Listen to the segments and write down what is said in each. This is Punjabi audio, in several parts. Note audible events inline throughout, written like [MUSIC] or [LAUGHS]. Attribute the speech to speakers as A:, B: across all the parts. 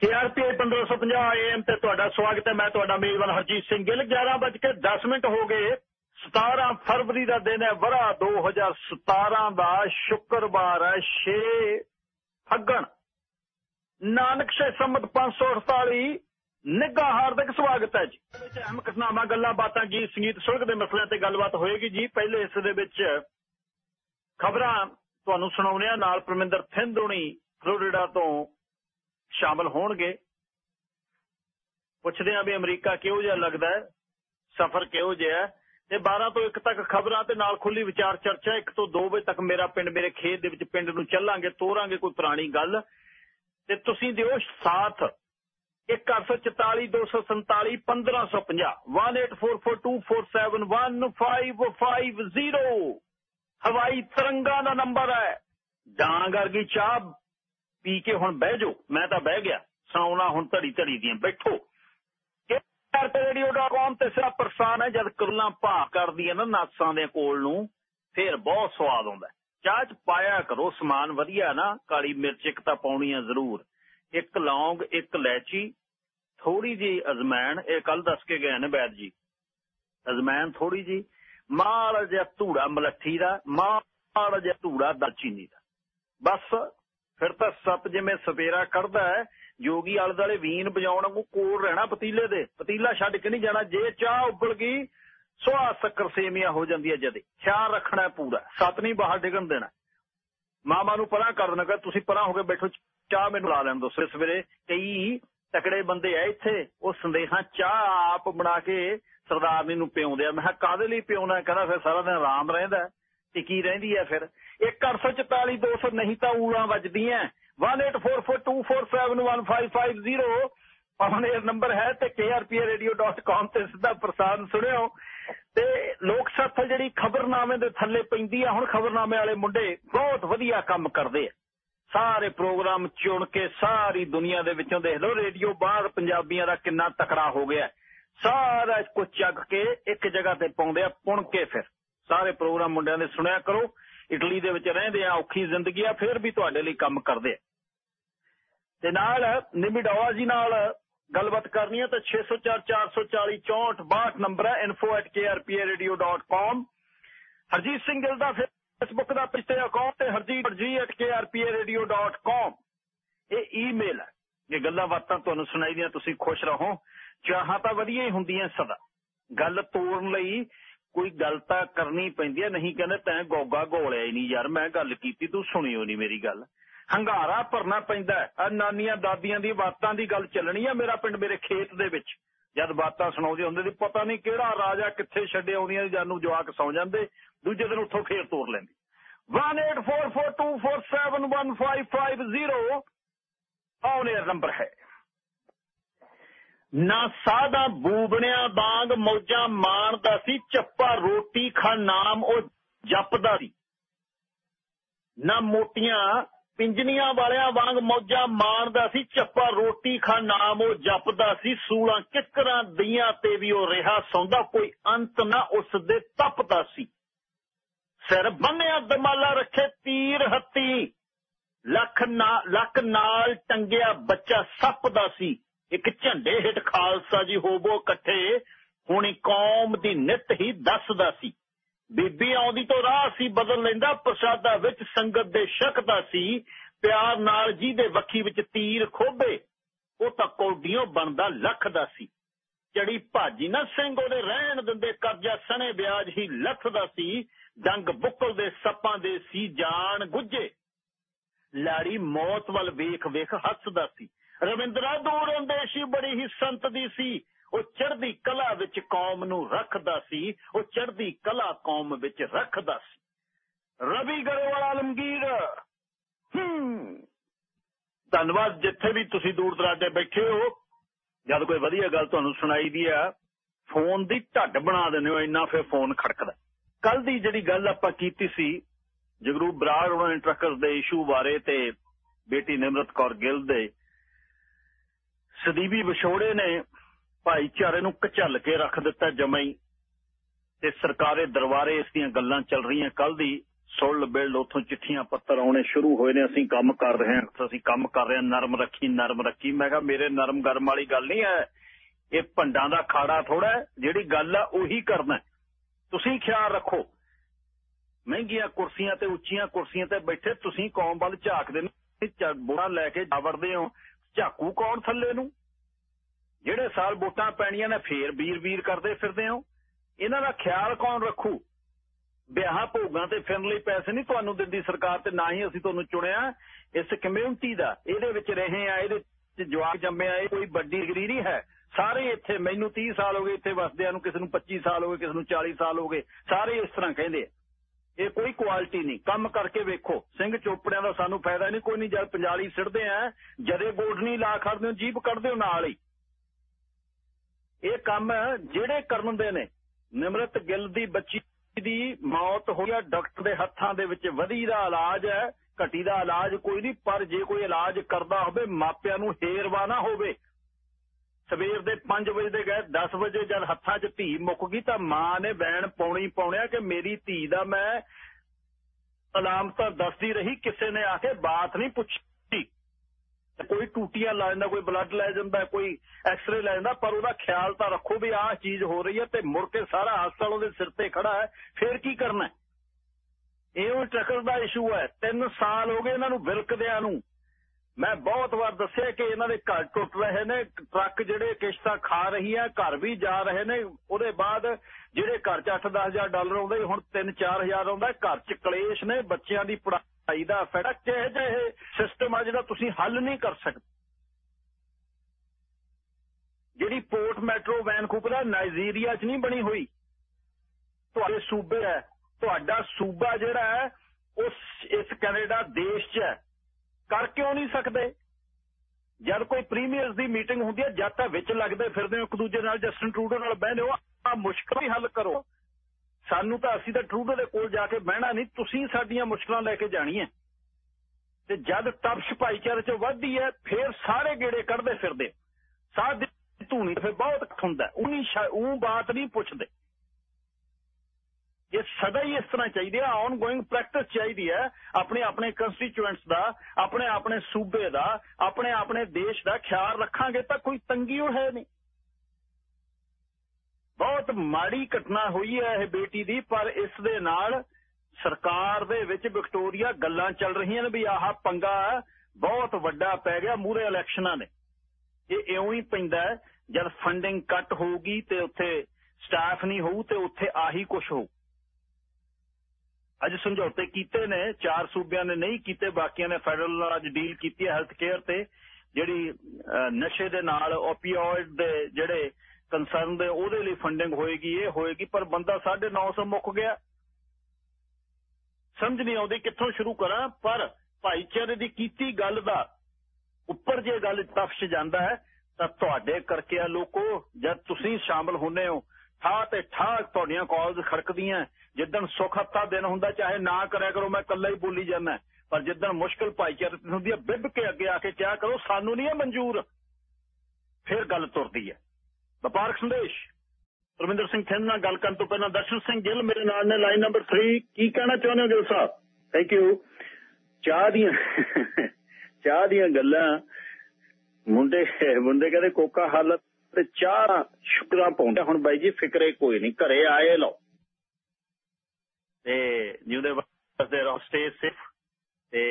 A: ਕੇਆਰਪੀ 1550 AM ਤੇ ਤੁਹਾਡਾ ਸਵਾਗਤ ਹੈ। ਮੈਂ ਤੁਹਾਡਾ ਮੇਜ਼ਬਾਨ ਹਰਜੀਤ ਸਿੰਘ ਗਿੱਲ। 11:10 ਮਿੰਟ ਹੋ ਗਏ। 17 ਫਰਵਰੀ ਦਾ ਦਿਨ ਹੈ। ਵਰਾ 2017 ਦਾ ਸ਼ੁੱਕਰਵਾਰ ਹੈ। 6 ਫੱਗਣ। ਨਾਨਕ ਸੇ ਸੰਮਤ 548 ਨਿੱਘਾ ਹਾਰਦਿਕ ਸਵਾਗਤ ਹੈ ਜੀ। ਵਿੱਚ ਅਹਿਮ ਘਟਨਾਵਾਂ, ਗੱਲਾਂ, ਬਾਤਾਂ, ਗੀਤ, ਸੰਗੀਤ ਸੁਲਗ ਦੇ ਮਸਲਿਆਂ ਤੇ ਗੱਲਬਾਤ ਹੋਏਗੀ ਜੀ। ਪਹਿਲੇ ਹਿੱਸੇ ਦੇ ਵਿੱਚ ਖਬਰਾਂ ਤੁਹਾਨੂੰ ਸੁਣਾਉਣੇ ਆ ਨਾਲ ਪਰਮਿੰਦਰ ਥਿੰਦੁਣੀ ਫਲੋਰੀਡਾ ਤੋਂ ਸ਼ਾਮਲ ਹੋਣਗੇ। ਪੁੱਛਦੇ ਆ ਵੀ ਅਮਰੀਕਾ ਕਿਹੋ ਜਿਹਾ ਲੱਗਦਾ ਹੈ, ਸਫ਼ਰ ਕਿਹੋ ਜਿਹਾ ਹੈ। ਤੇ 12 ਤੋਂ 1 ਤੱਕ ਖਬਰਾਂ ਤੇ ਨਾਲ ਖੁੱਲੀ ਵਿਚਾਰ ਚਰਚਾ 1 ਤੋਂ 2 ਵਜੇ ਤੱਕ ਮੇਰਾ ਪਿੰਡ, ਮੇਰੇ ਖੇਤ ਦੇ ਵਿੱਚ ਪਿੰਡ ਨੂੰ ਚੱਲਾਂਗੇ, ਤੋਰਾਂਗੇ ਕੋਈ ਪੁਰਾਣੀ ਗੱਲ। ਤੇ ਤੁਸੀਂ ਦਿਓ ਸਾਥ 1842471550 18442471550 ਹਵਾਈ ਤਰੰਗਾਂ ਦਾ ਨੰਬਰ ਹੈ। ਡਾਂਗ ਵਰਗੀ ਚਾਹ ਪੀ ਕੇ ਹੁਣ ਬਹਿ ਜਾਓ। ਮੈਂ ਤਾਂ ਬਹਿ ਗਿਆ। ਸੌਣਾ ਹੁਣ ਧੜੀ ਧੜੀ ਦੀਆਂ। ਬੈਠੋ। ਰੇਡੀਓ.com ਤੇ ਸਿਰਾ ਪ੍ਰਸਾਨ ਹੈ, ਜਦ ਕਰਲਾਂ ਭਾਅ ਕਰਦੀ ਹੈ ਨਾ ਨਾਸਾਂ ਦੇ ਕੋਲ ਨੂੰ, ਫੇਰ ਬਹੁਤ ਸਵਾਦ ਆਉਂਦਾ ਚਾਹ ਚ ਪਾਇਆ ਕਰੋ ਸਮਾਨ, ਵਧੀਆ ਨਾ। ਕਾਲੀ ਮਿਰਚ ਇੱਕ ਤਾਂ ਪਾਉਣੀ ਆ ਜ਼ਰੂਰ। ਇੱਕ ਲੌਂਗ, ਇੱਕ ਲੈਚੀ। ਥੋੜੀ ਜੀ ਅਜਮੈਨ ਇਹ ਕੱਲ ਦੱਸ ਕੇ ਗਏ ਨੇ ਬੈਦ ਜੀ। ਅਜਮੈਨ ਥੋੜੀ ਜੀ ਮਾੜਾ ਜਿਹਾ ਧੂੜਾ ਮਲੱਠੀ ਦਾ। ਮਾੜਾ ਜਿਹਾ ਧੂੜਾ ਦਾਲਚੀਨੀ ਦਾ। ਬਸ ਫਿਰ ਤਾਂ ਸੱਪ ਜਿਵੇਂ ਸਵੇਰਾ ਕੱਢਦਾ ਹੈ, ਜੋਗੀ ਆਲੇ ਦਾਲੇ ਵੀਨ ਵਜਾਉਣ ਨੂੰ ਕੋਲ ਰਹਿਣਾ ਪਤੀਲੇ ਦੇ। ਪਤੀਲਾ ਛੱਡ ਕੇ ਨਹੀਂ ਜਾਣਾ, ਜੇ ਚਾਹ ਉਬਲ ਗਈ ਸੁਆ ਸ਼ੱਕਰ ਸੇਮੀਆਂ ਹੋ ਜਾਂਦੀ ਹੈ ਜਦੇ। ਖਿਆਲ ਰੱਖਣਾ ਪੂਰਾ। ਸੱਤ ਨਹੀਂ ਬਾਹਰ ਡਿੱਗਣ ਦੇਣਾ। ਮਾਮਾ ਨੂੰ ਪਰਾਂ ਕਰ ਦੇਣਾ ਕਿ ਤੁਸੀਂ ਪਰਾਂ ਹੋ ਕੇ ਬੈਠੋ, ਚਾਹ ਮੈਨੂੰ ਲਾ ਲੈਣ ਦੋ। ਸਵੇਰੇ ਕਈ ਤਕੜੇ ਬੰਦੇ ਆ ਇੱਥੇ, ਉਹ ਸੰਦੇਹਾਂ ਚਾਹ ਆਪ ਬਣਾ ਕੇ ਸਰਦਾਰਨੀ ਨੂੰ ਪਿਉਂਦੇ ਆ। ਮੈਂ ਕਿਹਾ ਕਾਦੇ ਲਈ ਪਿਉਣਾ? ਕਹਿੰਦਾ, ਫਿਰ ਸਾਰਾ ਦਿਨ ਆਰਾਮ ਰਹਿੰਦਾ ਟਿਕੀ ਰਹਿੰਦੀ ਹੈ ਫਿਰ। 184200 ਨਹੀਂ ਤਾਂ ਊਲਾਂ ਵੱਜਦੀਆਂ। 184424715550 ਔਨ 에ਅਰ ਨੰਬਰ ਹੈ ਤੇ krpradio.com ਤੇ ਸਿੱਧਾ ਪ੍ਰਸਾਰਣ ਸੁਣਿਓ। ਤੇ ਲੋਕ ਸੱਥ ਜਿਹੜੀ ਖਬਰਨਾਮੇ ਦੇ ਥੱਲੇ ਪੈਂਦੀ ਆ, ਹੁਣ ਖਬਰਨਾਮੇ ਵਾਲੇ ਮੁੰਡੇ ਬਹੁਤ ਵਧੀਆ ਕੰਮ ਕਰਦੇ ਆ। ਸਾਰੇ ਪ੍ਰੋਗਰਾਮ ਚੁਣ ਕੇ ਸਾਰੀ ਦੁਨੀਆ ਦੇ ਵਿੱਚੋਂ ਦੇਖ ਲਓ, ਰੇਡੀਓ ਬਾਹਰ ਪੰਜਾਬੀਆਂ ਦਾ ਕਿੰਨਾ ਤਕੜਾ ਹੋ ਗਿਆ। ਸਾਰਾ ਕੁਝ ਚੱਕ ਕੇ ਇੱਕ ਜਗ੍ਹਾ ਤੇ ਪਾਉਂਦੇ ਆ, ਪੁਣ ਕੇ ਫਿਰ। ਸਾਰੇ ਪ੍ਰੋਗਰਾਮ ਮੁੰਡਿਆਂ ਦੇ ਸੁਣਿਆ ਕਰੋ। ਇਟਲੀ ਦੇ ਵਿੱਚ ਰਹਿੰਦੇ ਆ, ਔਖੀ ਜ਼ਿੰਦਗੀ ਆ, ਫਿਰ ਵੀ ਤੁਹਾਡੇ ਲਈ ਕੰਮ ਕਰਦੇ ਆ। ਤੇ ਨਾਲ ਨਿਮਿਡਾਵਾ ਜੀ ਨਾਲ ਗੱਲਬਾਤ ਕਰਨੀ ਹੈ ਤਾਂ 6044406462 ਨੰਬਰ ਹੈ info@krpradio.com ਹਰਜੀਤ ਸਿੰਘ ਗਿੱਲ ਦਾ ਫੇਸਬੁੱਕ ਦਾ ਪੇਜ ਤੇ ਅਕਾਊਂਟ ਤੇ harjeetg@krpradio.com ਇਹ ਈਮੇਲ ਹੈ ਇਹ ਗੱਲਾਂ ਬਾਤਾਂ ਤੁਹਾਨੂੰ ਸੁਣਾਈ ਦੀਆਂ, ਤੁਸੀਂ ਖੁਸ਼ ਰਹੋ। ਚਾਹਾਂ ਤਾਂ ਵਧੀਆ ਹੀ ਹੁੰਦੀਆਂ ਸਦਾ। ਗੱਲ ਤੋੜਨ ਲਈ ਕੋਈ ਗੱਲ ਤਾਂ ਕਰਨੀ ਪੈਂਦੀ ਹੈ ਨਹੀਂ ਕਹਿੰਦੇ ਤੈਂ ਗੋਗਾ ਗੋਲਿਆ ਹੀ ਨਹੀਂ ਯਾਰ, ਮੈਂ ਗੱਲ ਕੀਤੀ, ਤੂੰ ਸੁਣਿਓ ਨਹੀਂ ਮੇਰੀ ਗੱਲ। ਹੰਗਾਰਾ ਭਰਨਾ ਪੈਂਦਾ ਆ ਨਾਨੀਆਂ ਦਾਦੀਆਂ ਦੀ ਬਾਤਾਂ ਦੀ ਗੱਲ ਚੱਲਣੀ ਆ ਮੇਰਾ ਪਿੰਡ ਮੇਰੇ ਖੇਤ ਦੇ ਵਿੱਚ। ਜਦ ਬਾਤਾਂ ਸੁਣਾਉਂਦੇ ਹੁੰਦੇ ਸੀ, ਪਤਾ ਨਹੀਂ ਕਿਹੜਾ ਰਾਜਾ ਕਿੱਥੇ ਛੱਡੇ ਆਉਂਦੀਆਂ ਜਾਨੂੰ ਜਵਾਕ ਸੌ ਜਾਂਦੇ, ਦੂਜੇ ਦਿਨ ਉੱਥੋਂ ਫੇਰ ਤੋੜ ਲੈਂਦੀ। 18442471550 ਔਨ 에ਅਰ ਨੰਬਰ ਹੈ। ਨਾ ਸਾਦਾ ਬੂਬਣਿਆਂ ਵਾਂਗ ਮੌਜਾਂ ਮਾਣਦਾ ਸੀ, ਚੱਪਾ ਰੋਟੀ ਖਾ ਨਾਮ ਉਹ ਜਪਦਾ ਸੀ। ਨਾ ਮੋਟੀਆਂ ਪਿੰਜਨੀਆਂ ਵਾਲਿਆਂ ਵਾਂਗ ਮੌਜਾਂ ਮਾਣਦਾ ਸੀ, ਚੱਪਾ ਰੋਟੀ ਖਾ ਨਾਮ ਉਹ ਜਪਦਾ ਸੀ। ਸੂਲਾਂ ਕਿੱਕਰਾਂ ਦੀਆਂ ਤੇ ਵੀ ਉਹ ਰਿਹਾ ਸੌਂਦਾ, ਕੋਈ ਅੰਤ ਨਾ ਉਸ ਦੇ ਤਪਦਾ ਸੀ। ਸਿਰ ਬੰਨਿਆ ਦਮਾਲਾ ਰੱਖੇ ਤੀਰ ਹੱਤੀ, ਲੱਖ ਨਾ ਲੱਕ ਨਾਲ ਟੰਗਿਆ ਬੱਚਾ ਸੱਪ ਦਾ ਸੀ। ਇੱਕ ਝੰਡੇ ਹੇਠ ਖਾਲਸਾ ਜੀ ਹੋਬੋ ਇਕੱਠੇ, ਹੁਣੀ ਕੌਮ ਦੀ ਨਿਤ ਹੀ ਦੱਸਦਾ ਸੀ। ਬੀਬੀ ਆਉਂਦੀ ਤੋਂ ਰਾਹ ਸੀ ਬਦਲ ਲੈਂਦਾ, ਪ੍ਰਸ਼ਾਦਾ ਵਿੱਚ ਸੰਗਤ ਦੇ ਸ਼ਕਦਾ ਸੀ, ਪਿਆਰ ਨਾਲ ਜਿਹਦੇ ਵੱਖੀ ਵਿੱਚ ਤੀਰ ਖੋਬੇ ਉਹ ਤਾਂ ਕੌਡੀਆਂ ਬਣਦਾ ਲੱਖ ਦਾ ਸੀ। ਚੜੀ ਭਾਜੀ ਨਾ ਸਿੰਘ ਉਹਦੇ ਰਹਿਣ ਦਿੰਦੇ ਕਬਜ਼ਾ ਸਣੇ ਵਿਆਜ ਹੀ ਲੱਥਦਾ ਸੀ ਡੰਗ ਬੁੱਕਲ ਦੇ ਸੱਪਾਂ ਦੇ ਸੀ ਜਾਨ ਗੁੱਜੇ ਲਾੜੀ ਮੌਤ ਵੱਲ ਵੇਖ ਵੇਖ ਹੱਸਦਾ ਸੀ। ਰਵਿੰਦਰਾ ਦੂਰ ਅੰਦੇਸ਼ੀ ਬੜੀ ਹੀ ਸੰਤ ਦੀ ਸੀ। ਉਹ ਚੜ੍ਹਦੀ ਕਲਾ ਵਿੱਚ ਕੌਮ ਨੂੰ ਰੱਖਦਾ ਸੀ, ਉਹ ਚੜ੍ਹਦੀ ਕਲਾ ਕੌਮ ਵਿੱਚ ਰੱਖਦਾ ਸੀ। ਰਵੀ ਗਰੇਵਾਲ ਆਲਮਗੀਰ ਧੰਨਵਾਦ, ਜਿੱਥੇ ਵੀ ਤੁਸੀਂ ਦੂਰ ਦਰਾਡੇ ਬੈਠੇ ਹੋ। ਜਦ ਕੋਈ ਵਧੀਆ ਗੱਲ ਤੁਹਾਨੂੰ ਸੁਣਾਈ ਦੀ ਆ, ਫੋਨ ਦੀ ਢੱਡ ਬਣਾ ਦਿੰਦੇ ਹੋ, ਇੰਨਾ ਫਿਰ ਫੋਨ ਖੜਕਦਾ। ਕੱਲ ਦੀ ਜਿਹੜੀ ਗੱਲ ਆਪਾਂ ਕੀਤੀ ਸੀ, ਜਗਰੂਪ ਬਰਾੜ ਉਹਨਾਂ ਨੇ ਟਰੱਕਰਸ ਦੇ ਇਸ਼ੂ ਬਾਰੇ ਤੇ ਬੇਟੀ ਨਿਮਰਤ ਕੌਰ ਗਿੱਲ ਦੇ ਸਦੀਵੀ ਵਿਛੋੜੇ ਨੇ ਭਾਈਚਾਰੇ ਨੂੰ ਕਚਲ ਕੇ ਰੱਖ ਦਿੱਤਾ ਜਮਈ ਤੇ ਸਰਕਾਰੇ ਦਰਬਾਰੇ ਇਸ ਦੀਆਂ ਗੱਲਾਂ ਚੱਲ ਰਹੀਆਂ। ਕੱਲ ਦੀ ਸੁੱਲ ਬਿਲਡ ਉਥੋਂ ਚਿੱਠੀਆਂ ਪੱਤਰ ਆਉਣੇ ਸ਼ੁਰੂ ਹੋਏ ਨੇ। ਅਸੀਂ ਕੰਮ ਕਰ ਰਹੇ ਹਾਂ, ਅਸੀਂ ਕੰਮ ਕਰ ਰਹੇ ਹਾਂ। ਨਰਮ ਰੱਖੀ ਨਰਮ ਰੱਖੀ। ਮੈਂ ਕਿਹਾ, ਮੇਰੇ ਨਰਮ ਗਰਮ ਵਾਲੀ ਗੱਲ ਨਹੀਂ ਹੈ। ਇਹ ਭੰਡਾਂ ਦਾ ਖਾੜਾ ਥੋੜਾ ਜਿਹੜੀ ਗੱਲ ਆ, ਉਹੀ ਕਰਨਾ ਤੁਸੀਂ ਖਿਆਲ ਰੱਖੋ, ਮਹਿੰਗੀਆਂ ਕੁਰਸੀਆਂ ਤੇ ਉੱਚੀਆਂ ਕੁਰਸੀਆਂ ਤੇ ਬੈਠੇ, ਤੁਸੀਂ ਕੌਮ ਵੱਲ ਝਾਕਦੇ ਨੇ। ਬੁੜਾ ਲੈ ਕੇ ਜਾਵੜਦੇ ਹੋ। ਝਾਕੂ ਕੌਣ ਥੱਲੇ ਨੂੰ? ਜਿਹੜੇ ਸਾਲ ਵੋਟਾਂ ਪੈਣੀਆਂ ਨੇ, ਫੇਰ ਵੀਰ ਵੀਰ ਕਰਦੇ ਫਿਰਦੇ ਹੋ। ਇਹਨਾਂ ਦਾ ਖਿਆਲ ਕੌਣ ਰੱਖੂ? ਵਿਆਹ ਭੋਗਾਂ ਤੇ ਫਿਰਨ ਲਈ ਪੈਸੇ ਨਹੀਂ ਤੁਹਾਨੂੰ ਦਿੰਦੀ ਸਰਕਾਰ ਤੇ ਨਾ ਹੀ ਅਸੀਂ ਤੁਹਾਨੂੰ ਚੁਣਿਆ। ਇਸ ਕਮਿਊਨਿਟੀ ਦਾ, ਇਹਦੇ ਵਿੱਚ ਰਹੇ ਆ, ਇਹਦੇ ਵਿੱਚ ਜਵਾਕ ਜੰਮਿਆ ਇਹ ਕੋਈ ਵੱਡੀ ਡਿਗਰੀ ਨਹੀਂ ਹੈ। ਸਾਰੇ ਇੱਥੇ, ਮੈਨੂੰ 30 ਸਾਲ ਹੋ ਗਏ ਇੱਥੇ ਵਸਦਿਆਂ ਨੂੰ, ਕਿਸੇ ਨੂੰ 25 ਸਾਲ ਹੋ ਗਏ, ਕਿਸੇ ਨੂੰ 40 ਸਾਲ ਹੋ ਗਏ। ਸਾਰੇ ਇਸ ਤਰ੍ਹਾਂ ਕਹਿੰਦੇ ਆ। ਇਹ ਕੋਈ ਕੁਆਲਿਟੀ ਨਹੀਂ। ਕੰਮ ਕਰਕੇ ਵੇਖੋ। ਸਿੰਘ ਚੋਪੜਿਆਂ ਦਾ ਸਾਨੂੰ ਫਾਇਦਾ ਨਹੀਂ, ਕੋਈ ਨਹੀਂ, ਜਦ ਪੰਜਾਲੀ ਸਿੱਟਦੇ ਆ, ਜਦੇ ਗੋਡ ਨਹੀਂ ਲਾ ਖੜਦੇ ਹੋ ਜੀਪ ਕੱਢਦੇ ਹੋ ਨਾਲ ਹੀ। ਇਹ ਕੰਮ ਜਿਹੜੇ ਕਰਨ ਦੇ ਨੇ, ਨਿਮਰਤ ਗਿੱਲ ਦੀ ਬੱਚੀ ਦੀ ਮੌਤ ਹੋਈ ਆ, ਡਾਕਟਰ ਦੇ ਹੱਥਾਂ ਦੇ ਵਿੱਚ ਵਧੀ ਦਾ ਇਲਾਜ ਹੈ, ਘਟੀ ਦਾ ਇਲਾਜ ਕੋਈ ਨਹੀਂ, ਪਰ ਜੇ ਕੋਈ ਇਲਾਜ ਕਰਦਾ ਹੋਵੇ, ਮਾਪਿਆਂ ਨੂੰ ਹੇਰਵਾ ਨਾ ਹੋਵੇ। ਸਵੇਰ ਦੇ 5 ਵਜੇ ਦੇ ਗਏ 10 ਵਜੇ ਜਦ ਹੱਥਾਂ 'ਚ ਧੀ ਮੁੱਕ ਗਈ ਤਾਂ ਮਾਂ ਨੇ ਵੈਣ ਪਾਉਣੀ ਪਾਉਣਿਆ ਕਿ ਮੇਰੀ ਧੀ ਦਾ ਮੈਂ ਅਲਾਮਤ ਦੱਸਦੀ ਰਹੀ, ਕਿਸੇ ਨੇ ਆ ਕੇ ਬਾਤ ਨਹੀਂ ਪੁੱਛੀ। ਕੋਈ ਟੂਟੀਆਂ ਲਾ ਜਾਂਦਾ, ਕੋਈ ਬਲੱਡ ਲੈ ਜਾਂਦਾ, ਕੋਈ ਐਕਸ-ਰੇ ਲੈ ਜਾਂਦਾ, ਪਰ ਉਹਦਾ ਖਿਆਲ ਤਾਂ ਰੱਖੋ ਵੀ ਆਹ ਚੀਜ਼ ਹੋ ਰਹੀ ਹੈ ਤੇ ਮੁੜ ਕੇ ਸਾਰਾ ਹਸਪਤਾਲ ਉਹਦੇ ਸਿਰ ਤੇ ਖੜਾ ਹੈ, ਫਿਰ ਕੀ ਕਰਨਾ ਇਹ ਉਹ ਟਰੱਕਰ ਦਾ ਇਸ਼ੂ ਹੈ। 3 ਸਾਲ ਹੋ ਗਏ ਇਹਨਾਂ ਨੂੰ ਵਿਲਕਦਿਆਂ ਨੂੰ। ਮੈਂ ਬਹੁਤ ਵਾਰ ਦੱਸਿਆ ਕਿ ਇਹਨਾਂ ਦੇ ਘਰ ਟੁੱਟ ਰਹੇ ਨੇ, ਟਰੱਕ ਜਿਹੜੇ ਕਿਸ਼ਤਾਂ ਖਾ ਰਹੀ ਹੈ ਘਰ ਵੀ ਜਾ ਰਹੇ ਨੇ। ਉਹਦੇ ਬਾਅਦ ਜਿਹੜੇ ਘਰ 'ਚ 8-10000 ਡਾਲਰ ਆਉਂਦੇ, ਹੁਣ 3-4000 ਆਉਂਦਾ। ਘਰ 'ਚ ਕਲੇਸ਼ ਨੇ, ਬੱਚਿਆਂ ਦੀ ਪੜ੍ਹਾਈ ਦਾ ਫੈੜਾ ਜਿਹੇ ਜਿਹੇ ਸਿਸਟਮ ਆ ਜਿਹੜਾ ਤੁਸੀਂ ਹੱਲ ਨਹੀਂ ਕਰ ਸਕਦੇ। ਜਿਹੜੀ ਪੋਰਟ ਮੈਟਰੋ ਵੈਨਕੂਵਰ ਨਾਈਜੀਰੀਆ 'ਚ ਨਹੀਂ ਬਣੀ ਹੋਈ। ਤੁਹਾਡੇ ਸੂਬੇ ਹੈ। ਤੁਹਾਡਾ ਸੂਬਾ ਜਿਹੜਾ ਹੈ, ਉਸ, ਇਸ ਕੈਨੇਡਾ ਦੇਸ਼ 'ਚ ਹੈ। ਕਰ ਕਿਉਂ ਨਹੀਂ ਸਕਦੇ? ਜਦ ਕੋਈ ਪ੍ਰੀਮੀਅਰਸ ਦੀ ਮੀਟਿੰਗ ਹੁੰਦੀ ਹੈ, ਜਦ ਤਾਂ ਵਿੱਚ ਲੱਗਦੇ ਫਿਰਦੇ ਹੋ, ਇੱਕ ਦੂਜੇ ਨਾਲ ਜਸਟਨ ਟਰੂਡੋ ਨਾਲ ਬਹਿੰਦੇ ਹੋ, ਆ ਮੁਸ਼ਕਲ ਹੀ ਹੱਲ ਕਰੋ। ਸਾਨੂੰ ਤਾਂ ਅਸੀਂ ਤਾਂ ਟਰੂਡੋ ਦੇ ਕੋਲ ਜਾ ਕੇ ਬਹਿਣਾ ਨਹੀਂ, ਤੁਸੀਂ ਸਾਡੀਆਂ ਮੁਸ਼ਕਲਾਂ ਲੈ ਕੇ ਜਾਣੀਆਂ। ਤੇ ਜਦ ਤਪਸ਼ ਭਾਈਚਾਰੇ 'ਚ ਵੱਧਦੀ ਹੈ, ਫੇਰ ਸਾਰੇ ਗੇੜੇ ਕੱਢਦੇ ਫਿਰਦੇ। ਸਾਧ ਧੂਣੀ ਫਿਰ ਬਹੁਤ ਹੁੰਦਾ। ਉਹਨੀ ਉਹ ਬਾਤ ਨਹੀਂ ਪੁੱਛਦੇ। ਇਹ ਸਦਾ ਹੀ ਇਸ ਤਰ੍ਹਾਂ ਚਾਹੀਦੀ ਹੈ ਆਨ ਗੋਇੰਗ ਪ੍ਰੈਕਟਿਸ ਚਾਹੀਦੀ ਹੈ, ਆਪਣੇ ਆਪਣੇ ਕਨਸਟੀਚੁਐਂਟਸ ਦਾ, ਆਪਣੇ ਆਪਣੇ ਸੂਬੇ ਦਾ, ਆਪਣੇ ਆਪਣੇ ਦੇਸ਼ ਦਾ ਖਿਆਲ ਰੱਖਾਂਗੇ ਤਾਂ ਕੋਈ ਤੰਗੀ ਉਹ ਹੈ ਨਹੀਂ। ਬਹੁਤ ਮਾੜੀ ਘਟਨਾ ਹੋਈ ਹੈ ਇਹ ਬੇਟੀ ਦੀ, ਪਰ ਇਸ ਦੇ ਨਾਲ ਸਰਕਾਰ ਦੇ ਵਿੱਚ ਵਿਕਟੋਰੀਆ ਗੱਲਾਂ ਚੱਲ ਰਹੀਆਂ ਨੇ ਵੀ ਆਹ ਪੰਗਾ ਬਹੁਤ ਵੱਡਾ ਪੈ ਗਿਆ ਮੂਰੇ ਇਲੈਕਸ਼ਨਾਂ ਨੇ। ਇਹ ਇਉਂ ਹੀ ਪੈਂਦਾ ਜਦ ਫੰਡਿੰਗ ਕੱਟ ਹੋਊਗੀ ਤੇ ਉੱਥੇ ਸਟਾਫ ਨਹੀਂ ਹੋਊ ਤੇ ਉੱਥੇ ਆਹੀ ਕੁਝ ਹੋਊ। ਅੱਜ ਸਮਝੌਤੇ ਕੀਤੇ ਨੇ, ਚਾਰ ਸੂਬਿਆਂ ਨੇ ਨਹੀਂ ਕੀਤੇ, ਬਾਕੀਆਂ ਨੇ ਫੈਡਰਲ ਨਾਲ ਅੱਜ ਡੀਲ ਕੀਤੀ ਹੈ ਹੈਲਥ ਕੇਅਰ ਤੇ, ਜਿਹੜੀ ਨਸ਼ੇ ਦੇ ਨਾਲ ਓਪੀਓਇਡ ਦੇ ਜਿਹੜੇ ਕੰਸਰਨ ਦੇ, ਉਹਦੇ ਲਈ ਫੰਡਿੰਗ ਹੋਏਗੀ, ਇਹ ਹੋਏਗੀ, ਪਰ ਬੰਦਾ 950 ਮੁੱਕ ਗਿਆ। ਸਮਝ ਨਹੀਂ ਆਉਂਦੀ ਕਿੱਥੋਂ ਸ਼ੁਰੂ ਕਰਾਂ, ਪਰ ਭਾਈਚਾਰੇ ਦੀ ਕੀਤੀ ਗੱਲ ਦਾ ਉੱਪਰ ਜੇ ਗੱਲ ਤਫਸ਼ ਜਾਂਦਾ ਹੈ, ਤਾਂ ਤੁਹਾਡੇ ਕਰਕੇ ਆ ਲੋਕੋ, ਜਦ ਤੁਸੀਂ ਸ਼ਾਮਲ ਹੁੰਨੇ ਹੋ, ਠਾਹ ਤੇ ਠਾਹ ਤੁਹਾਡੀਆਂ ਕਾਲਸ ਖੜਕਦੀਆਂ ਜਿੱਦਣ ਸੁੱਖ ਹੱਤਾ ਦਿਨ ਹੁੰਦਾ, ਚਾਹੇ ਨਾ ਕਰਿਆ ਕਰੋ, ਮੈਂ ਇਕੱਲਾ ਹੀ ਬੋਲੀ ਜਾਂਦਾ। ਪਰ ਜਿੱਦਣ ਮੁਸ਼ਕਲ ਭਾਈਚਾਰੇ ਦੀ ਹੁੰਦੀ ਹੈ ਬਿੱਬ ਕੇ ਅੱਗੇ ਆ ਕੇ ਕਿਹਾ ਕਰੋ, ਸਾਨੂੰ ਨਹੀਂ ਹੈ ਮਨਜ਼ੂਰ। ਫਿਰ ਗੱਲ ਤੁਰਦੀ ਹੈ। ਵਪਾਰਕ ਸੰਦੇਸ਼। ਰਵਿੰਦਰ ਸਿੰਘ ਥਿੰਦ ਨਾਲ ਗੱਲ ਕਰਨ ਤੋਂ ਪਹਿਲਾਂ ਦਰਸ਼ਨ ਸਿੰਘ ਗਿੱਲ ਮੇਰੇ ਨਾਲ ਨੇ, ਲਾਈਨ ਨੰਬਰ 3 ਕੀ ਕਹਿਣਾ ਚਾਹੁੰਦੇ ਹੋ ਗਿੱਲ ਸਾਹਿਬ?
B: ਥੈਂਕ ਯੂ ਚਾਹ ਦੀਆਂ ਚਾਹ ਦੀਆਂ ਗੱਲਾਂ। ਮੁੰਡੇ ਮੁੰਡੇ ਕਹਿੰਦੇ ਕੋਕਾ ਹਾਲਤ ਤੇ ਚਾਹ ਸ਼ੁਕਰਾਂ ਪਾਉਂਦਾ ਹੁਣ ਬਾਈ ਜੀ, ਫਿਕਰੇ ਕੋਈ ਨਹੀਂ, ਘਰੇ ਆਏ ਲਓ।
A: ਤੇ ਜਿਉਂਦੇ ਵਸਦੇ ਰਹੋ ਸਟੇ ਸੇਫ ਤੇ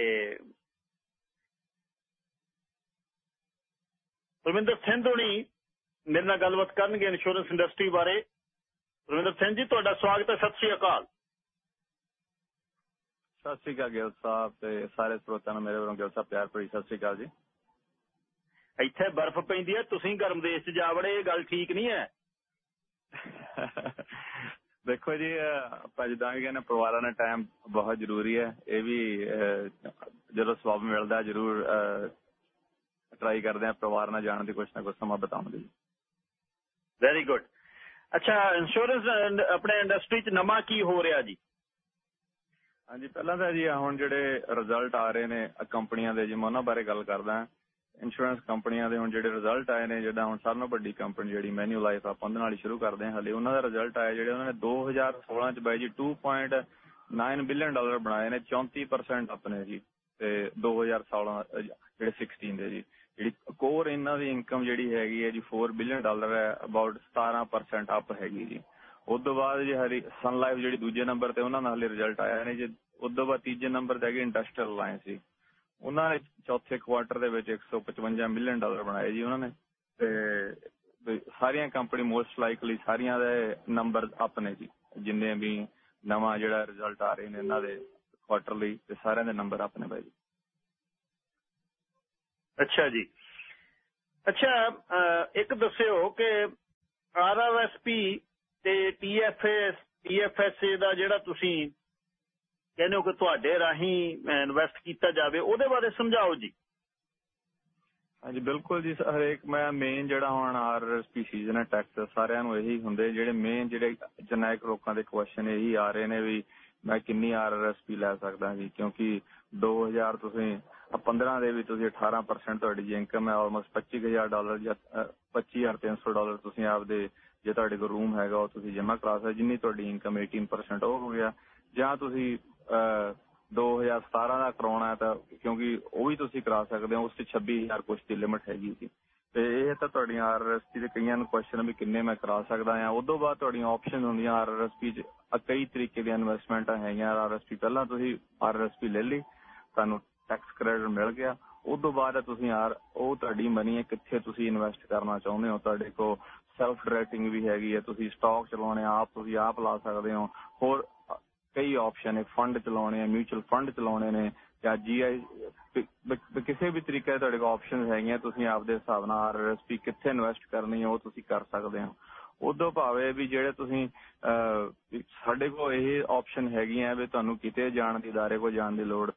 A: ਰਵਿੰਦਰ ਸਿੰਘ ਹੋਣੀ ਮੇਰੇ ਨਾਲ ਗੱਲਬਾਤ ਕਰਨਗੇ ਇੰਸ਼ੋਰੈਂਸ ਇੰਡਸਟਰੀ ਬਾਰੇ। ਰਵਿੰਦਰ ਸਿੰਘ ਜੀ ਤੁਹਾਡਾ ਸਵਾਗਤ ਹੈ ਸਤਿ ਸ੍ਰੀ ਅਕਾਲ।
C: ਸਤਿ ਸ੍ਰੀ ਅਕਾਲ ਗਿਲ ਸਾਹਿਬ ਤੇ ਸਾਰੇ ਸਰੋਤਿਆਂ ਨੂੰ ਮੇਰੇ ਵੱਲੋਂ ਗਿਲ ਸਾਹਿਬ ਪਿਆਰ ਭਰੀ ਸਤਿ ਸ੍ਰੀ ਅਕਾਲ ਜੀ।
A: ਇੱਥੇ ਬਰਫ਼ ਪੈਂਦੀ ਹੈ ਤੁਸੀਂ ਗਰਮ ਦੇਸ਼ 'ਚ ਜਾ ਵੜੇ ਇਹ ਗੱਲ ਠੀਕ ਨਹੀਂ ਹੈ? [LAUGHS]
C: ਦੇਖੋ ਜੀ ਆਪਾਂ ਜਿੱਦਾਂ ਵੀ ਕਹਿੰਦੇ ਪਰਿਵਾਰਾਂ ਦਾ ਟਾਈਮ ਬਹੁਤ ਜ਼ਰੂਰੀ ਹੈ। ਇਹ ਵੀ ਜਦੋਂ ਸਵਾਬ ਮਿਲਦਾ ਜ਼ਰੂਰ ਟਰਾਈ ਕਰਦੇ ਆ ਪਰਿਵਾਰ ਨਾਲ ਜਾਣ ਦੀ ਕੁਛ ਨਾ ਕੁਛ ਸਮਾਂ ਬਤਾਉਣ ਦੀ।
A: ਵੈਰੀ ਗੁੱਡ ਅੱਛਾ ਇੰਸ਼ੋਰੈਂਸ ਆਪਣੇ ਇੰਡਸਟਰੀ 'ਚ ਨਵਾਂ ਕੀ ਹੋ ਰਿਹਾ ਜੀ?
C: ਹਾਂਜੀ ਪਹਿਲਾਂ ਤਾਂ ਜੀ ਹੁਣ ਜਿਹੜੇ ਰਿਜ਼ਲਟ ਆ ਰਹੇ ਨੇ ਕੰਪਨੀਆਂ ਦੇ ਜੀ ਮੈਂ ਉਹਨਾਂ ਬਾਰੇ ਗੱਲ ਕਰਦਾ ਇੰਸ਼ੋਰੈਂਸ ਕੰਪਨੀਆਂ ਦੇ ਹੁਣ ਜਿਹੜੇ ਰਿਜ਼ਲਟ ਆਏ ਨੇ ਜਿਹੜਾ ਹੁਣ ਸਾਰਿਆਂ ਨਾਲੋਂ ਵੱਡੀ ਕੰਪਨੀ ਜਿਹੜੀ ਮੈਨੂ ਆਪਾਂ ਉਹਦੇ ਨਾਲ ਹੀ ਸ਼ੁਰੂ ਕਰਦੇ ਹਾਂ। ਹਲੇ ਉਹਨਾਂ ਦਾ ਰਿਜ਼ਲਟ ਆਇਆ, ਜਿਹੜੇ ਉਹਨਾਂ ਨੇ 2016 ਚ ਬਾਈ ਜੀ 9 ਬਿਲੀਅਨ ਡਾਲਰ ਬਣਾਏ ਨੇ 34% ਆਪਣੇ ਜੀ, ਤੇ 2016 ਜਿਹੜੇ 16 ਦੇ ਜੀ। ਜਿਹੜੀ ਕੋਰ ਇਹਨਾਂ ਦੀ ਇਨਕਮ ਜਿਹੜੀ ਹੈਗੀ ਹੈ ਜੀ 4 ਬਿਲੀਅਨ ਡਾਲਰ ਹੈ ਅਬਾਊਟ 17% ਅਪ ਹੈਗੀ ਜੀ। ਉਸ ਤੋਂ ਬਾਅਦ ਜੀ ਹਰੀ ਸਨ ਲਾਈਫ ਜਿਹੜੀ ਦੂਜੇ ਨੰਬਰ ਤੇ ਉਹਨਾਂ ਨਾਲ ਰਿਜ਼ਲਟ ਆਇਆ ਨੇ ਜੀ। ਉਸ ਤੋਂ ਬਾਅਦ ਤੀਜੇ ਨੰਬਰ ਤੇ ਹੈਗੀ ਇੰਡਸਟਰੀਅਲ ਅਲਾਈਅੰਸ ਜੀ। ਉਹਨਾਂ ਨੇ ਚੌਥੇ ਕੁਆਰਟਰ ਦੇ ਵਿੱਚ 155 ਮਿਲੀਅਨ ਡਾਲਰ ਬਣਾਏ ਜੀ ਉਹਨਾਂ ਨੇ। ਤੇ ਸਾਰੀਆਂ ਕੰਪਨੀ ਮੋਸਟ ਲਾਈਕਲੀ ਸਾਰੀਆਂ ਦੇ ਨੰਬਰ ਅਪ ਨੇ ਜੀ। ਜਿੰਨੇ ਵੀ ਨਵਾਂ ਜਿਹੜਾ ਰਿਜ਼ਲਟ ਆ ਰਹੇ ਨੇ ਇਹਨਾਂ ਦੇ ਕੁਆਰਟਰਲੀ ਤੇ ਸਾਰਿਆਂ ਦੇ ਨੰਬਰ ਅਪ ਨੇ ਬਾਈ
A: ਅੱਛਾ ਜੀ। ਅੱਛਾ ਇੱਕ ਦੱਸਿਓ ਕਿ ਆਰਆਰਐਸਪੀ ਤੇ ਟੀਐਫਐਸ ਟੀਐਫਐਸਏ ਦਾ ਜਿਹੜਾ ਤੁਸੀਂ ਕਹਿੰਦੇ ਹੋ ਕਿ ਤੁਹਾਡੇ ਰਾਹੀਂ ਇਨਵੈਸਟ ਕੀਤਾ ਜਾਵੇ ਉਹਦੇ ਬਾਰੇ ਸਮਝਾਓ ਜੀ।
C: ਹਾਂਜੀ ਬਿਲਕੁਲ ਜੀ ਸ- ਹਰੇਕ ਮੈਂ ਮੇਨ ਜਿਹੜਾ ਹੁਣ ਆਰਐਸਪੀ ਸੀਜ਼ਨ ਹੈ ਟੈਕਸ ਸਾਰਿਆਂ ਨੂੰ ਇਹੀ ਹੁੰਦੇ ਜਿਹੜੇ ਮੇਨ ਜਿਹੜੇ ਜਨੈਕ ਲੋਕਾਂ ਦੇ ਕੁਐਸਚਨ ਇਹੀ ਆ ਰਹੇ ਨੇ ਵੀ ਮੈਂ ਕਿੰਨੀ ਆਰਐਸਪੀ ਲੈ ਸਕਦਾ ਜੀ ਕਿਉਂਕਿ 2000 ਤੁਸੀਂ ਆਹ 15 ਦੇ ਵੀ ਤੁਸੀਂ 18% ਤੁਹਾਡੀ ਜੀ ਇਨਕਮ ਹੈ ਆਲਮੋਸਟ 25000 ਡਾਲਰ ਜਾਂ ਅਹ, 25300 ਡਾਲਰ ਤੁਸੀਂ ਆਪਦੇ ਜੇ ਤੁਹਾਡੇ ਕੋਲ ਰੂਮ ਹੈਗਾ ਉਹ ਤੁਸੀਂ ਜਮ੍ਹਾਂ ਕਰਾ ਸਕਦੇ ਜਿੰਨੀ ਤੁਹਾਡੀ ਇਨਕਮ 18% ਉਹ ਹੋ ਗਿਆ। ਜਾਂ ਤੁਸੀਂ 2017 ਦਾ ਕਰਾਉਣਾ ਹੈ ਤਾਂ ਕਿਉਂਕਿ ਉਹ ਵੀ ਤੁਸੀਂ ਕਰਾ ਸਕਦੇ ਹੋ ਉਸ ਤੇ 26000 ਕੁਛ ਦੀ ਲਿਮਟ ਹੈਗੀ ਸੀ। ਤੇ ਇਹ ਤਾਂ ਤੁਹਾਡੀਆਂ ਆਰਐਸਪੀ ਦੇ ਕਈਆਂ ਨੂੰ ਕੁਐਸਚਨ ਵੀ ਕਿੰਨੇ ਮੈਂ ਕਰਾ ਸਕਦਾ ਆ ਉਸ ਬਾਅਦ ਤੁਹਾਡੀਆਂ ਆਪਸ਼ਨ ਹੁੰਦੀਆਂ ਆਰਐਸਪੀ ਚ ਕਈ ਤਰੀਕੇ ਦੀਆਂ ਇਨਵੈਸਟਮੈਂਟਾਂ ਹੈਗੀਆਂ। ਆਰਐਸਪੀ ਪਹਿਲਾਂ ਤੁਸੀਂ ਆਰਐਸਪੀ ਲੈ ਲਈ ਤੁਹਾਨੂੰ ਟੈਕਸ ਕ੍ਰੈਡਿਟ ਮਿਲ ਗਿਆ। ਉਸ ਬਾਅਦ ਤੁਸੀਂ ਆਰ ਉਹ ਤੁਹਾਡੀ ਮਨੀ ਹੈ ਕਿੱਥੇ ਤੁਸੀਂ ਇਨਵੈਸਟ ਕਰਨਾ ਚਾਹੁੰਦੇ ਹੋ। ਤੁਹਾਡੇ ਕੋਲ ਸੈਲਫ ਡਾਇਰੈਕਟਿੰਗ ਵੀ ਹੈਗੀ ਹੈ ਤੁਸੀਂ ਸਟਾਕ ਚਲਾਉਣੇ ਆ, ਆਪ ਤੁਸੀਂ ਆਪ ਲਾ ਸਕਦੇ ਹੋ। ਹੋਰ ਕਈ ਆਪਸ਼ਨ ਹੈ ਫੰਡ ਚਲਾਉਣੇ ਆ ਮਿਊਚੁਅਲ ਫੰਡ ਚਲਾਉਣੇ ਨੇ ਜਾਂ ਜੀਆਈ ਕਿਸੇ ਵੀ ਤਰੀਕੇ ਦੇ ਤੁਹਾਡੇ ਕੋਲ ਆਪਸ਼ਨਸ ਹੈਗੀਆਂ ਤੁਸੀਂ ਆਪਦੇ ਹਿਸਾਬ ਨਾਲ ਆਰਐਸਪੀ ਕਿੱਥੇ ਇਨਵੈਸਟ ਕਰਨੀ ਹੈ ਉਹ ਤੁਸੀਂ ਕਰ ਸਕਦੇ ਹੋ ਉਦੋਂ ਭਾਵੇਂ ਵੀ ਜਿਹੜੇ ਤੁਸੀਂ ਅਹ, ਵੀ ਸਾਡੇ ਕੋਲ ਇਹ ਆਪਸ਼ਨ ਹੈਗੀਆਂ ਵੀ ਤੁਹਾਨੂੰ ਕਿਤੇ ਜਾਣ ਦੀ ادارے ਕੋਲ ਜਾਣ ਦੀ ਲੋੜ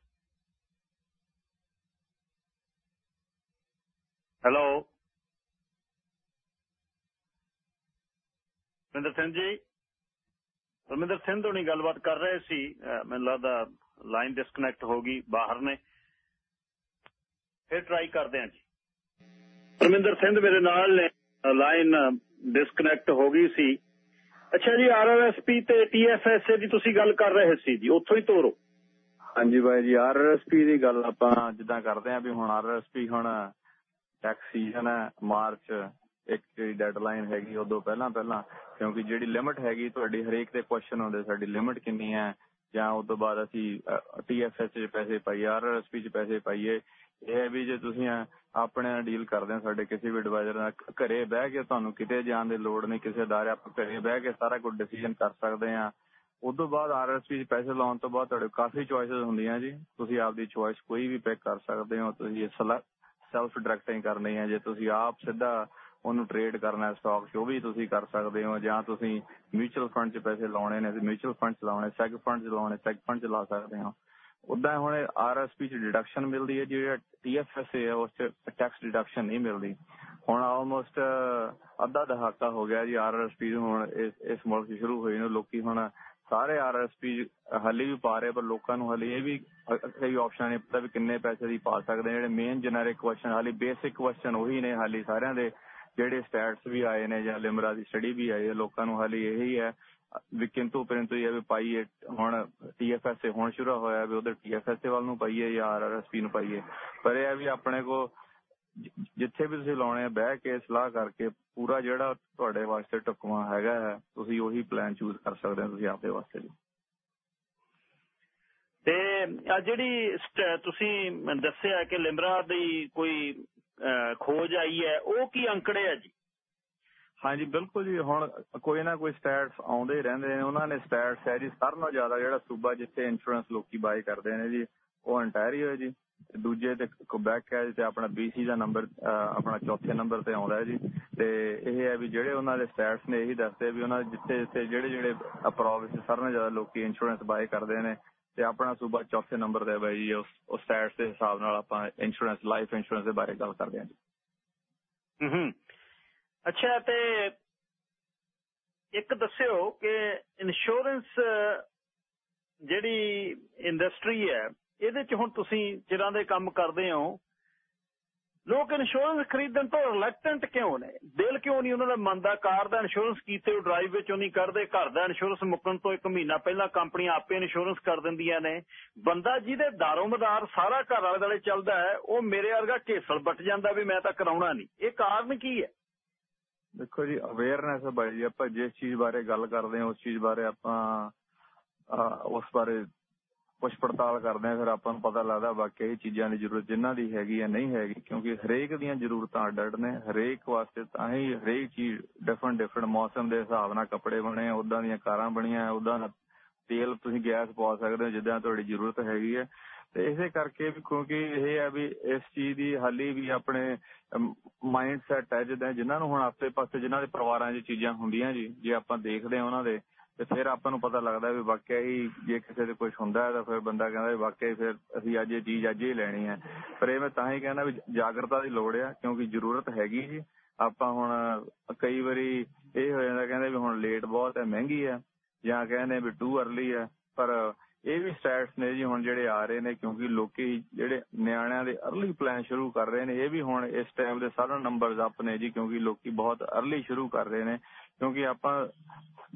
A: ਹੈਲੋ ਰਮਿੰਦਰ ਸਿੰਘ ਜੀ ਰਮਿੰਦਰ ਸਿੰਘ ਤੋਂ ਨਹੀਂ ਗੱਲਬਾਤ ਕਰ ਰਹੇ ਸੀ ਮੈਨੂੰ ਲੱਗਦਾ ਲਾਈਨ ਡਿਸਕਨੈਕਟ ਹੋ ਗਈ, ਬਾਹਰ ਨੇ। ਫਿਰ ਟਰਾਈ ਕਰਦੇ ਹਾਂ ਜੀ। ਰਮਿੰਦਰ ਸਿੰਘ ਮੇਰੇ ਨਾਲ ਨੇ ਲਾਈਨ ਡਿਸਕਨੈਕਟ ਹੋ ਗਈ ਸੀ। ਅੱਛਾ ਜੀ ਆਰਆਰਐਸਪੀ ਤੇ ਟੀਐਫਐਸਏ ਦੀ ਤੁਸੀਂ ਗੱਲ ਕਰ ਰਹੇ ਸੀ ਜੀ, ਉੱਥੋਂ ਹੀ ਤੋਰੋ।
C: ਹਾਂਜੀ ਬਾਈ ਜੀ ਆਰਐਸਪੀ ਦੀ ਗੱਲ ਆਪਾਂ ਜਿੱਦਾਂ ਕਰਦੇ ਆਂ ਵੀ ਹੁਣ ਆਰਐਸਪੀ ਹੁਣ ਟੈਕਸ ਸੀਜ਼ਨ ਹੈ, ਮਾਰਚ ਇੱਕ ਜਿਹੜੀ ਡੈਡਲਾਈਨ ਹੈਗੀ ਉਦੋਂ ਪਹਿਲਾਂ ਪਹਿਲਾਂ, ਕਿਉਂਕਿ ਜਿਹੜੀ ਲਿਮਟ ਹੈਗੀ ਤੁਹਾਡੀ, ਹਰੇਕ ਦੇ ਕੁਐਸਚਨ ਹੁੰਦੇ ਸਾਡੀ ਲਿਮਟ ਕਿੰਨੀ ਹੈ? ਜਾਂ ਉਸ ਤੋਂ ਬਾਅਦ ਅਸੀਂ ਟੀਐਫਐਸ 'ਚ ਪੈਸੇ ਪਾਈਏ ਆਰਐਸਪੀ 'ਚ ਪੈਸੇ ਪਾਈਏ। ਇਹ ਹੈ ਵੀ ਜੇ ਤੁਸੀਂ ਆਪਣੇ ਨਾਲ ਡੀਲ ਕਰਦੇ ਹੋ, ਸਾਡੇ ਕਿਸੇ ਵੀ ਐਡਵਾਈਜ਼ਰ ਨਾਲ ਘਰੇ ਬਹਿ ਕੇ ਤੁਹਾਨੂੰ ਕਿਤੇ ਜਾਣ ਦੀ ਲੋੜ ਨਹੀਂ, ਕਿਸੇ ਅਦਾਰੇ ਆਪਾਂ ਘਰੇ ਬਹਿ ਕੇ ਸਾਰਾ ਕੁਝ ਡਿਸੀਜਨ ਕਰ ਸਕਦੇ ਆ ਉਸ ਤੋਂ ਬਾਅਦ ਆਰਐਸਪੀ 'ਚ ਪੈਸੇ ਲਾਉਣ ਤੋਂ ਬਾਅਦ ਤੁਹਾਡੇ ਕੋਲ ਕਾਫੀ ਚੁਆਇਸਸ ਹੁੰਦੀਆਂ ਜੀ। ਤੁਸੀਂ ਆਪਦੀ ਚੁਆਇਸ ਕੋਈ ਵੀ ਪਿਕ ਕਰ ਸਕਦੇ ਹੋ, ਤੁਸੀਂ ਸੈਲਫ ਡਾਇਰੈਕਟਿੰਗ ਕਰਨੀ ਹੈ। ਜੇ ਤੁਸੀਂ ਆਪ ਸਿੱਧਾ ਉਹਨੂੰ ਟ੍ਰੇਡ ਕਰਨਾ ਹੈ ਸਟਾਕ 'ਚ ਉਹ ਵੀ ਤੁਸੀਂ ਕਰ ਸਕਦੇ ਹੋ ਜਾਂ ਤੁਸੀਂ ਮਿਊਚੁਅਲ ਫੰਡ 'ਚ ਪੈਸੇ ਲਾਉਣੇ ਨੇ ਮਿਊਚੁਅਲ ਫੰਡ 'ਚ ਲਾਉਣੇ ਸੈਗ ਫੰਡ 'ਚ ਲਾਉਣੇ ਸੈਗ ਫੰਡ 'ਚ ਲਾ ਸਕਦੇ ਹੋ। ਉਦਾਂ ਹੁਣ ਆਰਐਸਪੀ 'ਚ ਡਿਡਕਸ਼ਨ ਮਿਲਦੀ ਹੈ, ਜਿਹੜਾ ਟੀਐਫਐਸਏ ਹੈ, ਉਸ 'ਚ ਟੈਕਸ ਡਿਡਕਸ਼ਨ ਨਹੀਂ ਮਿਲਦੀ। ਹੁਣ ਆਲਮੋਸਟ ਅੱਧਾ ਦਹਾਕਾ ਹੋ ਗਿਆ ਜੀ ਆਰਐਸਪੀ ਹੁਣ ਇਸ ਮੁਲਕ 'ਚ ਸ਼ੁਰੂ ਹੋਈ ਨੂੰ। ਲੋਕੀ ਹੁਣ ਸਾਰੇ ਆਰਐਸਪੀ ਹਾਲੇ ਵੀ ਪਾ ਰਹੇ, ਪਰ ਲੋਕਾਂ ਨੂੰ ਹਾਲੇ ਇਹ ਵੀ ਕਈ ਆਪਸ਼ਨ ਨਹੀਂ ਪਤਾ ਵੀ ਕਿੰਨੇ ਪੈਸੇ ਦੀ ਪਾ ਸਕਦੇ ਜਿਹੜੇ ਮੇਨ ਜੈਨਰਿਕ ਕੁਐਸਚਨ ਹਾਲੇ ਬੇਸਿਕ ਕੁਐਸਚਨ ਉਹੀ ਨੇ ਹਾਲੇ ਸਾਰਿਆਂ ਦੇ। ਜਿਹੜੇ ਸਟੈਟਸ ਵੀ ਆਏ ਨੇ ਜਾਂ ਲਿਮਰਾ ਦੀ ਸਟੱਡੀ ਵੀ ਆਈ ਹੈ, ਲੋਕਾਂ ਨੂੰ ਹਾਲੇ ਇਹੀ ਹੈ ਵੀ ਕਿੰਤੂ ਪਰੰਤੂ ਇਹ ਵੀ ਪਾਈਏ ਹੁਣ ਟੀਐਫਐਸਏ ਹੁਣ ਸ਼ੁਰੂ ਹੋਇਆ ਵੀ ਉਧਰ ਟੀਐਫਐਸਏ ਵੱਲ ਨੂੰ ਪਾਈਏ ਜਾਂ ਆਰਆਰਐਸਪੀ ਨੂੰ ਪਾਈਏ। ਪਰ ਇਹ ਹੈ ਵੀ ਆਪਣੇ ਕੋ ਜਿੱਥੇ ਵੀ ਤੁਸੀਂ ਲਾਉਣੇ ਆ, ਬਹਿ ਕੇ ਸਲਾਹ ਕਰਕੇ ਪੂਰਾ ਜਿਹੜਾ ਤੁਹਾਡੇ ਵਾਸਤੇ ਟੁਕਵਾ ਹੈਗਾ ਹੈ, ਤੁਸੀਂ ਉਹੀ ਪਲਾਨ ਚੂਜ਼ ਕਰ ਸਕਦੇ ਹੋ ਤੁਸੀਂ ਆਪਦੇ ਵਾਸਤੇ ਜੀ
A: ਤੇ ਜਿਹੜੀ ਤੁਸੀਂ ਦੱਸਿਆ ਕਿ ਲਿਮਰਾ ਦੀ ਕੋਈ ਖੋਜ ਆਈ ਹੈ, ਉਹ ਕੀ ਅੰਕੜੇ ਆ ਜੀ?
C: ਹਾਂਜੀ, ਬਿਲਕੁਲ ਜੀ, ਹੁਣ ਕੋਈ ਨਾ ਕੋਈ ਸਟੈਟਸ ਆਉਂਦੇ ਰਹਿੰਦੇ ਨੇ, ਉਹਨਾਂ ਨੇ ਸਟੈਟਸ ਹੈ ਜੀ ਸਾਰਿਆਂ ਨਾਲੋਂ ਜ਼ਿਆਦਾ ਜਿਹੜਾ ਸੂਬਾ ਜਿੱਥੇ ਇੰਸ਼ੋਰੈਂਸ ਲੋਕੀ ਬਾਈ ਕਰਦੇ ਨੇ ਜੀ, ਉਹ ਅੰਟੈਰੀਓ ਹੈ ਜੀ ਦੂਜੇ ਤੇ ਕੁਬੈਕ ਹੈ ਤੇ ਆਪਣਾ ਬੀਸੀ ਦਾ ਨੰਬਰ ਆਪਣਾ ਚੌਥੇ ਨੰਬਰ ਤੇ ਆਉਂਦਾ ਹੈ ਜੀ, ਤੇ ਇਹ ਹੈ ਵੀ ਜਿਹੜੇ ਉਹਨਾਂ ਦੇ ਸਟੈਟਸ ਨੇ, ਇਹੀ ਦੱਸਦੇ ਵੀ ਉਹਨਾਂ ਜਿੱਥੇ ਜਿੱਥੇ ਜਿਹੜੇ ਜਿਹੜੇ ਪ੍ਰੋਵਿੰਸ ਸਾਰਿਆਂ ਨਾਲੋਂ ਜ਼ਿਆਦਾ ਲੋਕੀ ਇੰਸ਼ੋਰੈਂਸ ਬਾਈ ਕਰਦੇ ਨੇ ਤੇ ਆਪਣਾ ਸੂਬਾ ਚੌਥੇ ਨੰਬਰ ਤੇ ਹੈ ਜੀ, ਉਸ ਉਸ ਦੇ ਹਿਸਾਬ ਨਾਲ ਆਪਾਂ ਇੰਸ਼ੋਰੈਂਸ ਲਾਈਫ ਇੰਸ਼ੋਰੈਂਸ ਦੇ ਬਾਰੇ ਗੱਲ ਕਰਦੇ ਹਾਂ ਜੀ।
A: ਹੂੰ ਅੱਛਾ, ਤੇ ਇੱਕ ਦੱਸਿਓ ਕਿ ਇੰਸ਼ੋਰੈਂਸ ਜਿਹੜੀ ਇੰਡਸਟਰੀ ਹੈ, ਇਹਦੇ ਚ ਹੁਣ ਤੁਸੀਂ ਚਿਰਾਂ ਦੇ ਕੰਮ ਕਰਦੇ ਹੋ ਲੋਕ ਇੰਸ਼ੋਰੈਂਸ ਖਰੀਦਣ ਤੋਂ ਰਿਲੈਕਟੈਂਟ ਕਿਉਂ ਨੇ? ਦਿਲ ਕਿਉਂ ਨਹੀਂ ਉਹਨਾਂ ਦਾ ਮੰਨਦਾ? ਕਾਰ ਦਾ ਇੰਸ਼ੋਰੈਂਸ ਕੀਤੇ ਉਹ ਡਰਾਈਵ ਵਿੱਚੋਂ ਨਹੀਂ ਕਰਦੇ ਘਰ ਦਾ ਇੰਸ਼ੋਰੈਂਸ ਮੁੱਕਣ ਤੋਂ ਇੱਕ ਮਹੀਨਾ ਪਹਿਲਾਂ ਕੰਪਨੀਆਂ ਆਪੇ ਇੰਸ਼ੋਰੈਂਸ ਕਰ ਦਿੰਦੀਆਂ ਨੇ। ਬੰਦਾ ਜਿਹਦੇ ਦਾਰੋਂ ਮਦਾਰ ਸਾਰਾ ਘਰ ਵਾਲੇ ਦੁਆਲੇ ਚੱਲਦਾ ਹੈ, ਉਹ ਮੇਰੇ ਵਰਗਾ ਘੇਸਲ ਵੱਟ ਜਾਂਦਾ ਵੀ ਮੈਂ ਤਾਂ ਕਰਾਉਣਾ ਨਹੀਂ। ਇਹ ਕਾਰਨ ਕੀ ਹੈ?
C: ਦੇਖੋ ਜੀ ਅਵੇਅਰਨੈਸ ਹੈ ਬਾਈ ਜੀ, ਆਪਾਂ ਜਿਸ ਚੀਜ਼ ਬਾਰੇ ਗੱਲ ਕਰਦੇ ਹਾਂ, ਉਸ ਚੀਜ਼ ਬਾਰੇ ਆਪਾਂ ਉਸ ਬਾਰੇ ਪੁੱਛ ਪੜਤਾਲ ਕਰਦੇ ਹਾਂ ਫਿਰ ਆਪਾਂ ਨੂੰ ਪਤਾ ਲੱਗਦਾ ਵਾਕਿਆ ਇਹ ਚੀਜ਼ਾਂ ਦੀ ਜ਼ਰੂਰਤ ਜਿਨ੍ਹਾਂ ਦੀ ਹੈਗੀ ਆ, ਨਹੀਂ ਹੈਗੀ, ਕਿਉਂਕਿ ਹਰੇਕ ਦੀਆਂ ਜ਼ਰੂਰਤਾਂ ਅੱਡ ਅੱਡ ਨੇ, ਹਰੇਕ ਵਾਸਤੇ ਤਾਂ ਹੀ ਹਰੇਕ ਚੀਜ਼ ਡਿਫਰੈਂਟ ਡਿਫਰੈਂਟ ਮੌਸਮ ਦੇ ਹਿਸਾਬ ਨਾਲ ਕੱਪੜੇ ਬਣੇ ਆ ਉਦਾਂ ਦੀਆਂ ਕਾਰਾਂ ਬਣੀਆਂ ਉਦਾਂ ਦਾ ਤੇਲ ਤੁਸੀਂ ਗੈਸ ਪਾ ਸਕਦੇ ਹੋ, ਜਿੱਦਾਂ ਤੁਹਾਡੀ ਜ਼ਰੂਰਤ ਹੈਗੀ ਹੈ ਤੇ ਇਸੇ ਕਰਕੇ ਵੀ ਕਿਉਂਕਿ ਇਹ ਹੈ ਵੀ ਇਸ ਚੀਜ਼ ਦੀ ਹਾਲੀ ਵੀ ਆਪਣੇ ਮਾਈਂਡ ਸੈਟ ਹੈ ਜਿੱਦਾਂ, ਜਿਨ੍ਹਾਂ ਨੂੰ ਹੁਣ ਆਪੇ ਪਾਸੇ ਜਿਨ੍ਹਾਂ ਦੇ ਪਰਿਵਾਰਾਂ 'ਚ ਚੀਜ਼ਾਂ ਹੁੰਦੀਆਂ ਜੀ, ਜੇ ਆਪਾਂ ਦੇਖਦੇ ਹਾਂ ਉਹਨਾਂ ਦੇ ਤੇ ਫਿਰ ਆਪਾਂ ਨੂੰ ਪਤਾ ਲੱਗਦਾ ਵੀ ਵਾਕਿਆ ਹੀ ਜੇ ਕਿਸੇ ਦੇ ਕੁਝ ਹੁੰਦਾ ਹੈ ਤਾਂ ਫਿਰ ਬੰਦਾ ਕਹਿੰਦਾ ਵੀ ਵਾਕਿਆ ਹੀ ਫਿਰ ਅਸੀਂ ਅੱਜ ਇਹ ਚੀਜ਼ ਅੱਜ ਹੀ ਲੈਣੀ ਹੈ। ਪਰ ਇਹ ਮੈਂ ਤਾਂ ਹੀ ਕਹਿੰਦਾ ਵੀ ਜਾਗਰਤਾ ਦੀ ਲੋੜ ਆ, ਕਿਉਂਕਿ ਜ਼ਰੂਰਤ ਹੈਗੀ ਜੀ। ਆਪਾਂ ਹੁਣ ਕਈ ਵਾਰੀ ਇਹ ਹੋ ਜਾਂਦਾ ਕਹਿੰਦੇ ਵੀ ਹੁਣ ਲੇਟ ਬਹੁਤ ਹੈ, ਮਹਿੰਗੀ ਹੈ ਜਾਂ ਕਹਿੰਦੇ ਵੀ ਟੂ ਅਰਲੀ ਹੈ। ਪਰ ਇਹ ਵੀ ਸਟੈਟਸ ਨੇ ਜੀ ਹੁਣ ਜਿਹੜੇ ਆ ਰਹੇ ਨੇ, ਕਿਉਂਕਿ ਲੋਕੀ ਜਿਹੜੇ ਨਿਆਣਿਆਂ ਦੇ ਅਰਲੀ ਪਲਾਨ ਸ਼ੁਰੂ ਕਰ ਰਹੇ ਨੇ, ਇਹ ਵੀ ਹੁਣ ਇਸ ਟਾਈਮ ਦੇ ਸਾਰਾ ਨੰਬਰਸ ਅਪ ਨੇ ਜੀ, ਕਿਉਂਕਿ ਲੋਕੀ ਬਹੁਤ ਅਰਲੀ ਸ਼ੁਰੂ ਕਰ ਰਹੇ ਨੇ। ਕਿਉਂਕਿ ਆਪਾਂ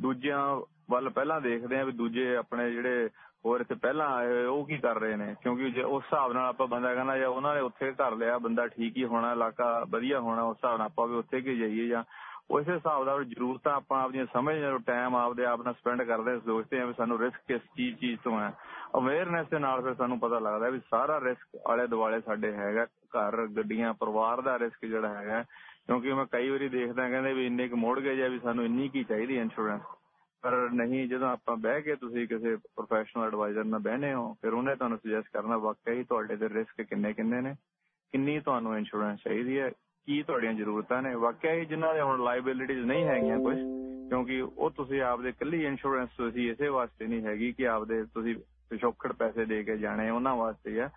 C: ਦੂਜਿਆਂ ਵੱਲ ਪਹਿਲਾਂ ਦੇਖਦੇ ਆ ਵੀ ਦੂਜੇ ਆਪਣੇ ਜਿਹੜੇ ਹੋਰ ਇੱਥੇ ਪਹਿਲਾਂ ਆਏ ਹੋਏ, ਉਹ ਕੀ ਕਰ ਰਹੇ ਨੇ? ਕਿਉਂਕਿ ਜੇ ਉਸ ਹਿਸਾਬ ਨਾਲ ਆਪਾਂ ਬੰਦਾ ਕਹਿੰਦਾ ਜਾਂ ਉਹਨਾਂ ਨੇ ਉੱਥੇ ਘਰ ਲਿਆ, ਬੰਦਾ ਠੀਕ ਹੀ ਹੋਣਾ, ਇਲਾਕਾ ਵਧੀਆ ਹੋਣਾ, ਉਸ ਹਿਸਾਬ ਨਾਲ ਆਪਾਂ ਵੀ ਉੱਥੇ ਕੀ ਜਾਈਏ ਜਾਂ ਉਸੇ ਹਿਸਾਬ ਦਾ ਜ਼ਰੂਰਤਾਂ ਆਪਾਂ ਆਪਣੀਆਂ ਸਮਝ ਨਾਲ ਟਾਈਮ ਆਪਦੇ ਆਪ ਨਾਲ ਸਪੈਂਡ ਕਰਦੇ ਸੋਚਦੇ ਆ ਵੀ ਸਾਨੂੰ ਰਿਸਕ ਕਿਸ ਚੀਜ਼ ਚੀਜ਼ ਤੋਂ ਹੈ। ਅਵੇਅਰਨੈਸ ਦੇ ਨਾਲ ਫਿਰ ਸਾਨੂੰ ਪਤਾ ਲੱਗਦਾ ਵੀ ਸਾਰਾ ਰਿਸਕ ਆਲੇ ਦੁਆਲੇ ਸਾਡੇ ਹੈਗਾ, ਘਰ, ਗੱਡੀਆਂ, ਪਰਿਵਾਰ ਦਾ ਰਿਸਕ ਜਿਹੜਾ ਹੈਗਾ ਕਿਉਂਕਿ ਮੈਂ ਕਈ ਵਾਰੀ ਦੇਖਦਾ ਕਹਿੰਦੇ ਵੀ ਇੰਨੇ ਕੁ ਮੋੜ ਗਏ ਜਾਂ ਵੀ ਸਾਨੂੰ ਇੰਨੀ ਕੀ ਚਾਹੀਦੀ ਇੰਸ਼ੋਰੈਂਸ ਪਰ ਨਹੀਂ, ਜਦੋਂ ਆਪਾਂ ਬਹਿ ਕੇ ਤੁਸੀਂ ਕਿਸੇ ਪ੍ਰੋਫੈਸ਼ਨਲ ਐਡਵਾਈਜ਼ਰ ਨਾਲ ਬਹਿਨੇ ਹੋ, ਫਿਰ ਉਹਨੇ ਤੁਹਾਨੂੰ ਸੁਜੈਸਟ ਕਰਨਾ ਵਾਕਿਆ ਤੁਹਾਡੇ ਦੇ ਰਿਸਕ ਕਿੰਨੇ ਕਿੰਨੇ ਨੇ, ਕਿੰਨੀ ਤੁਹਾਨੂੰ ਇੰਸ਼ੋਰੈਂਸ ਚਾਹੀਦੀ ਹੈ, ਕੀ ਤੁਹਾਡੀਆਂ ਜ਼ਰੂਰਤਾਂ ਨੇ ਵਾਕਿਆ ਹੀ ਜਿਨ੍ਹਾਂ ਦੇ ਹੁਣ ਲਾਇਬਿਲਿਟੀਜ਼ ਨਹੀਂ ਹੈਗੀਆਂ ਕੁਝ ਕਿਉਂਕਿ ਉਹ ਤੁਸੀਂ ਆਪਦੇ ਕੱਲੀ ਇੰਸ਼ੋਰੈਂਸ ਤੁਸੀਂ ਇਸੇ ਵਾਸਤੇ ਨਹੀਂ ਹੈਗੀ ਕਿ ਆਪਦੇ ਤੁਸੀਂ ਪਿਛੋਕੜ ਪੈਸੇ ਦੇ ਕੇ ਜਾਣੇ ਉਹਨਾਂ ਵਾਸਤੇ ਆ।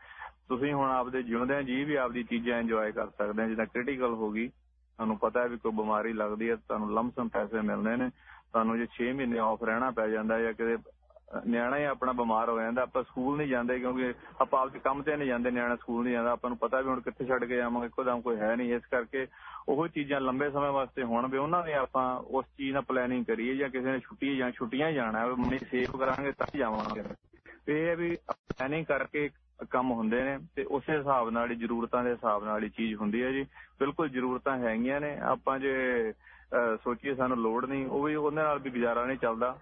C: ਤੁਸੀਂ ਹੁਣ ਆਪਦੇ ਜਿਉਂਦਿਆਂ ਜੀ ਵੀ ਆਪਦੀ ਚੀਜ਼ਾਂ ਇੰਜੋਏ ਕਰ ਸਕਦੇ ਆ ਜਿੱਦਾਂ ਕ੍ਰਿਟੀਕਲ ਹੋ ਗਈ ਤੁਹਾਨੂੰ ਪਤਾ ਹੈ ਵੀ ਕੋਈ ਬਿਮਾਰੀ ਲੱਗਦੀ ਹੈ ਤੁਹਾਨੂੰ ਲੰਮਸਮ ਪੈਸੇ ਮਿਲਣੇ ਨੇ। ਤੁਹਾਨੂੰ ਜੇ 6 ਮਹੀਨੇ ਆਫ ਰਹਿਣਾ ਪੈ ਜਾਂਦਾ ਜਾਂ ਕਿਤੇ ਨਿਆਣਾ ਹੀ ਆਪਣਾ ਬਿਮਾਰ ਹੋ ਜਾਂਦਾ, ਆਪਾਂ ਸਕੂਲ ਨਹੀਂ ਜਾਂਦੇ ਕਿਉਂਕਿ ਆਪਾਂ ਆਪਦੇ ਕੰਮ ਤੇ ਨਹੀਂ ਜਾਂਦੇ, ਨਿਆਣਾ ਸਕੂਲ ਨਹੀਂ ਜਾਂਦਾ। ਆਪਾਂ ਨੂੰ ਪਤਾ ਵੀ ਹੁਣ ਕਿੱਥੇ ਛੱਡ ਕੇ ਜਾਵਾਂਗੇ ਇੱਕੋਦਮ ਕੋਈ ਹੈ ਨਹੀਂ। ਇਸ ਕਰਕੇ ਉਹ ਚੀਜ਼ਾਂ ਲੰਬੇ ਸਮੇਂ ਵਾਸਤੇ ਹੋਣ ਵੀ ਉਹਨਾਂ ਨੇ ਆਪਾਂ ਉਸ ਚੀਜ਼ ਦਾ ਪਲੈਨਿੰਗ ਕਰੀਏ ਜਾਂ ਕਿਸੇ ਨੇ ਛੁੱਟੀ ਜਾਂ ਛੁੱਟੀਆਂ ਜਾਣਾ ਹੈ। ਮਨੀ ਸੇਵ ਕਰਾਂਗੇ ਤਾਂ ਜਾਵਾਂਗੇ। ਇਹ ਹੈ ਵੀ ਪਲੈਨਿੰਗ ਕਰਕੇ ਕੰਮ ਹੁੰਦੇ ਨੇ ਤੇ ਉਸੇ ਹਿਸਾਬ ਨਾਲ ਹੀ, ਜ਼ਰੂਰਤਾਂ ਦੇ ਹਿਸਾਬ ਨਾਲ ਹੀ ਚੀਜ਼ ਹੁੰਦੀ ਹੈ ਜੀ। ਬਿਲਕੁਲ ਜ਼ਰੂਰਤਾਂ ਹੈਗੀਆਂ ਨੇ। ਆਪਾਂ ਜੇ ਸੋਚੀਏ ਸਾਨੂੰ ਲੋੜ ਨਹੀਂ, ਉਹ ਵੀ ਉਹਦੇ ਨਾਲ ਵੀ ਗੁਜ਼ਾਰਾ ਨਹੀਂ ਚੱਲਦਾ।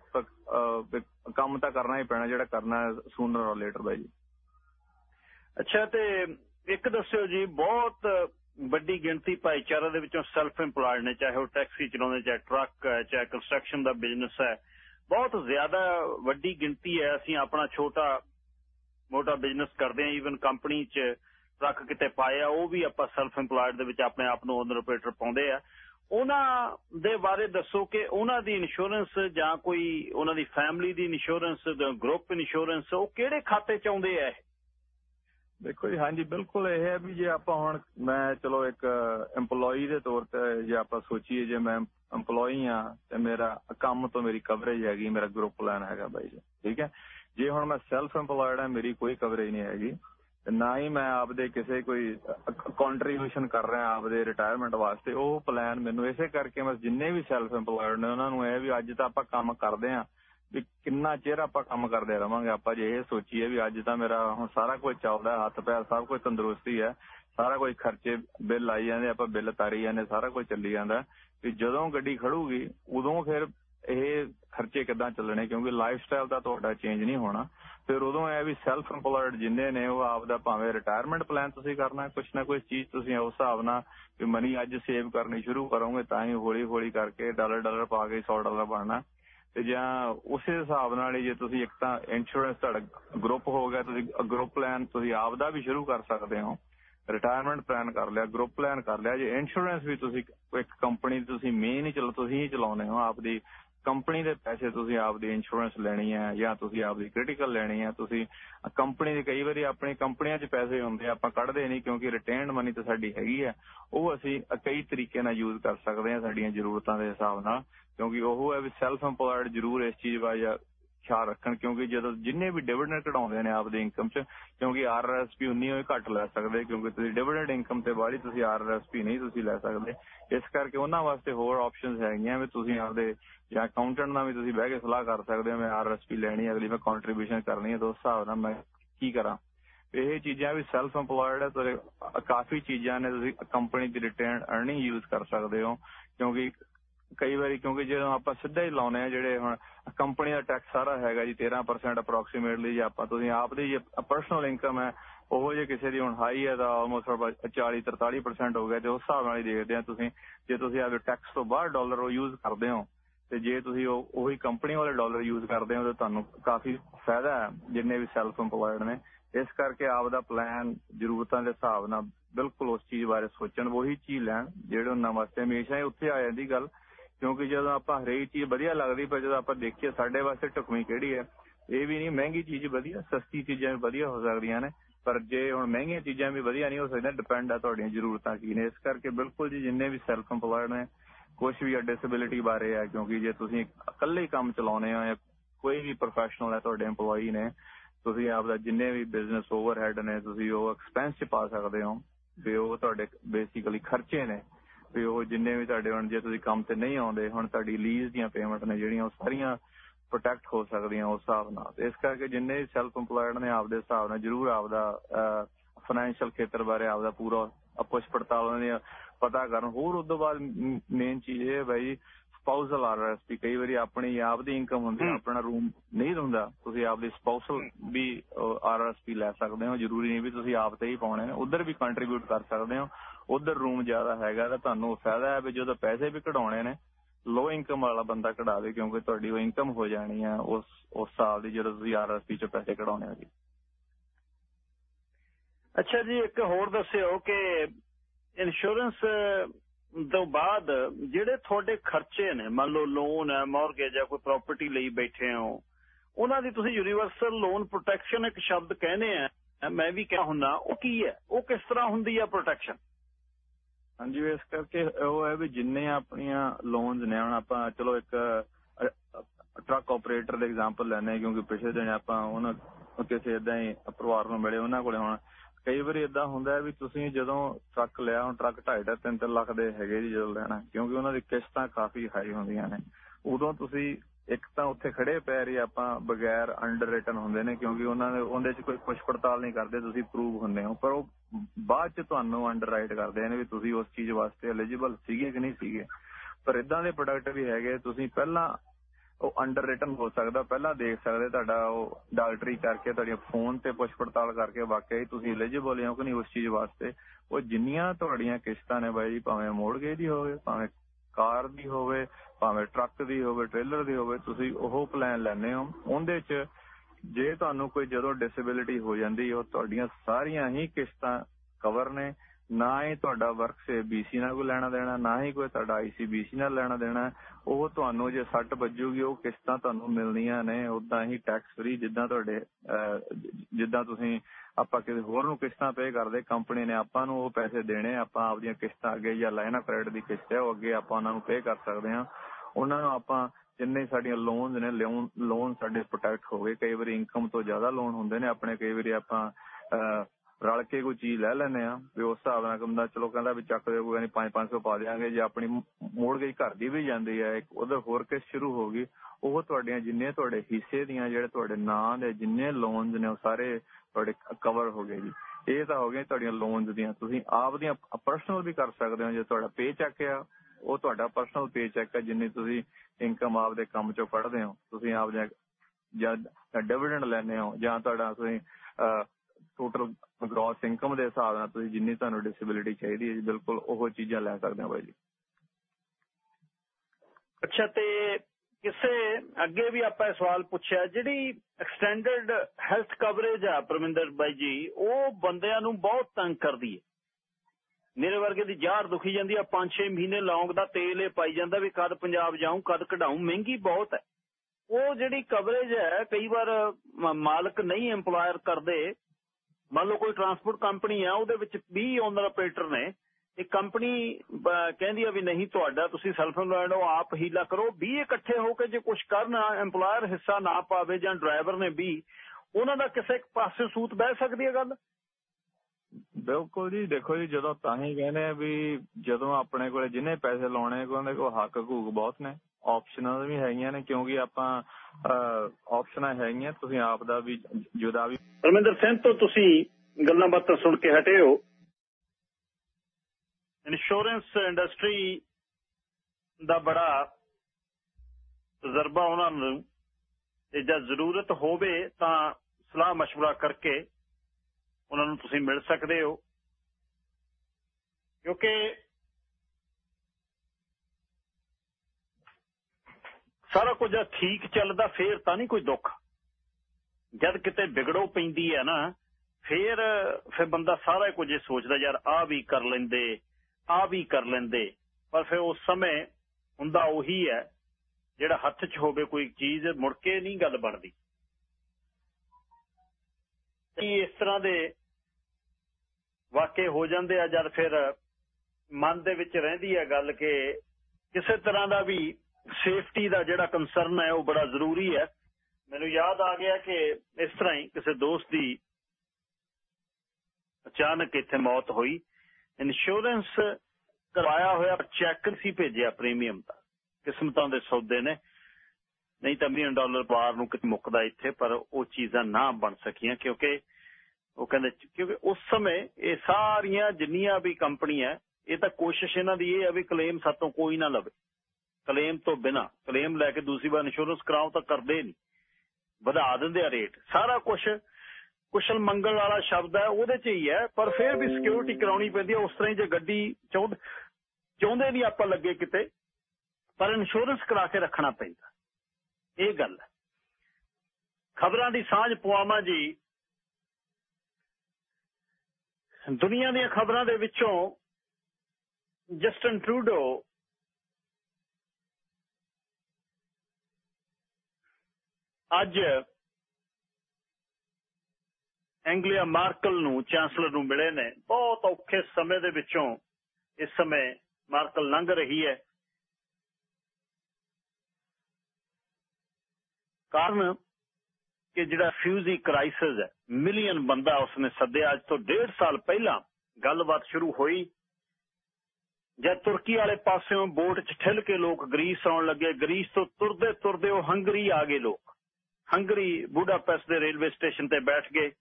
C: ਕੰਮ ਤਾਂ ਕਰਨਾ ਹੀ ਪੈਣਾ, ਜਿਹੜਾ ਕਰਨਾ ਸੂਨਰ ਔਰ ਲੇਟਰ ਬਾਈ ਜੀ।
A: ਅੱਛਾ, ਤੇ ਇੱਕ ਦੱਸਿਓ ਜੀ, ਬਹੁਤ ਵੱਡੀ ਗਿਣਤੀ ਭਾਈਚਾਰਾ ਦੇ ਵਿੱਚੋਂ ਸੈਲਫ ਏਮਪਲੋਇਡ ਨੇ, ਚਾਹੇ ਉਹ ਟੈਕਸੀ ਚਲਾਉਂਦੇ, ਚਾਹੇ ਟਰੱਕ ਹੈ, ਚਾਹੇ ਕੰਸਟਰਕਸ਼ਨ ਦਾ ਬਿਜ਼ਨਸ ਹੈ। ਬਹੁਤ ਜ਼ਿਆਦਾ ਵੱਡੀ ਗਿਣਤੀ ਹੈ, ਅਸੀਂ ਆਪਣਾ ਛੋਟਾ ਮੋਟਾ ਬਿਜ਼ਨਸ ਕਰਦੇ ਆ ਈਵਨ ਕੰਪਨੀ 'ਚ ਟਰੱਕ ਕਿਤੇ ਪਾਏ ਆ, ਉਹ ਵੀ ਆਪਾਂ ਸੈਲਫ ਏਮਪਲੋਇਡ ਦੇ ਵਿੱਚ ਆਪਣੇ ਆਪ ਨੂੰ ਓਨਰ ਆਪਰੇਟਰ ਪਾਉਂਦੇ ਆ। ਉਹਨਾਂ ਦੇ ਬਾਰੇ ਦੱਸੋ ਕਿ ਉਹਨਾਂ ਦੀ ਇੰਸ਼ੋਰੈਂਸ ਜਾਂ ਕੋਈ ਉਹਨਾਂ ਦੀ ਫੈਮਿਲੀ ਦੀ ਇੰਸ਼ੋਰੈਂਸ ਗਰੁੱਪ ਇੰਸ਼ੋਰੈਂਸ ਉਹ ਕਿਹੜੇ ਖਾਤੇ ਚ ਆਉਂਦੇ ਆ
C: ਦੇਖੋ ਜੀ, ਹਾਂਜੀ, ਬਿਲਕੁਲ ਇਹ ਹੈ ਵੀ ਜੇ ਆਪਾਂ ਹੁਣ ਮੈਂ ਚਲੋ ਇੱਕ EMPLOYEE ਦੇ ਤੌਰ ਤੇ ਜੇ ਆਪਾਂ ਸੋਚੀਏ, ਜੇ ਮੈਂ EMPLOYEE ਆ ਤੇ ਮੇਰਾ ਕੰਮ ਤੋਂ ਮੇਰੀ ਕਵਰੇਜ ਹੈਗੀ, ਮੇਰਾ ਗਰੁੱਪ ਪਲਾਨ ਹੈਗਾ ਬਾਈ ਜੀ, ਠੀਕ ਹੈ? ਜੇ ਹੁਣ ਮੈਂ ਸੈਲਫ EMPLOYED ਆ ਮੇਰੀ ਕੋਈ ਕਵਰੇਜ ਨਹੀਂ ਹੈਗੀ ਨਾ ਹੀ ਮੈਂ ਆਪਦੇ ਕਿਸੇ ਕੋਈ ਕੰਟਰੀਬਿਊਸ਼ਨ ਕਰ ਰਿਹਾ ਆਪਦੇ ਰਿਟਾਇਰਮੈਂਟ ਵਾਸਤੇ। ਉਹ ਪਲਾਨ ਮੈਨੂੰ ਇਸੇ ਕਰਕੇ ਮੈਂ ਜਿੰਨੇ ਵੀ ਸੈਲਫ EMPLOYED ਨੇ, ਉਹਨਾਂ ਨੂੰ ਇਹ ਵੀ ਅੱਜ ਤਾਂ ਆਪਾਂ ਕੰਮ ਕਰਦੇ ਆ ਵੀ ਕਿੰਨਾ ਚਿਰ ਆਪਾਂ ਕੰਮ ਕਰਦੇ ਰਵਾਂਗੇ। ਆਪਾਂ ਜੇ ਇਹ ਸੋਚੀਏ ਵੀ ਅੱਜ ਤਾਂ ਮੇਰਾ ਹੁਣ ਸਾਰਾ ਕੁਝ ਚੱਲਦਾ, ਹੱਥ ਪੈਰ ਸਭ ਕੁਝ ਤੰਦਰੁਸਤੀ ਹੈ, ਸਾਰਾ ਕੁਝ ਖਰਚੇ ਬਿੱਲ ਆਈ ਜਾਂਦੇ, ਆਪਾਂ ਬਿੱਲ ਤਾਰੀ ਜਾਂਦੇ, ਸਾਰਾ ਕੁਝ ਚੱਲੀ ਜਾਂਦਾ। ਵੀ ਜਦੋਂ ਗੱਡੀ ਖੜੂਗੀ, ਉਦੋਂ ਫਿਰ ਇਹ ਖਰਚੇ ਕਿੱਦਾਂ ਚੱਲਣੇ? ਕਿਉਂਕਿ ਲਾਈਫ ਸਟਾਈਲ ਦਾ ਤੁਹਾਡਾ ਚੇਂਜ ਨਹੀਂ ਹੋਣਾ। ਫਿਰ ਉਦੋਂ ਇਹ ਵੀ ਸੈਲਫ EMPLOYED ਜਿੰਨੇ ਨੇ, ਉਹ ਆਪਦਾ ਭਾਵੇਂ ਰਿਟਾਇਰਮੈਂਟ ਪਲਾਨ ਤੁਸੀਂ ਕਰਨਾ, ਕੁਛ ਨਾ ਕੁਛ ਚੀਜ਼ ਤੁਸੀਂ ਉਸ ਹਿਸਾਬ ਨਾਲ ਵੀ ਮਨੀ ਅੱਜ ਸੇਵ ਕਰਨੀ ਸ਼ੁਰੂ ਕਰੋਗੇ, ਤਾਂ ਹੀ ਹੌਲੀ ਹੌਲੀ ਕਰਕੇ ਡਾਲਰ ਡਾਲਰ ਪਾ ਕੇ 100 ਡਾਲਰ ਬਣਨਾ। ਤੇ ਜਾਂ ਉਸੇ ਹਿਸਾਬ ਨਾਲ ਹੀ ਜੇ ਤੁਸੀਂ ਇੱਕ ਤਾਂ ਇੰਸ਼ੋਰੈਂਸ ਤੁਹਾਡਾ ਗਰੁੱਪ ਹੋ ਗਿਆ, ਤੁਸੀਂ ਗਰੁੱਪ ਪਲਾਨ ਤੁਸੀਂ ਆਪ ਦਾ ਵੀ ਸ਼ੁਰੂ ਕਰ ਸਕਦੇ ਹੋ। ਰਿਟਾਇਰਮੈਂਟ ਪਲਾਨ ਕਰ ਲਿਆ ਗਰੁੱਪ ਪਲਾਨ ਕਰ ਲਿਆ। ਜੇ ਇੰਸ਼ੋਰੈਂਸ ਵੀ ਤੁਸੀਂ ਇੱਕ ਕੰਪਨੀ ਤੁਸੀਂ ਮੇਨ ਹੀ ਚਲੋ, ਤੁਸੀਂ ਹੀ ਚਲਾਉਂਦੇ ਹੋ, ਆਪਦੀ ਕੰਪਨੀ ਦੇ ਪੈਸੇ ਤੁਸੀਂ ਆਪਦੀ ਇੰਸ਼ੋਰੈਂਸ ਲੈਣੀ ਹੈ ਜਾਂ ਤੁਸੀਂ ਆਪਦੀ ਕ੍ਰਿਟੀਕਲ ਲੈਣੀ ਹੈ, ਤੁਸੀਂ ਕੰਪਨੀ ਦੇ ਕਈ ਵਾਰੀ ਆਪਣੀ ਕੰਪਨੀਆਂ 'ਚ ਪੈਸੇ ਹੁੰਦੇ ਆ, ਆਪਾਂ ਕੱਢਦੇ ਨਹੀਂ ਕਿਉਂਕਿ ਰਿਟੇਨਡ ਮਨੀ ਤਾਂ ਸਾਡੀ ਹੈਗੀ ਹੈ, ਉਹ ਅਸੀਂ ਕਈ ਤਰੀਕੇ ਨਾਲ ਯੂਜ਼ ਕਰ ਸਕਦੇ ਹਾਂ ਸਾਡੀਆਂ ਜ਼ਰੂਰਤਾਂ ਦੇ ਹਿਸਾਬ ਨਾਲ ਕਿਉਂਕਿ ਉਹ ਹੈ ਵੀ ਸੈਲਫ EMPLOYED ਜ਼ਰੂਰ ਇਸ ਚੀਜ਼ ਬਾਰੇ ਖਿਆਲ ਰੱਖਣ, ਕਿਉਂਕਿ ਜਦੋਂ ਜਿੰਨੇ ਵੀ ਡਿਵੀਡੈਂਡ ਕਢਾਉਂਦੇ ਨੇ ਆਪਦੇ ਇਨਕਮ 'ਚ, ਕਿਉਂਕਿ ਆਰਆਰਐਸਪੀ ਉਨੀ ਹੋਈ ਘੱਟ ਲੈ ਸਕਦੇ, ਕਿਉਂਕਿ ਤੁਸੀਂ ਡਿਵੀਡੈਂਡ ਇਨਕਮ ਤੇ ਬਾਹਲੀ ਤੁਸੀਂ ਆਰਆਰਐਸਪੀ ਨਹੀਂ ਤੁਸੀਂ ਲੈ ਸਕਦੇ। ਇਸ ਕਰਕੇ ਉਹਨਾਂ ਵਾਸਤੇ ਹੋਰ ਆਪਸ਼ਨਸ ਹੈਗੀਆਂ ਵੀ ਤੁਸੀਂ ਆਪਦੇ ਜਾਂ ਅਕਾਊਂਟੈਂਟ ਨਾਲ ਵੀ ਤੁਸੀਂ ਬਹਿ ਕੇ ਸਲਾਹ ਕਰ ਸਕਦੇ ਹੋ, ਮੈਂ ਆਰਆਰਐਸਪੀ ਲੈਣੀ ਅਗਲੀ ਮੈਂ ਕੰਟਰੀਬਿਊਸ਼ਨ ਕਰਨੀ ਹੈ, ਤਾਂ ਉਸ ਹਿਸਾਬ ਨਾਲ ਮੈਂ ਕੀ ਕਰਾਂ। ਇਹ ਚੀਜ਼ਾਂ ਵੀ ਸੈਲਫ ਏਮਪਲੋਇਡ ਹੈ, ਤੇ ਕਾਫੀ ਚੀਜ਼ਾਂ ਨੇ ਤੁਸੀਂ ਕੰਪਨੀ ਦੀ ਰਿਟਰਨ ਅਰਨਿੰਗ ਯੂਜ਼ ਕਰ ਸਕਦੇ ਹੋ, ਕਿਉਂਕਿ ਕਈ ਵਾਰੀ ਕਿਉਂਕਿ ਜਦੋਂ ਆਪਾਂ ਸਿੱਧਾ ਹੀ ਲਾਉਨੇ ਆ ਜਿਹੜੇ ਹੁਣ ਕੰਪਨੀ ਦਾ ਟੈਕਸ ਸਾਰਾ ਹੈਗਾ ਜੀ 13% ਅਪਰੋਕਸੀਮੇਟਲੀ ਜੇ ਆਪਾਂ ਤੁਸੀਂ ਆਪ ਦੀ ਪਰਸਨਲ ਇਨਕਮ ਹੈ, ਉਹ ਜੇ ਕਿਸੇ ਦੀ ਹੁਣ ਹਾਈ ਹੈ ਤਾਂ ਆਲਮੋਸਟ 40 43% ਹੋ ਗਿਆ ਤੇ ਉਸ ਹਿਸਾਬ ਨਾਲ ਹੀ ਦੇਖਦੇ ਆ ਤੁਸੀਂ, ਜੇ ਤੁਸੀਂ ਆਪਦੇ ਟੈਕਸ ਤੋਂ ਬਾਹਰ ਡਾਲਰ ਉਹ ਯੂਜ਼ ਕਰਦੇ ਹੋ, ਤੇ ਜੇ ਤੁਸੀਂ ਉਹ, ਉਹੀ ਕੰਪਨੀ ਵਾਲੇ ਡਾਲਰ ਯੂਜ਼ ਕਰਦੇ ਹੋ ਤਾਂ ਤੁਹਾਨੂੰ ਕਾਫੀ ਫਾਇਦਾ ਹੈ, ਜਿੰਨੇ ਵੀ ਸੈਲਫ ਏਮਪਲੋਇਡ ਨੇ। ਇਸ ਕਰਕੇ ਆਪ ਦਾ ਪਲਾਨ ਜ਼ਰੂਰਤਾਂ ਦੇ ਹਿਸਾਬ ਨਾਲ ਬਿਲਕੁਲ ਉਸ ਚੀਜ਼ ਬਾਰੇ ਸੋਚਣ, ਉਹੀ ਚੀਜ਼ ਲੈਣ, ਜਿਹੜੇ ਉਹਨਾਂ ਵਾਸਤੇ ਹਮੇਸ਼ਾ ਹੀ ਉੱਥੇ ਆ ਜਾਂਦੀ ਗੱਲ ਕਿਉਂਕਿ ਜਦੋਂ ਆਪਾਂ ਹਰੇਕ ਚੀਜ਼ ਵਧੀਆ ਲੱਗਦੀ, ਪਰ ਜਦੋਂ ਆਪਾਂ ਦੇਖੀਏ ਸਾਡੇ ਵਾਸਤੇ ਢੁਕਵੀਂ ਕਿਹੜੀ ਹੈ, ਇਹ ਵੀ ਨਹੀਂ ਮਹਿੰਗੀ ਚੀਜ਼ ਵਧੀਆ, ਸਸਤੀ ਚੀਜ਼ਾਂ ਵੀ ਵਧੀਆ ਹੋ ਸਕਦੀਆਂ ਨੇ, ਪਰ ਜੇ ਹੁਣ ਮਹਿੰਗੀਆਂ ਚੀਜ਼ਾਂ ਵੀ ਵਧੀਆ ਨਹੀਂ ਹੋ ਸਕਦੀਆਂ ਡਿਪੈਂਡ ਆ ਤੁਹਾਡੀਆਂ ਜ਼ਰੂਰਤਾਂ ਕੀ ਨੇ। ਇਸ ਕਰਕੇ ਬਿਲਕੁਲ ਜੀ ਜਿੰਨੇ ਵੀ ਸੈਲਫ ਏਮਪਲੋਇਡ ਨੇ ਕੁਝ ਵੀ ਡਿਸੇਬਿਲਿਟੀ ਬਾਰੇ ਆ, ਕਿਉਂਕਿ ਜੇ ਤੁਸੀਂ ਇਕੱਲੇ ਹੀ ਕੰਮ ਚਲਾਉਨੇ ਹੋ ਜਾਂ ਕੋਈ ਵੀ ਪ੍ਰੋਫੈਸ਼ਨਲ ਹੈ ਤੁਹਾਡੇ EMPLOYEE ਨੇ, ਤੁਸੀਂ ਆਪਦਾ ਜਿੰਨੇ ਵੀ ਬਿਜ਼ਨਸ ਓਵਰਹੈਡ ਨੇ, ਤੁਸੀਂ ਉਹ ਐਕਸਪੈਂਸ ਚ ਪਾ ਸਕਦੇ ਹੋ, ਤੇ ਉਹ ਤੁਹਾਡੇ ਬੇਸਿਕਲੀ ਖਰਚੇ ਨੇ। ਵੀ ਉਹ ਜਿੰਨੇ ਵੀ ਤੁਹਾਡੇ ਹੁਣ ਜੇ ਤੁਸੀਂ ਕੰਮ ਤੇ ਨਹੀਂ ਆਉਂਦੇ ਹੁਣ ਤੁਹਾਡੀ ਲੀਜ਼ ਦੀਆਂ ਪੇਮੈਂਟ ਨੇ ਜਿਹੜੀਆਂ ਉਹ ਸਾਰੀਆਂ ਪ੍ਰੋਟੈਕਟ ਹੋ ਸਕਦੀਆਂ ਉਸ ਹਿਸਾਬ ਨਾਲ। ਇਸ ਕਰਕੇ ਜਿੰਨੇ ਸੈਲਫ ਏਮਪਲੋਇਡ ਨੇ ਆਪਦੇ ਹਿਸਾਬ ਨਾਲ ਜਰੂਰ ਆਪਦਾ ਫਾਈਨੈਂਸ਼ੀਅਲ ਖੇਤਰ ਬਾਰੇ ਆਪਦਾ ਪੂਰਾ ਪੁੱਛ ਪੜਤਾਲ ਉਹਨਾਂ ਦੀ ਪਤਾ ਕਰਨ। ਹੋਰ ਉਸ ਤੋਂ ਬਾਅਦ ਮੇਨ ਚੀਜ਼ ਇਹ ਹੈ ਭਾਈ ਸਪਾਊਸਲ ਆਰਐਸਪੀ ਕਈ ਵਾਰੀ ਆਪਣੀ ਆਪ ਦੀ ਇਨਕਮ ਹੁੰਦੀ ਹੈ ਆਪਣਾ ਰੂਮ ਨਹੀਂ ਹੁੰਦਾ ਤੁਸੀਂ ਆਪਦੀ ਸਪਾਊਸਲ ਵੀ ਆਰਐਸਪੀ ਲੈ ਸਕਦੇ ਹੋ। ਜ਼ਰੂਰੀ ਨਹੀਂ ਵੀ ਤੁਸੀਂ ਆਪ ਤੇ ਹੀ ਪਾਉਣੇ ਨੇ ਉਧਰ ਵੀ ਕੰਟਰੀਬਿਊਟ ਕਰ ਸਕਦੇ ਹੋ। ਉਧਰ ਰੂਮ ਜ਼ਿਆਦਾ ਹੈਗਾ ਤਾਂ ਤੁਹਾਨੂੰ ਫਾਇਦਾ ਹੈ ਵੀ ਜਦੋਂ ਪੈਸੇ ਵੀ ਕਢਾਉਣੇ ਨੇ ਲੋ ਇਨਕਮ ਵਾਲਾ ਬੰਦਾ ਕਢਾਵੇ ਕਿਉਂਕਿ ਤੁਹਾਡੀ ਉਹ ਇਨਕਮ ਹੋ ਜਾਣੀ ਹੈ ਉਸ ਉਸ ਸਾਲ ਦੀ ਜਦੋਂ ਤੁਸੀਂ ਆਰਐਸਪੀ ਚ ਪੈਸੇ ਕਢਾਉਣੇ ਆ ਜੀ।
B: ਅੱਛਾ ਜੀ, ਇੱਕ ਹੋਰ ਦੱਸਿਓ ਕਿ ਇੰਸ਼ੋਰੈਂਸ ਤੋਂ ਬਾਅਦ ਜਿਹੜੇ ਤੁਹਾਡੇ ਖਰਚੇ ਨੇ, ਮੰਨ ਲਓ ਲੋਨ ਹੈ ਮਾਰਗੇਜ ਹੈ, ਕੋਈ ਪ੍ਰਾਪਰਟੀ ਲਈ ਬੈਠੇ ਹੋ, ਉਹਨਾਂ ਦੀ ਤੁਸੀਂ ਯੂਨੀਵਰਸਲ ਲੋਨ ਪ੍ਰੋਟੈਕਸ਼ਨ ਇੱਕ ਸ਼ਬਦ ਕਹਿੰਦੇ ਆ, ਮੈਂ ਵੀ ਕਿਹਾ ਹੁੰਨਾ ਉਹ ਕੀ ਹੈ? ਉਹ ਕਿਸ ਤਰ੍ਹਾਂ ਹੁੰਦੀ ਹੈ ਪ੍ਰੋਟੈਕਸ਼ਨ
C: ਹਾਂਜੀ ਇਸ ਕਰਕੇ ਉਹ ਹੈ ਵੀ ਜਿੰਨੇ ਆਪਣੀਆਂ ਲੋਨਸ ਨੇ, ਹੁਣ ਆਪਾਂ ਚਲੋ ਇੱਕ ਟਰੱਕ ਆਪਰੇਟਰ ਦੇ ਐਗਜ਼ਾਮਪਲ ਲੈਣੇ ਕਿਉਂਕਿ ਪਿਛਲੇ ਦਿਨ ਆਪਾਂ ਉਹਨਾਂ ਕਿਸੇ ਇਦਾਂ ਹੀ ਪਰਿਵਾਰ ਨੂੰ ਮਿਲੇ, ਉਹਨਾਂ ਕੋਲੇ ਹੁਣ ਕਈ ਵਾਰੀ ਇਦਾਂ ਹੁੰਦਾ ਵੀ ਤੁਸੀਂ ਜਦੋਂ ਟਰੱਕ ਲਿਆ, ਹੁਣ ਟਰੱਕ 2.5 3 ਲੱਖ ਦੇ ਹੈਗੇ ਜੀ ਜਦੋਂ ਲੈਣਾ, ਕਿਉਂਕਿ ਉਹਨਾਂ ਦੀ ਕਿਸ਼ਤਾਂ ਕਾਫੀ ਹਾਈ ਹੁੰਦੀਆਂ ਨੇ। ਉਦੋਂ ਤੁਸੀਂ ਇੱਕ ਤਾਂ ਉੱਥੇ ਖੜੇ ਪੈ ਰਹੀ ਆਪਾਂ ਬਗੈਰ ਅੰਡਰ ਰਿਟਨ ਹੁੰਦੇ ਨੇ, ਕਿਉਂਕਿ ਉਹਨਾਂ ਦੇ ਉਹਦੇ 'ਚ ਕੋਈ ਪੁੱਛ ਪੜਤਾਲ ਨਹੀਂ ਕਰਦੇ, ਤੁਸੀਂ ਪ੍ਰੂਵ ਹੁੰਦੇ ਹੋ। ਪਰ ਉਹ ਬਾਅਦ 'ਚ ਤੁਹਾਨੂੰ ਅੰਡਰ ਰਾਈਟ ਕਰਦੇ ਨੇ ਵੀ ਤੁਸੀਂ ਉਸ ਚੀਜ਼ ਵਾਸਤੇ ਐਲੀਜੀਬਲ ਸੀਗੇ ਕਿ ਨਹੀਂ ਸੀਗੇ। ਪਰ ਇਦਾਂ ਦੇ ਪ੍ਰੋਡਕਟ ਵੀ ਹੈਗੇ, ਤੁਸੀਂ ਪਹਿਲਾਂ ਉਹ ਅੰਡਰ ਰਿਟਨ ਹੋ ਸਕਦਾ, ਪਹਿਲਾਂ ਦੇਖ ਸਕਦੇ ਤੁਹਾਡਾ ਉਹ ਡਾਕਟਰੀ ਕਰਕੇ, ਤੁਹਾਡੀਆਂ ਫੋਨ ਤੇ ਪੁੱਛ ਪੜਤਾਲ ਕਰਕੇ, ਵਾਕਈ ਤੁਸੀਂ ਐਲੀਜੀਬਲ ਹੋ ਕਿ ਨਹੀਂ ਉਸ ਚੀਜ਼ ਵਾਸਤੇ। ਉਹ ਜਿੰਨੀਆਂ ਤੁਹਾਡੀਆਂ ਕਿਸ਼ਤਾਂ ਨੇ ਬਾਈ ਭਾਵੇਂ ਮੋੜ ਗਏ ਦੀ ਹੋਵੇ, ਭਾਵੇਂ ਕਾਰ ਦੀ ਹੋਵੇ ਭਾਵੇਂ ਟਰੱਕ ਦੀ ਹੋਵੇ, ਟ੍ਰੇਲਰ ਦੀ ਹੋਵੇ, ਤੁਸੀਂ ਉਹ ਪਲਾਨ ਲੈਣੇ ਹੋ। ਉਹਦੇ 'ਚ ਜੇ ਤੁਹਾਨੂੰ ਕੋਈ ਜਦੋਂ ਡਿਸੇਬਿਲਿਟੀ ਹੋ ਜਾਂਦੀ, ਉਹ ਤੁਹਾਡੀਆਂ ਸਾਰੀਆਂ ਹੀ ਕਿਸ਼ਤਾਂ ਕਵਰ ਨੇ। ਨਾ ਹੀ ਤੁਹਾਡਾ ਵਰਕ ਸੇ ਬੀਸੀ ਨਾਲ ਕੋਈ ਲੈਣਾ ਦੇਣਾ, ਨਾ ਹੀ ਕੋਈ ਤੁਹਾਡਾ ਆਈਸੀਬੀਸੀ ਨਾਲ ਲੈਣਾ ਦੇਣਾ। ਉਹ ਤੁਹਾਨੂੰ ਜੇ ਸੱਟ ਵੱਜੂਗੀ, ਉਹ ਕਿਸ਼ਤਾਂ ਤੁਹਾਨੂੰ ਮਿਲਣੀਆਂ ਨੇ। ਉਦਾਂ ਹੀ ਟੈਕਸ ਫ੍ਰੀ ਜਿੱਦਾਂ ਤੁਹਾਡੇ ਜਿੱਦਾਂ ਤੁਸੀਂ ਆਪਾਂ ਕਿਸੇ ਹੋਰ ਨੂੰ ਕਿਸ਼ਤਾਂ ਪੇ ਕਰਦੇ ਕੰਪਨੀ ਨੇ ਆਪਾਂ ਨੂੰ ਉਹ ਪੈਸੇ ਦੇਣੇ, ਆਪਾਂ ਆਪਦੀਆਂ ਕਿਸ਼ਤਾਂ ਅੱਗੇ ਜਾਂ ਲਾਈਨ ਆਫ ਕ੍ਰੈਡਿਟ ਦੀ ਕਿਸ਼ਤ ਹੈ, ਉਹ ਅੱਗੇ ਆਪਾਂ ਉਹਨਾਂ ਨੂੰ ਪੇ ਕਰ ਸਕਦੇ ਹਾਂ। ਉਹਨਾਂ ਨੂੰ ਆਪਾਂ ਜਿੰਨੇ ਸਾਡੀਆਂ ਲੋਨਸ ਨੇ ਲੋਨ ਲੋਨ ਸਾਡੇ ਪ੍ਰੋਟੈਕਟ ਹੋ ਗਏ। ਕਈ ਵਾਰੀ ਇਨਕਮ ਤੋਂ ਜ਼ਿਆਦਾ ਲੋਨ ਹੁੰਦੇ ਨੇ ਆਪਣੇ, ਕਈ ਵਾਰੀ ਆਪਾਂ ਰਲ ਕੇ ਕੋਈ ਚੀਜ਼ ਲੈ ਲੈਨੇ ਆ ਵੀ ਉਸ ਹਿਸਾਬ ਨਾਲ ਬੰਦਾ ਚਲੋ ਕਹਿੰਦਾ ਵੀ ਚੱਕ ਦੇ ਕੋਈ ਨਹੀਂ 5-500 ਪਾ ਦੇਾਂਗੇ ਜੇ ਆਪਣੀ ਮੋੜ ਗਈ ਘਰ ਦੀ ਵੀ ਜਾਂਦੀ ਹੈ, ਇੱਕ ਉਧਰ ਹੋਰ ਕਿਸ ਸ਼ੁਰੂ ਹੋ ਗਈ, ਉਹ ਤੁਹਾਡੀਆਂ ਜਿੰਨੇ ਤੁਹਾਡੇ ਹਿੱਸੇ ਦੀਆਂ, ਜਿਹੜੇ ਤੁਹਾਡੇ ਨਾਂ ਦੇ ਜਿੰਨੇ ਲੋਨਸ ਨੇ, ਉਹ ਸਾਰੇ ਤੁਹਾਡੇ ਕਵਰ ਹੋ ਗਏ ਜੀ। ਇਹ ਤਾਂ ਹੋ ਗਏ ਤੁਹਾਡੀਆਂ ਲੋਨਸ ਦੀਆਂ। ਤੁਸੀਂ ਆਪ ਦੀਆਂ ਪਰਸਨਲ ਵੀ ਕਰ ਸਕਦੇ ਹੋ, ਜੇ ਤੁਹਾਡਾ ਪੇ ਚੈੱਕ ਆ ਉਹ ਤੁਹਾਡਾ ਪਰਸਨਲ ਪੇ ਚੈੱਕ ਹੈ, ਜਿੰਨੀ ਤੁਸੀਂ ਇਨਕਮ ਆਪਦੇ ਕੰਮ ਚੋਂ ਕੱਢਦੇ ਹੋ। ਤੁਸੀਂ ਆਪ ਜਾਂ ਡਿਵੀਡੈਂਡ ਲੈਣੇ ਹੋ, ਜਾਂ ਤੁਹਾਡਾ ਤੁਸੀਂ ਟੋਟਲ ਗ੍ਰੋਸ ਇਨਕਮ ਦੇ ਹਿਸਾਬ ਨਾਲ ਤੁਸੀਂ ਜਿੰਨੀ ਤੁਹਾਨੂੰ ਡਿਸੇਬਿਲਿਟੀ ਚਾਹੀਦੀ ਹੈ ਜੀ, ਬਿਲਕੁਲ ਉਹ ਚੀਜ਼ਾਂ ਲੈ ਸਕਦੇ ਹੋ ਬਾਈ ਜੀ।
B: ਅੱਛਾ, ਤੇ ਕਿਸੇ ਅੱਗੇ ਵੀ ਆਪਾਂ ਇਹ ਸਵਾਲ ਪੁੱਛਿਆ, ਜਿਹੜੀ ਐਕਸਟੈਂਡਡ ਹੈਲਥ ਕਵਰੇਜ ਆ ਪਰਮਿੰਦਰ ਬਾਈ ਜੀ, ਉਹ ਬੰਦਿਆਂ ਨੂੰ ਬਹੁਤ ਤੰਗ ਕਰਦੀ ਹੈ। ਮੇਰੇ ਵਰਗੇ ਦੀ ਜ਼ਾਹਰ ਦੁਖੀ ਜਾਂਦੀ ਆ 5-6 ਮਹੀਨੇ ਲੌਂਗ ਦਾ ਤੇਲ ਇਹ ਪਾਈ ਜਾਂਦਾ ਵੀ ਕਦ ਪੰਜਾਬ ਜਾਊਂ, ਕਦ ਕਢਾਊਂ, ਮਹਿੰਗੀ ਬਹੁਤ ਹੈ ਉਹ ਜਿਹੜੀ ਕਵਰੇਜ ਹੈ, ਕਈ ਵਾਰ ਮਾਲਕ ਨਹੀਂ ਏਮਪਲਾਇਰ ਕਰਦੇ। ਮੰਨ ਲਓ ਕੋਈ ਟਰਾਂਸਪੋਰਟ ਕੰਪਨੀ ਆ, ਉਹਦੇ ਵਿੱਚ 20 ਓਨਰ ਆਪਰੇਟਰ ਨੇ।
A: ਇਹ ਕੰਪਨੀ ਕਹਿੰਦੀ ਆ ਵੀ ਨਹੀਂ ਤੁਹਾਡਾ, ਤੁਸੀਂ ਸੈਲਫ ਐਮਪਲੋਇਡ ਹੋ, ਆਪ ਹੀਲਾ ਕਰੋ। ਵੀ ਇਕੱਠੇ ਹੋ ਕੇ ਜੇ ਕੁਝ ਕਰਨ, EMPLOYER ਹਿੱਸਾ ਨਾ ਪਾਵੇ ਜਾਂ ਡਰਾਈਵਰ ਨੇ ਵੀ ਉਹਨਾਂ ਦਾ ਕਿਸੇ ਇੱਕ ਪਾਸੇ ਸੂਤ ਬਹਿ ਸਕਦੀ ਹੈ ਗੱਲ।
C: ਬਿਲਕੁਲ ਜੀ ਦੇਖੋ ਜੀ ਜਦੋਂ ਤਾਂ ਹੀ ਕਹਿੰਦੇ ਆ ਵੀ ਜਦੋਂ ਆਪਣੇ ਕੋਲੇ ਜਿਹਨੇ ਪੈਸੇ ਲਾਉਣੇ ਉਹਦੇ ਕੋਲ ਹੱਕ ਹਕੂਕ ਬਹੁਤ ਨੇ ਆਪਸ਼ਨਾਂ ਵੀ ਹੈਗੀਆਂ ਨੇ ਕਿਉਂਕਿ ਆਪਾਂ ਆਪਸ਼ਨਾਂ ਹੈਗੀਆਂ ਤੁਸੀਂ ਆਪ ਦਾ ਵੀ ਜੁਦਾ ਵੀ
B: ਪਰਮਿੰਦਰ ਸਿੰਘ ਤੋਂ ਤੁਸੀਂ ਗੱਲਾਂ ਬਾਤਾਂ ਸੁਣ ਕੇ ਹਟੇ ਹੋ
A: ਇੰਸ਼ੋਰੈਂਸ ਇੰਡਸਟਰੀ ਦਾ ਬੜਾ ਤਜਰਬਾ ਉਹਨਾਂ ਨੂੰ ਤੇ ਜਦ ਜ਼ਰੂਰਤ ਹੋਵੇ ਤਾਂ ਸਲਾਹ مشورہ ਕਰਕੇ ਉਹਨਾਂ ਨੂੰ ਤੁਸੀਂ ਮਿਲ ਸਕਦੇ ਹੋ। ਕਿਉਂਕਿ ਸਾਰਾ ਕੁਝ ਠੀਕ ਚੱਲਦਾ, ਫੇਰ ਤਾਂ ਨਹੀਂ ਕੋਈ ਦੁੱਖ। ਜਦ ਕਿਤੇ ਵਿਗੜੋ ਪੈਂਦੀ ਹੈ ਨਾ, ਫੇਰ, ਫਿਰ ਬੰਦਾ ਸਾਰਾ ਕੁਝ ਇਹ ਸੋਚਦਾ, ਯਾਰ ਆ ਵੀ ਕਰ ਲੈਂਦੇ ਆ ਵੀ ਕਰ ਲੈਂਦੇ। ਪਰ ਫਿਰ ਉਸ ਸਮੇਂ ਹੁੰਦਾ ਉਹੀ ਹੈ, ਜਿਹੜਾ ਹੱਥ 'ਚ ਹੋਵੇ ਕੋਈ ਚੀਜ਼, ਮੁੜ ਕੇ ਨਹੀਂ ਗੱਲ ਬਣਦੀ। ਇਸ ਤਰ੍ਹਾਂ ਦੇ ਵਾਕੇ ਹੋ ਜਾਂਦੇ ਆ ਜਦ ਫਿਰ ਮਨ ਦੇ ਵਿੱਚ ਰਹਿੰਦੀ ਹੈ ਗੱਲ ਕਿ ਕਿਸੇ ਤਰ੍ਹਾਂ ਦਾ ਵੀ ਸੇਫਟੀ ਦਾ ਜਿਹੜਾ ਕੰਸਰਨ ਹੈ ਉਹ ਬੜਾ ਜ਼ਰੂਰੀ ਹੈ ਮੈਨੂੰ ਯਾਦ ਆ ਗਿਆ ਕਿ ਇਸ ਤਰ੍ਹਾਂ ਹੀ ਕਿਸੇ ਦੋਸਤ ਦੀ ਅਚਾਨਕ ਇੱਥੇ ਮੌਤ ਹੋਈ। ਇੰਸ਼ੋਰੈਂਸ ਕਰਵਾਇਆ ਹੋਇਆ ਚੈੱਕ ਸੀ ਭੇਜਿਆ ਪ੍ਰੀਮੀਅਮ ਦਾ। ਕਿਸਮਤਾਂ ਦੇ ਸੌਦੇ ਨੇ। ਨਹੀਂ ਤਾਂ ਮਿਲੀਅਨ ਡਾਲਰ ਪਾਰ ਨੂੰ ਕਿਤੇ ਮੁੱਕਦਾ ਇੱਥੇ, ਪਰ ਉਹ ਚੀਜ਼ਾਂ ਨਾ ਬਣ ਸਕੀਆਂ, ਕਿਉਂਕਿ ਉਹ ਕਹਿੰਦੇ, ਕਿਉਂਕਿ ਉਸ ਸਮੇਂ ਇਹ ਸਾਰੀਆਂ ਜਿੰਨੀਆਂ ਵੀ ਕੰਪਨੀਆਂ, ਇਹ ਤਾਂ ਕੋਸ਼ਿਸ਼ ਇਹਨਾਂ ਦੀ ਇਹ ਹੈ ਵੀ ਕਲੇਮ ਸਾਤੋਂ ਕੋਈ ਨਾ ਲਵੇ। ਕਲੇਮ ਤੋਂ ਬਿਨਾ ਕਲੇਮ ਲੈ ਕੇ ਦੂਸਰੀ ਵਾਰ ਇੰਸ਼ੋਰੈਂਸ ਕਰਾਓ ਤਾਂ ਕਰਦੇ ਨਹੀਂ ਵਧਾ ਦਿੰਦੇ ਆ ਰੇਟ ਸਾਰਾ ਕੁਝ ਕੁਸ਼ਲ ਮੰਗਲ ਵਾਲਾ ਸ਼ਬਦ ਹੈ, ਉਹਦੇ 'ਚ ਹੀ ਹੈ, ਪਰ ਫਿਰ ਵੀ ਸਿਕਿਉਰਿਟੀ ਕਰਾਉਣੀ ਪੈਂਦੀ ਹੈ, ਉਸ ਤਰ੍ਹਾਂ ਹੀ ਜੇ ਗੱਡੀ ਚਾਹੁੰਦੇ ਚਾਹੁੰਦੇ ਨਹੀਂ ਆਪਾਂ ਲੱਗੇ ਕਿਤੇ, ਪਰ ਇੰਸ਼ੋਰੈਂਸ ਕਰਾ ਕੇ ਰੱਖਣਾ ਪੈਂਦਾ। ਇਹ ਗੱਲ ਹੈ। ਖਬਰਾਂ ਦੀ ਸਾਂਝ ਪੁਆਮਾ ਜੀ ਦੁਨੀਆ ਦੀਆਂ ਖਬਰਾਂ ਦੇ ਵਿੱਚੋਂ ਜਸਟਨ ਟਰੂਡੋ ਅੱਜ ਐਂਗਲੀਆ ਮਾਰਕਲ ਨੂੰ ਚਾਂਸਲਰ ਨੂੰ ਮਿਲੇ ਨੇ। ਬਹੁਤ ਔਖੇ ਸਮੇਂ ਦੇ ਵਿੱਚੋਂ ਇਸ ਸਮੇਂ ਮਾਰਕਲ ਲੰਘ ਰਹੀ ਹੈ। ਕਾਰਨ ਕਿ ਜਿਹੜਾ ਫਿਊਜ਼ੀ ਕ੍ਰਾਈਸਿਸ ਹੈ ਮਿਲੀਅਨ ਬੰਦਾ ਉਸਨੇ ਸੱਦਿਆ। ਅੱਜ ਤੋਂ 1.5 ਸਾਲ ਪਹਿਲਾਂ ਗੱਲਬਾਤ ਸ਼ੁਰੂ ਹੋਈ। ਜਦ ਤੁਰਕੀ ਵਾਲੇ ਪਾਸਿਓਂ ਬੋਟ 'ਚ ਠਿਲ ਕੇ ਲੋਕ ਗ੍ਰੀਸ ਆਉਣ ਲੱਗੇ। ਗ੍ਰੀਸ ਤੋਂ ਤੁਰਦੇ ਤੁਰਦੇ ਉਹ ਹੰਗਰੀ ਆ ਗਏ ਲੋਕ। ਹੰਗਰੀ ਬੁਡਾਪੈਸਟ ਦੇ ਰੇਲਵੇ ਸਟੇਸ਼ਨ ਤੇ ਬੈਠ ਗਏ।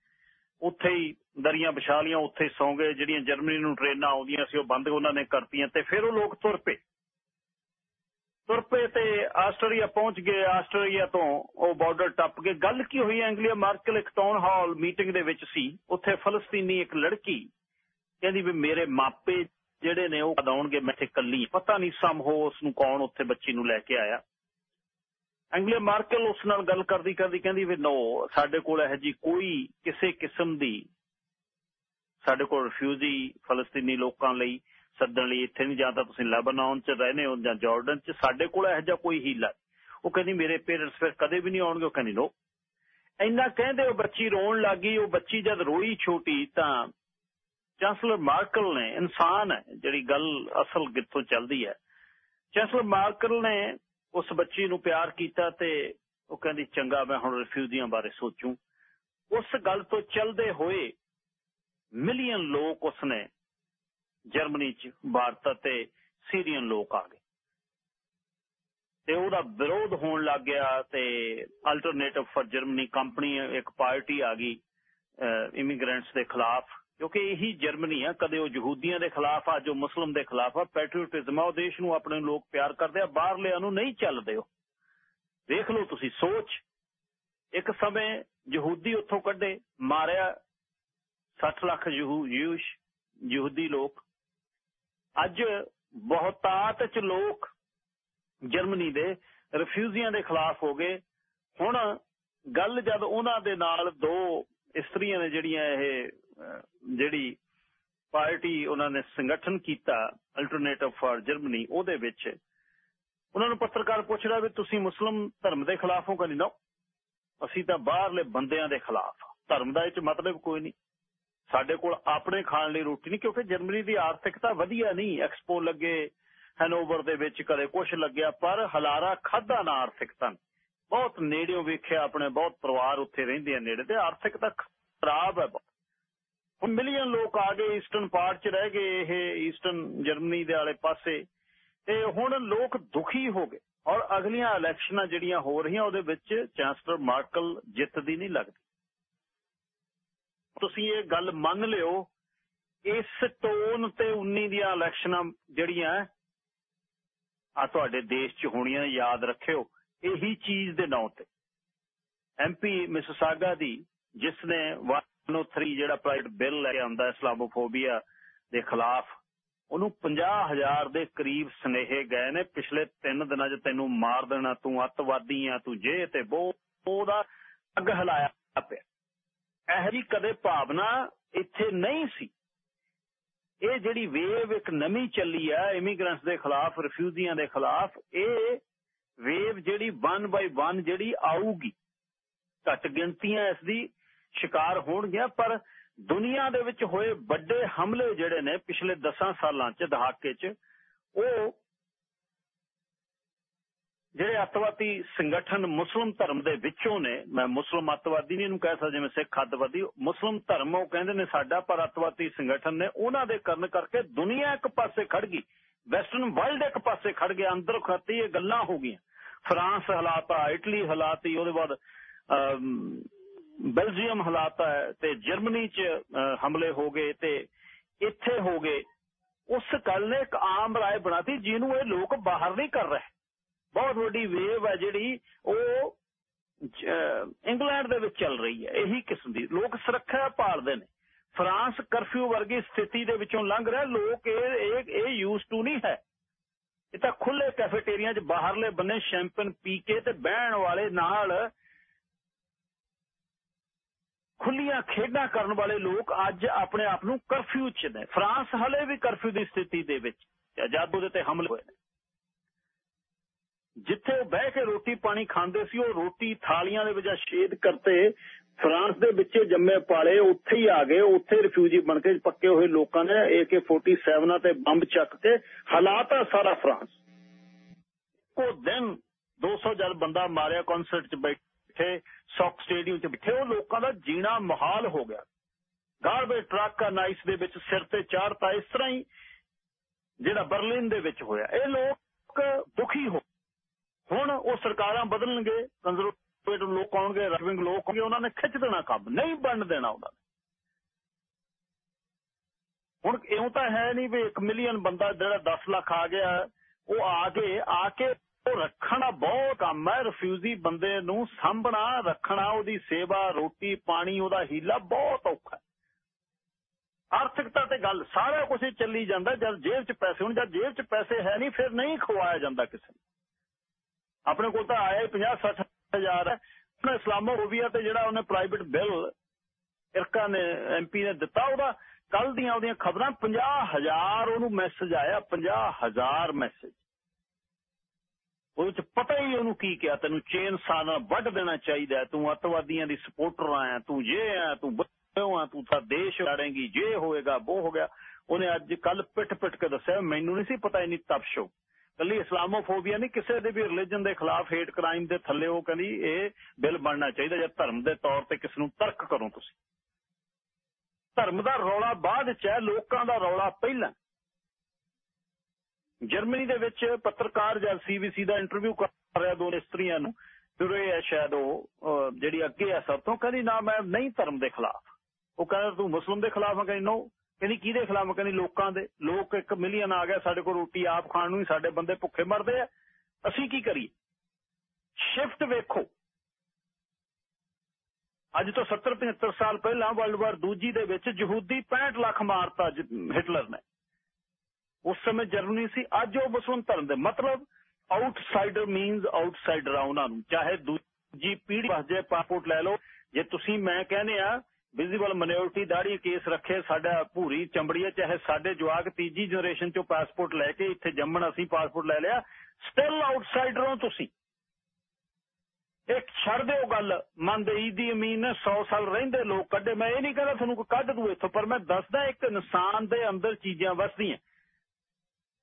A: ਉੱਥੇ ਹੀ ਦਰੀਆਂ ਵਿਛਾ ਲੀਆਂ, ਉੱਥੇ ਸੌਂ ਗਏ। ਜਿਹੜੀਆਂ ਜਰਮਨੀ ਨੂੰ ਟ੍ਰੇਨਾਂ ਆਉਂਦੀਆਂ ਸੀ, ਉਹ ਬੰਦ ਉਹਨਾਂ ਨੇ ਕਰਤੀਆਂ ਤੇ ਫਿਰ ਉਹ ਲੋਕ ਤੁਰ ਪਏ। ਤੁਰ ਪਏ ਤੇ ਆਸਟਰੀਆ ਪਹੁੰਚ ਗਏ ਆਸਟਰੀਆ ਤੋਂ ਉਹ ਬਾਰਡਰ ਟੱਪ ਕੇ। ਗੱਲ ਕੀ ਹੋਈ ਐਂਗਲੀਆ ਮਾਰਕਲ, ਇੱਕ ਟਾਊਨ ਹਾਲ ਮੀਟਿੰਗ ਦੇ ਵਿੱਚ ਸੀ। ਉੱਥੇ ਫਲਸਤੀਨੀ ਇੱਕ ਲੜਕੀ ਕਹਿੰਦੀ ਵੀ ਮੇਰੇ ਮਾਪੇ ਜਿਹੜੇ ਨੇ ਉਹ ਕਦਾਉਣਗੇ ਮੈਂ ਇੱਥੇ ਕੱਲੀ ਪਤਾ ਨਹੀਂ ਸਮ ਹੋ ਉਸ ਨੂੰ ਕੌਣ ਉੱਥੇ ਬੱਚੀ ਨੂੰ ਲੈ ਕੇ ਆਇਆ। ਐਂਗਲੀਆ ਮਾਰਕਲ ਉਸ ਨਾਲ ਗੱਲ ਕਰਦੀ ਕਰਦੀ ਕਹਿੰਦੀ ਵੀ ਨੋ ਸਾਡੇ ਕੋਲ ਇਹ ਜੀ ਕੋਈ ਕਿਸੇ ਕਿਸਮ ਦੀ ਸਾਡੇ ਕੋਲ ਰਿਫਿਊਜੀ ਫਲਸਤੀਨੀ ਲੋਕਾਂ ਲਈ ਸੱਦਣ ਲਈ ਇੱਥੇ ਨਹੀਂ ਤਾਂ ਤੁਸੀਂ ਲੈਬਨਾਨ 'ਚ ਰਹਨੇ ਹੋ ਜਾਂ ਜਾਰਡਨ 'ਚ, ਸਾਡੇ ਕੋਲ ਇਹ ਜਿਹਾ ਕੋਈ ਹੀਲਾ ਉਹ ਕਹਿੰਦੀ, ਮੇਰੇ ਪੇਰੈਂਟਸ ਫਿਰ ਕਦੇ ਵੀ ਨਹੀਂ ਆਉਣਗੇ। ਉਹ ਕਹਿੰਦੀ, ਨੋ। ਇੰਨਾ ਕਹਿੰਦੇ ਉਹ ਬੱਚੀ ਰੋਣ ਲੱਗੀ ਉਹ ਬੱਚੀ ਜਦ ਰੋਈ ਛੋਟੀ, ਤਾਂ ਚਾਂਸਲਰ ਮਾਰਕਲ ਨੇ, ਇਨਸਾਨ ਹੈ, ਜਿਹੜੀ ਗੱਲ ਅਸਲ ਕਿੱਥੋਂ ਚੱਲਦੀ ਹੈ। ਚਾਂਸਲਰ ਮਾਰਕਲ ਨੇ ਉਸ ਬੱਚੀ ਨੂੰ ਪਿਆਰ ਕੀਤਾ ਤੇ ਉਹ ਕਹਿੰਦੀ, ਚੰਗਾ, ਮੈਂ ਹੁਣ ਰਿਫਿਊਜੀਆਂ ਬਾਰੇ ਸੋਚੂੰ। ਉਸ ਗੱਲ ਤੋਂ ਚੱਲਦੇ ਹੋਏ ਮਿਲੀਅਨ ਲੋਕ ਉਸਨੇ ਜਰਮਨੀ ਚ, ਭਾਰਤ ਅਤੇ ਸੀਰੀਅਨ ਲੋਕ ਆ ਗਏ। ਤੇ ਉਹਦਾ ਵਿਰੋਧ ਹੋਣ ਲੱਗ ਗਿਆ ਤੇ ਅਲਟਰਨੇਟਿਵ ਫॉर ਜਰਮਨੀ ਕੰਪਨੀ ਇੱਕ ਪਾਰਟੀ ਆ ਗਈ ਇਮੀਗ੍ਰੈਂਟਸ ਦੇ ਖਿਲਾਫ। ਕਿਉਂਕਿ ਇਹੀ ਜਰਮਨੀ ਆ, ਕਦੇ ਉਹ ਯਹੂਦੀਆਂ ਦੇ ਖਿਲਾਫ ਆ ਜੋ ਮੁਸਲਮ ਦੇ ਖਿਲਾਫ ਆ। ਪੈਟਰੀਓਟਿਜ਼ਮ ਆ, ਉਹ ਦੇਸ਼ ਨੂੰ ਆਪਣੇ ਲੋਕ ਪਿਆਰ ਕਰਦੇ ਆ, ਬਾਹਰਲਿਆਂ ਨੂੰ ਨਹੀਂ ਚੱਲਦੇ ਉਹ। ਦੇਖ ਲਓ ਤੁਸੀਂ ਸੋਚ। ਇੱਕ ਸਮੇਂ ਯਹੂਦੀ ਉੱਥੋਂ ਕੱਢੇ, ਮਾਰਿਆ 60 ਲੱਖ ਯਹੂਸ਼ ਯਹੂਦੀ ਲੋਕ। ਅੱਜ ਬਹੁਤਾਤ ਚ ਲੋਕ ਜਰਮਨੀ ਦੇ ਰਿਫਿਊਜੀਆਂ ਦੇ ਖਿਲਾਫ ਹੋ ਗਏ। ਹੁਣ ਗੱਲ ਜਦ ਉਹਨਾਂ ਦੇ ਨਾਲ ਦੋ ਇਸਤਰੀਆਂ ਨੇ ਜਿਹੜੀਆਂ ਇਹ ਜਿਹੜੀ ਪਾਰਟੀ ਉਹਨਾਂ ਨੇ ਸੰਗਠਨ ਕੀਤਾ ਅਲਟਰਨੇਟਿਵ ਫਾਰ ਜਰਮਨੀ ਉਹਦੇ ਵਿੱਚ ਉਹਨਾਂ ਨੂੰ ਪੱਤਰਕਾਰ ਪੁੱਛ ਰਿਹਾ ਵੀ ਤੁਸੀਂ ਮੁਸਲਮ ਧਰਮ ਦੇ ਖਿਲਾਫ ਹੋ ਕਹਿੰਦੇ ਨਾ, ਅਸੀਂ ਤਾਂ ਬਾਹਰਲੇ ਬੰਦਿਆਂ ਦੇ ਖਿਲਾਫ ਧਰਮ ਦਾ ਇਹ ਚ ਮਤਲਬ ਕੋਈ ਨਹੀਂ। ਸਾਡੇ ਕੋਲ ਆਪਣੇ ਖਾਣ ਲਈ ਰੋਟੀ ਨਹੀਂ, ਕਿਉਂਕਿ ਜਰਮਨੀ ਦੀ ਆਰਥਿਕਤਾ ਵਧੀਆ ਨਹੀਂ। ਐਕਸਪੋ ਲੱਗੇ ਹੈਨੋਵਰ ਦੇ ਵਿੱਚ ਕਦੇ ਕੁਝ ਲੱਗਿਆ, ਪਰ ਹਲਾਰਾ ਖਾਦਾ ਨਾ ਆਰਥਿਕਤਾ ਬਹੁਤ ਨੇੜਿਓਂ ਵੇਖਿਆ ਆਪਣੇ, ਬਹੁਤ ਪਰਿਵਾਰ ਉੱਥੇ ਰਹਿੰਦੇ ਆ ਨੇੜੇ ਤੇ, ਆਰਥਿਕਤਾ ਖਰਾਬ ਹੈ ਹੁਣ ਮਿਲੀਅਨ ਲੋਕ ਆ ਗਏ ਈਸਟਰਨ ਪਾਰਟ 'ਚ ਰਹਿ ਗਏ ਇਹ ਈਸਟਰਨ ਜਰਮਨੀ ਦੇ ਵਾਲੇ ਪਾਸੇ। ਤੇ ਹੁਣ ਲੋਕ ਦੁਖੀ ਹੋ ਗਏ। ਔਰ ਅਗਲੀਆਂ ਇਲੈਕਸ਼ਨਾਂ ਜਿਹੜੀਆਂ ਹੋ ਰਹੀਆਂ, ਉਹਦੇ ਵਿੱਚ ਚਾਂਸਲਰ ਮਾਰਕਲ ਜਿੱਤਦੀ ਨਹੀਂ ਲੱਗਦੀ। ਤੁਸੀਂ ਇਹ ਗੱਲ ਮੰਨ ਲਿਓ, ਇਸ ਟੋਨ ਤੇ 19 ਦੀਆਂ ਇਲੈਕਸ਼ਨਾਂ ਜਿਹੜੀਆਂ ਆ ਤੁਹਾਡੇ ਦੇਸ਼ 'ਚ ਹੋਣੀਆਂ, ਯਾਦ ਰੱਖਿਓ, ਇਹੀ ਚੀਜ਼ ਦੇ ਨਾਂ ਤੇ। ਐਮਪੀ ਮਿਸਸਾਗਾ ਦੀ, ਜਿਸ ਨੇ 103 ਜਿਹੜਾ ਪ੍ਰਾਈਵੇਟ ਬਿੱਲ ਲੈ ਕੇ ਆਉਂਦਾ, ਇਸਲਾਮੋਫੋਬੀਆ ਦੇ ਖਿਲਾਫ, ਉਹਨੂੰ 50000 ਦੇ ਕਰੀਬ ਸਨੇਹੇ ਗਏ ਨੇ, ਪਿਛਲੇ 3 ਦਿਨਾਂ 'ਚ ਤੈਨੂੰ ਮਾਰ ਦੇਣਾ, ਤੂੰ ਅੱਤਵਾਦੀ ਆ, ਤੂੰ ਜੇ ਤੇ ਬੋ, ਉਹਦਾ ਅੱਗ ਹਲਾਇਆ ਪਿਆ। ਇਹ ਜੀ ਕਦੇ ਭਾਵਨਾ ਇੱਥੇ ਨਹੀਂ ਸੀ। ਇਹ ਜਿਹੜੀ ਵੇਵ ਇੱਕ ਨਵੀਂ ਚੱਲੀ ਆ ਇਮੀਗ੍ਰੈਂਟਸ ਦੇ ਖਿਲਾਫ ਰਿਫਿਊਜੀਆਂ ਦੇ ਖਿਲਾਫ, ਇਹ ਵੇਵ ਜਿਹੜੀ 1 ਬਾਈ 1 ਜਿਹੜੀ ਆਊਗੀ। ਘੱਟ ਗਿਣਤੀਆਂ ਇਸ ਦੀ ਸ਼ਿਕਾਰ ਹੋਣਗੀਆਂ, ਪਰ ਦੁਨੀਆ ਦੇ ਵਿੱਚ ਹੋਏ ਵੱਡੇ ਹਮਲੇ ਜਿਹੜੇ ਨੇ ਪਿਛਲੇ 10 ਸਾਲਾਂ 'ਚ, ਦਹਾਕੇ 'ਚ, ਉਹ ਜਿਹੜੇ ਅੱਤਵਾਦੀ ਸੰਗਠਨ ਮੁਸਲਮ ਧਰਮ ਦੇ ਵਿੱਚੋਂ ਨੇ, ਮੈਂ ਮੁਸਲਮ ਅੱਤਵਾਦੀ ਨਹੀਂ ਇਹਨੂੰ ਕਹਿ ਸਕਦਾ ਜਿਵੇਂ ਸਿੱਖ ਅੱਤਵਾਦੀ, ਮੁਸਲਮ ਧਰਮ ਉਹ ਕਹਿੰਦੇ ਨੇ ਸਾਡਾ ਪਰ ਅੱਤਵਾਦੀ ਸੰਗਠਨ ਨੇ, ਉਹਨਾਂ ਦੇ ਕਰਨ ਕਰਕੇ ਦੁਨੀਆ ਇੱਕ ਪਾਸੇ ਖੜ ਗਈ। ਵੈਸਟਰਨ ਵਰਲਡ ਇੱਕ ਪਾਸੇ ਖੜ ਗਿਆ, ਅੰਦਰ ਖਾਤੀ ਇਹ ਗੱਲਾਂ ਹੋ ਗਈਆਂ। ਫਰਾਂਸ ਹਾਲਾਤਾ ਇਟਲੀ ਹਾਲਾਤੀ ਉਹਦੇ ਬਾਅਦ ਬੈਲਜੀਅਮ ਹਾਲਾਤ ਹੈ ਤੇ ਜਰਮਨੀ 'ਚ ਹਮਲੇ ਹੋ ਗਏ, ਤੇ ਇੱਥੇ ਹੋ ਗਏ। ਉਸ ਗੱਲ ਨੇ ਇੱਕ ਆਮ ਰਾਏ ਬਣਾਤੀ, ਜਿਹਨੂੰ ਇਹ ਲੋਕ ਬਾਹਰ ਨਹੀਂ ਕਰ ਰਹੇ। ਬਹੁਤ ਵੱਡੀ ਵੇਵ ਹੈ ਜਿਹੜੀ ਉਹ ਇੰਗਲੈਂਡ ਦੇ ਵਿੱਚ ਚੱਲ ਰਹੀ ਹੈ। ਇਹੀ ਕਿਸਮ ਦੀ। ਲੋਕ ਸੁਰੱਖਿਆ ਪਾਲਦੇ ਨੇ। ਫਰਾਂਸ ਕਰਫਿਊ ਵਰਗੀ ਸਥਿਤੀ ਦੇ ਵਿੱਚੋਂ ਲੰਘ ਰਿਹਾ। ਲੋਕ ਇਹ ਇਹ ਯੂਜ਼ ਟੂ ਨਹੀਂ ਹੈ। ਇਹ ਤਾਂ ਖੁੱਲੇ ਕੈਫੇਟੇਰੀਆਂ 'ਚ ਬਾਹਰਲੇ ਬੰਨੇ ਸ਼ੈਂਪਨ ਪੀ ਕੇ ਤੇ ਬਹਿਣ ਵਾਲੇ ਨਾਲ ਖੁੱਲੀਆਂ ਖੇਡਾਂ ਕਰਨ ਵਾਲੇ ਲੋਕ ਅੱਜ ਆਪਣੇ ਆਪ ਨੂੰ ਕਰਫਿਊ 'ਚ ਨੇ। ਫਰਾਂਸ ਹਲੇ ਵੀ ਕਰਫਿਊ ਦੀ ਸਥਿਤੀ ਦੇ ਵਿੱਚ ਆਜ਼ਾਦੋ ਦੇ ਤੇ ਹਮਲੇ ਹੋਏ ਨੇ। ਜਿੱਥੇ ਉਹ ਬਹਿ ਕੇ ਰੋਟੀ ਪਾਣੀ ਖਾਂਦੇ ਸੀ, ਉਹ ਰੋਟੀ ਥਾਲੀਆਂ ਦੇ ਵਿੱਚ ਛੇਦ ਕਰਤੇ, ਫਰਾਂਸ ਦੇ ਵਿੱਚ ਜੰਮੇ ਪਾਲੇ, ਉੱਥੇ ਹੀ ਆ ਗਏ, ਉੱਥੇ ਰਿਫਿਊਜੀ ਬਣ ਕੇ ਪੱਕੇ ਹੋਏ ਲੋਕਾਂ ਨੇ AK47 ਤੇ ਬੰਬ ਚੱਕ ਕੇ ਹਲਾਤਾ ਸਾਰਾ ਫਰਾਂਸ। ਕੋ ਦਿਨ 200 ਜਦ ਬੰਦਾ ਮਾਰਿਆ ਕਨਸਰਟ 'ਚ ਬੈਠੇ ਸੌਕ ਸਟੇਡੀਅਮ 'ਚ ਬੈਠੇ, ਉਹ ਲੋਕਾਂ ਦਾ ਜੀਣਾ ਮਹਾਲ ਹੋ ਗਿਆ। ਗਾਰਬੇਜ ਟਰੱਕ ਆ ਨਾਈਸ ਦੇ ਵਿੱਚ ਸਿਰ ਤੇ ਚਾੜਤਾ, ਇਸ ਤਰ੍ਹਾਂ ਹੀ ਜਿਹੜਾ ਬਰਲਿਨ ਦੇ ਵਿੱਚ ਹੋਇਆ। ਇਹ ਲੋਕ ਦੁਖੀ ਹੋ ਹੁਣ ਉਹ ਸਰਕਾਰਾਂ ਬਦਲਣਗੇ ਕੰਜ਼ਰਵੇਟਿਵ ਲੋਕ ਆਉਣਗੇ ਰਾਈਟ ਲੋਕ ਆਉਣਗੇ, ਉਹਨਾਂ ਨੇ ਖਿੱਚ ਦੇਣਾ ਕੰਮ, ਨਹੀਂ ਬਣਨ ਦੇਣਾ ਉਹਨਾਂ ਨੇ। ਹੁਣ ਇਉਂ ਤਾਂ ਹੈ ਨਹੀਂ ਵੀ 1 ਮਿਲੀਅਨ ਬੰਦਾ ਜਿਹੜਾ 10 ਲੱਖ ਆ ਗਿਆ, ਉਹ ਆ ਕੇ ਆ ਕੇ ਉਹ ਰੱਖਣਾ ਬਹੁਤ ਕੰਮ ਹੈ ਰਿਫਿਊਜੀ ਬੰਦੇ ਨੂੰ ਸਾਂਭਣਾ, ਰੱਖਣਾ, ਉਹਦੀ ਸੇਵਾ, ਰੋਟੀ, ਪਾਣੀ, ਉਹਦਾ ਹੀਲਾ ਬਹੁਤ ਔਖਾ ਆਰਥਿਕਤਾ ਤੇ ਗੱਲ, ਸਾਰਾ ਕੁਝ ਚੱਲੀ ਜਾਂਦਾ, ਜਦ ਜੇਬ 'ਚ ਪੈਸੇ ਹੋਣ, ਜਦ ਜੇਬ 'ਚ ਪੈਸੇ ਹੈ ਨਹੀਂ, ਫਿਰ ਨਹੀਂ ਖਵਾਇਆ ਜਾਂਦਾ ਕਿਸੇ ਨੂੰ। ਆਪਣੇ ਕੋਲ ਤਾਂ ਆਇਆ 50 60 ਹਜ਼ਾਰ ਹੈ। ਉਹਨੇ ਇਸਲਾਮੋਫੋਬੀਆ ਤੇ ਜਿਹੜਾ ਉਹਨੇ ਪ੍ਰਾਈਵੇਟ ਬਿੱਲ ਇਰਕਾ ਨੇ ਐਮਪੀ ਨੇ ਦਿੱਤਾ, ਉਹਦਾ ਕੱਲ ਦੀਆਂ ਉਹਦੀਆਂ ਖਬਰਾਂ 50 ਹਜ਼ਾਰ ਉਹਨੂੰ ਮੈਸੇਜ ਆਇਆ 50 ਹਜ਼ਾਰ ਮੈਸੇਜ ਉਹਦੇ ਚ ਪਤਾ ਹੀ ਉਹਨੂੰ ਕੀ ਕਿਹਾ, ਤੈਨੂੰ ਚੇਨ ਸਾਨਾ ਵੱਢ ਦੇਣਾ ਚਾਹੀਦਾ ਤੂੰ ਅਤਵਾਦੀਆਂ ਦੀ ਸਪੋਰਟਰ ਆਇਆ, ਤੂੰ ਜੇ ਆ, ਤੂੰ ਕਿਉਂ ਆ, ਤੂੰ ਤਾਂ ਦੇਸ਼ ਲੜੇਂਗੀ ਜੇ ਹੋਏਗਾ ਉਹ ਹੋ ਗਿਆ। ਉਹਨੇ ਅੱਜ ਕੱਲ ਪਿੱਠ ਪਿੱਠ ਕੇ ਦੱਸਿਆ, ਮੈਨੂੰ ਨਹੀਂ ਸੀ ਪਤਾ ਇਨੀ ਤਪਸ਼ੋ ਕੱਲੀ ਇਸਲਾਮੋਫੋਬੀਆ ਨਹੀਂ, ਕਿਸੇ ਦੇ ਵੀ ਰਿਲੀਜਨ ਦੇ ਖਿਲਾਫ ਹੇਟ ਕ੍ਰਾਈਮ ਦੇ ਥੱਲੇ ਉਹ ਕਹਿੰਦੀ ਇਹ ਬਿੱਲ ਬਣਨਾ ਚਾਹੀਦਾ ਜੇ ਧਰਮ ਦੇ ਤੌਰ ਤੇ ਕਿਸ ਨੂੰ ਤਰਕ ਕਰੋ ਤੁਸੀਂ। ਧਰਮ ਦਾ ਰੌਲਾ ਬਾਅਦ ਚ ਹੈ, ਲੋਕਾਂ ਦਾ ਰੌਲਾ ਪਹਿਲਾਂ। ਜਰਮਨੀ ਦੇ ਵਿੱਚ ਪੱਤਰਕਾਰ ਜਦ ਸੀਬੀਸੀ ਦਾ ਇੰਟਰਵਿਊ ਕਰ ਰਿਹਾ ਦੋ ਇਸਤਰੀਆਂ ਨੂੰ। ਫਿਰ ਇਹ ਸ਼ਾਇਦ ਉਹ ਜਿਹੜੀ ਅੱਗੇ ਆ ਸਭ ਤੋਂ, ਕਹਿੰਦੀ ਨਾ ਮੈਂ, ਨਹੀਂ ਧਰਮ ਦੇ ਖਿਲਾਫ। ਉਹ ਕਹਿੰਦਾ ਤੂੰ ਮੁਸਲਮ ਦੇ ਖਿਲਾਫ ਆ, ਕਹਿੰਦੀ ਨੋ ਕਹਿੰਦੀ, ਕਿਹਦੇ ਖਿਲਾਫ? ਕਹਿੰਦੀ, ਲੋਕਾਂ ਦੇ, ਲੋਕ 1 ਮਿਲੀਅਨ ਆ ਗਿਆ ਸਾਡੇ ਕੋਲ ਰੋਟੀ ਆਪ ਖਾਣ ਨੂੰ ਹੀ, ਸਾਡੇ ਬੰਦੇ ਭੁੱਖੇ ਮਰਦੇ ਆ। ਅਸੀਂ ਕੀ ਕਰੀਏ? ਸ਼ਿਫਟ ਵੇਖੋ। ਅੱਜ ਤੋਂ 70 75 ਸਾਲ ਪਹਿਲਾਂ ਵਰਲਡ ਵਾਰ ਦੂਜੀ ਦੇ ਵਿੱਚ ਯਹੂਦੀ 65 ਲੱਖ ਮਾਰਤਾ ਹਿਟਲਰ ਨੇ। ਉਸ ਸਮੇਂ ਜਰਮਨੀ ਸੀ, ਅੱਜ ਉਹ ਮੁਸਲਮ ਧਰਮ ਦੇ। ਮਤਲਬ ਆਊਟਸਾਈਡਰ ਮੀਨਸ ਆਊਟਸਾਈਡਰ ਆ ਉਹਨਾਂ ਨੂੰ। ਚਾਹੇ ਦੂਜੀ ਪੀੜ੍ਹੀ ਵਾਸਤੇ ਪਾਸਪੋਰਟ ਲੈ ਲਓ। ਜੇ ਤੁਸੀਂ, ਮੈਂ ਕਹਿੰਦੇ ਆ ਵਿਜ਼ੀਬਲ ਮਿਨੋਰਟੀ ਦਾੜੀ ਕੇਸ ਰੱਖੇ ਸਾਡਾ ਭੂਰੀ ਚੰਬੜੀ ਹੈ ਚਾਹੇ ਸਾਡੇ ਜਵਾਕ ਤੀਜੀ ਜਨਰੇਸ਼ਨ ਚੋਂ ਪਾਸਪੋਰਟ ਲੈ ਕੇ ਇੱਥੇ ਜੰਮਣ ਅਸੀਂ ਪਾਸਪੋਰਟ ਲੈ ਲਿਆ। ਸਟਿਲ ਆਊਟਸਾਈਡਰ ਹੋ ਤੁਸੀਂ। ਇਹ ਛੱਡ ਦਿਓ ਗੱਲ। ਮੰਨਦੇ ਦੀ ਅਮੀਨ ਨੇ 100 ਸਾਲ ਰਹਿੰਦੇ ਲੋਕ ਕੱਢੇ। ਮੈਂ ਇਹ ਨਹੀਂ ਕਹਿੰਦਾ ਤੁਹਾਨੂੰ ਕੋਈ ਕੱਢ ਦੂ ਇੱਥੋਂ, ਪਰ ਮੈਂ ਦੱਸਦਾ ਇੱਕ ਇਨਸਾਨ ਦੇ ਅੰਦਰ ਚੀਜ਼ਾਂ ਵਸਦੀਆਂ।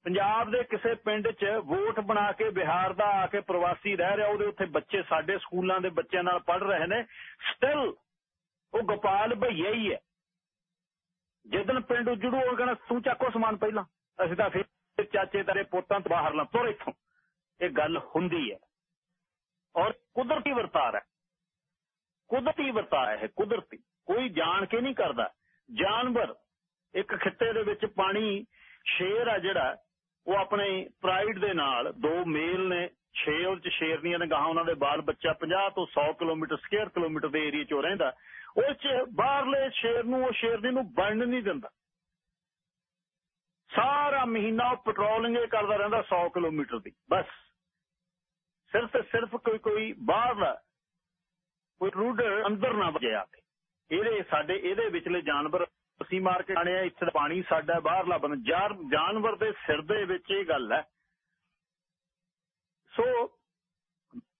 A: ਪੰਜਾਬ ਦੇ ਕਿਸੇ ਪਿੰਡ 'ਚ ਵੋਟ ਬਣਾ ਕੇ ਬਿਹਾਰ ਦਾ ਆ ਕੇ ਪ੍ਰਵਾਸੀ ਰਹਿ ਰਿਹਾ, ਉਹਦੇ ਉੱਥੇ ਬੱਚੇ ਸਾਡੇ ਸਕੂਲਾਂ ਦੇ ਬੱਚਿਆਂ ਨਾਲ ਪੜ ਰਹੇ ਨੇ। ਸਟਿਲ ਉਹ ਗੋਪਾਲ ਭਈਆ ਹੀ ਹੈ। ਜਦੋਂ ਪਿੰਡ ਉਜੜੂ, ਉਹ ਕਹਿੰਦਾ, ਤੂੰ ਚੱਕੋ ਸਮਾਨ ਪਹਿਲਾਂ। ਅਸੀਂ ਤਾਂ ਫਿਰ ਚਾਚੇ ਤਾਰੇ ਪੁੱਤਾਂ ਤੋਂ ਬਾਹਰ ਲਾ ਤੁਰ ਇੱਥੋਂ। ਇਹ ਗੱਲ ਹੁੰਦੀ ਹੈ। ਔਰ ਕੁਦਰਤੀ ਵਰਤਾਰ ਹੈ। ਕੁਦਰਤੀ ਵਰਤਾਰ ਹੈ ਕੁਦਰਤੀ। ਕੋਈ ਜਾਣ ਕੇ ਨਹੀਂ ਕਰਦਾ। ਜਾਨਵਰ, ਇੱਕ ਖਿੱਤੇ ਦੇ ਵਿੱਚ ਪਾਣੀ, ਸ਼ੇਰ ਆ ਜਿਹੜਾ, ਉਹ ਆਪਣੇ ਪ੍ਰਾਈਡ ਦੇ ਨਾਲ ਦੋ ਮੇਲ ਨੇ, ਛੇ ਉਹ ਚ ਸ਼ੇਰਨੀਆਂ ਨੇ ਗਾਹਾਂ ਉਹਨਾਂ ਦੇ ਬਾਲ ਬੱਚਾ 50 ਤੋਂ 100 ਕਿਲੋਮੀਟਰ, ਸਕੁਅਰ ਕਿਲੋਮੀਟਰ ਦੇ ਏਰੀਆ 'ਚ ਰਹਿੰਦਾ। ਉਹ ਚ ਬਾਹਰਲੇ ਸ਼ੇਰ ਨੂੰ, ਉਹ ਸ਼ੇਰਨੀ ਨੂੰ ਬਣਨ ਨਹੀਂ ਦਿੰਦਾ। ਸਾਰਾ ਮਹੀਨਾ ਉਹ ਪੈਟਰੋਲਿੰਗ ਕਰਦਾ ਰਹਿੰਦਾ 100 ਕਿਲੋਮੀਟਰ ਦੀ, ਬਸ। ਸਿਰਫ ਤੇ ਸਿਰਫ ਕੋਈ ਕੋਈ ਬਾਹਰਲਾ, ਕੋਈ ਰੂਡਰ ਅੰਦਰ ਨਾ ਵਜੇ ਇਹਦੇ, ਸਾਡੇ, ਇਹਦੇ ਵਿਚਲੇ ਜਾਨਵਰ ਅਸੀਂ ਮਾਰ ਕੇ ਆਣੇ ਆ, ਇੱਥੇ ਪਾਣੀ ਸਾਡਾ ਬਾਹਰਲਾ ਬਣ ਜਾਨਵਰ ਦੇ ਸਿਰ ਦੇ ਵਿੱਚ ਇਹ ਗੱਲ ਹੈ। ਸੋ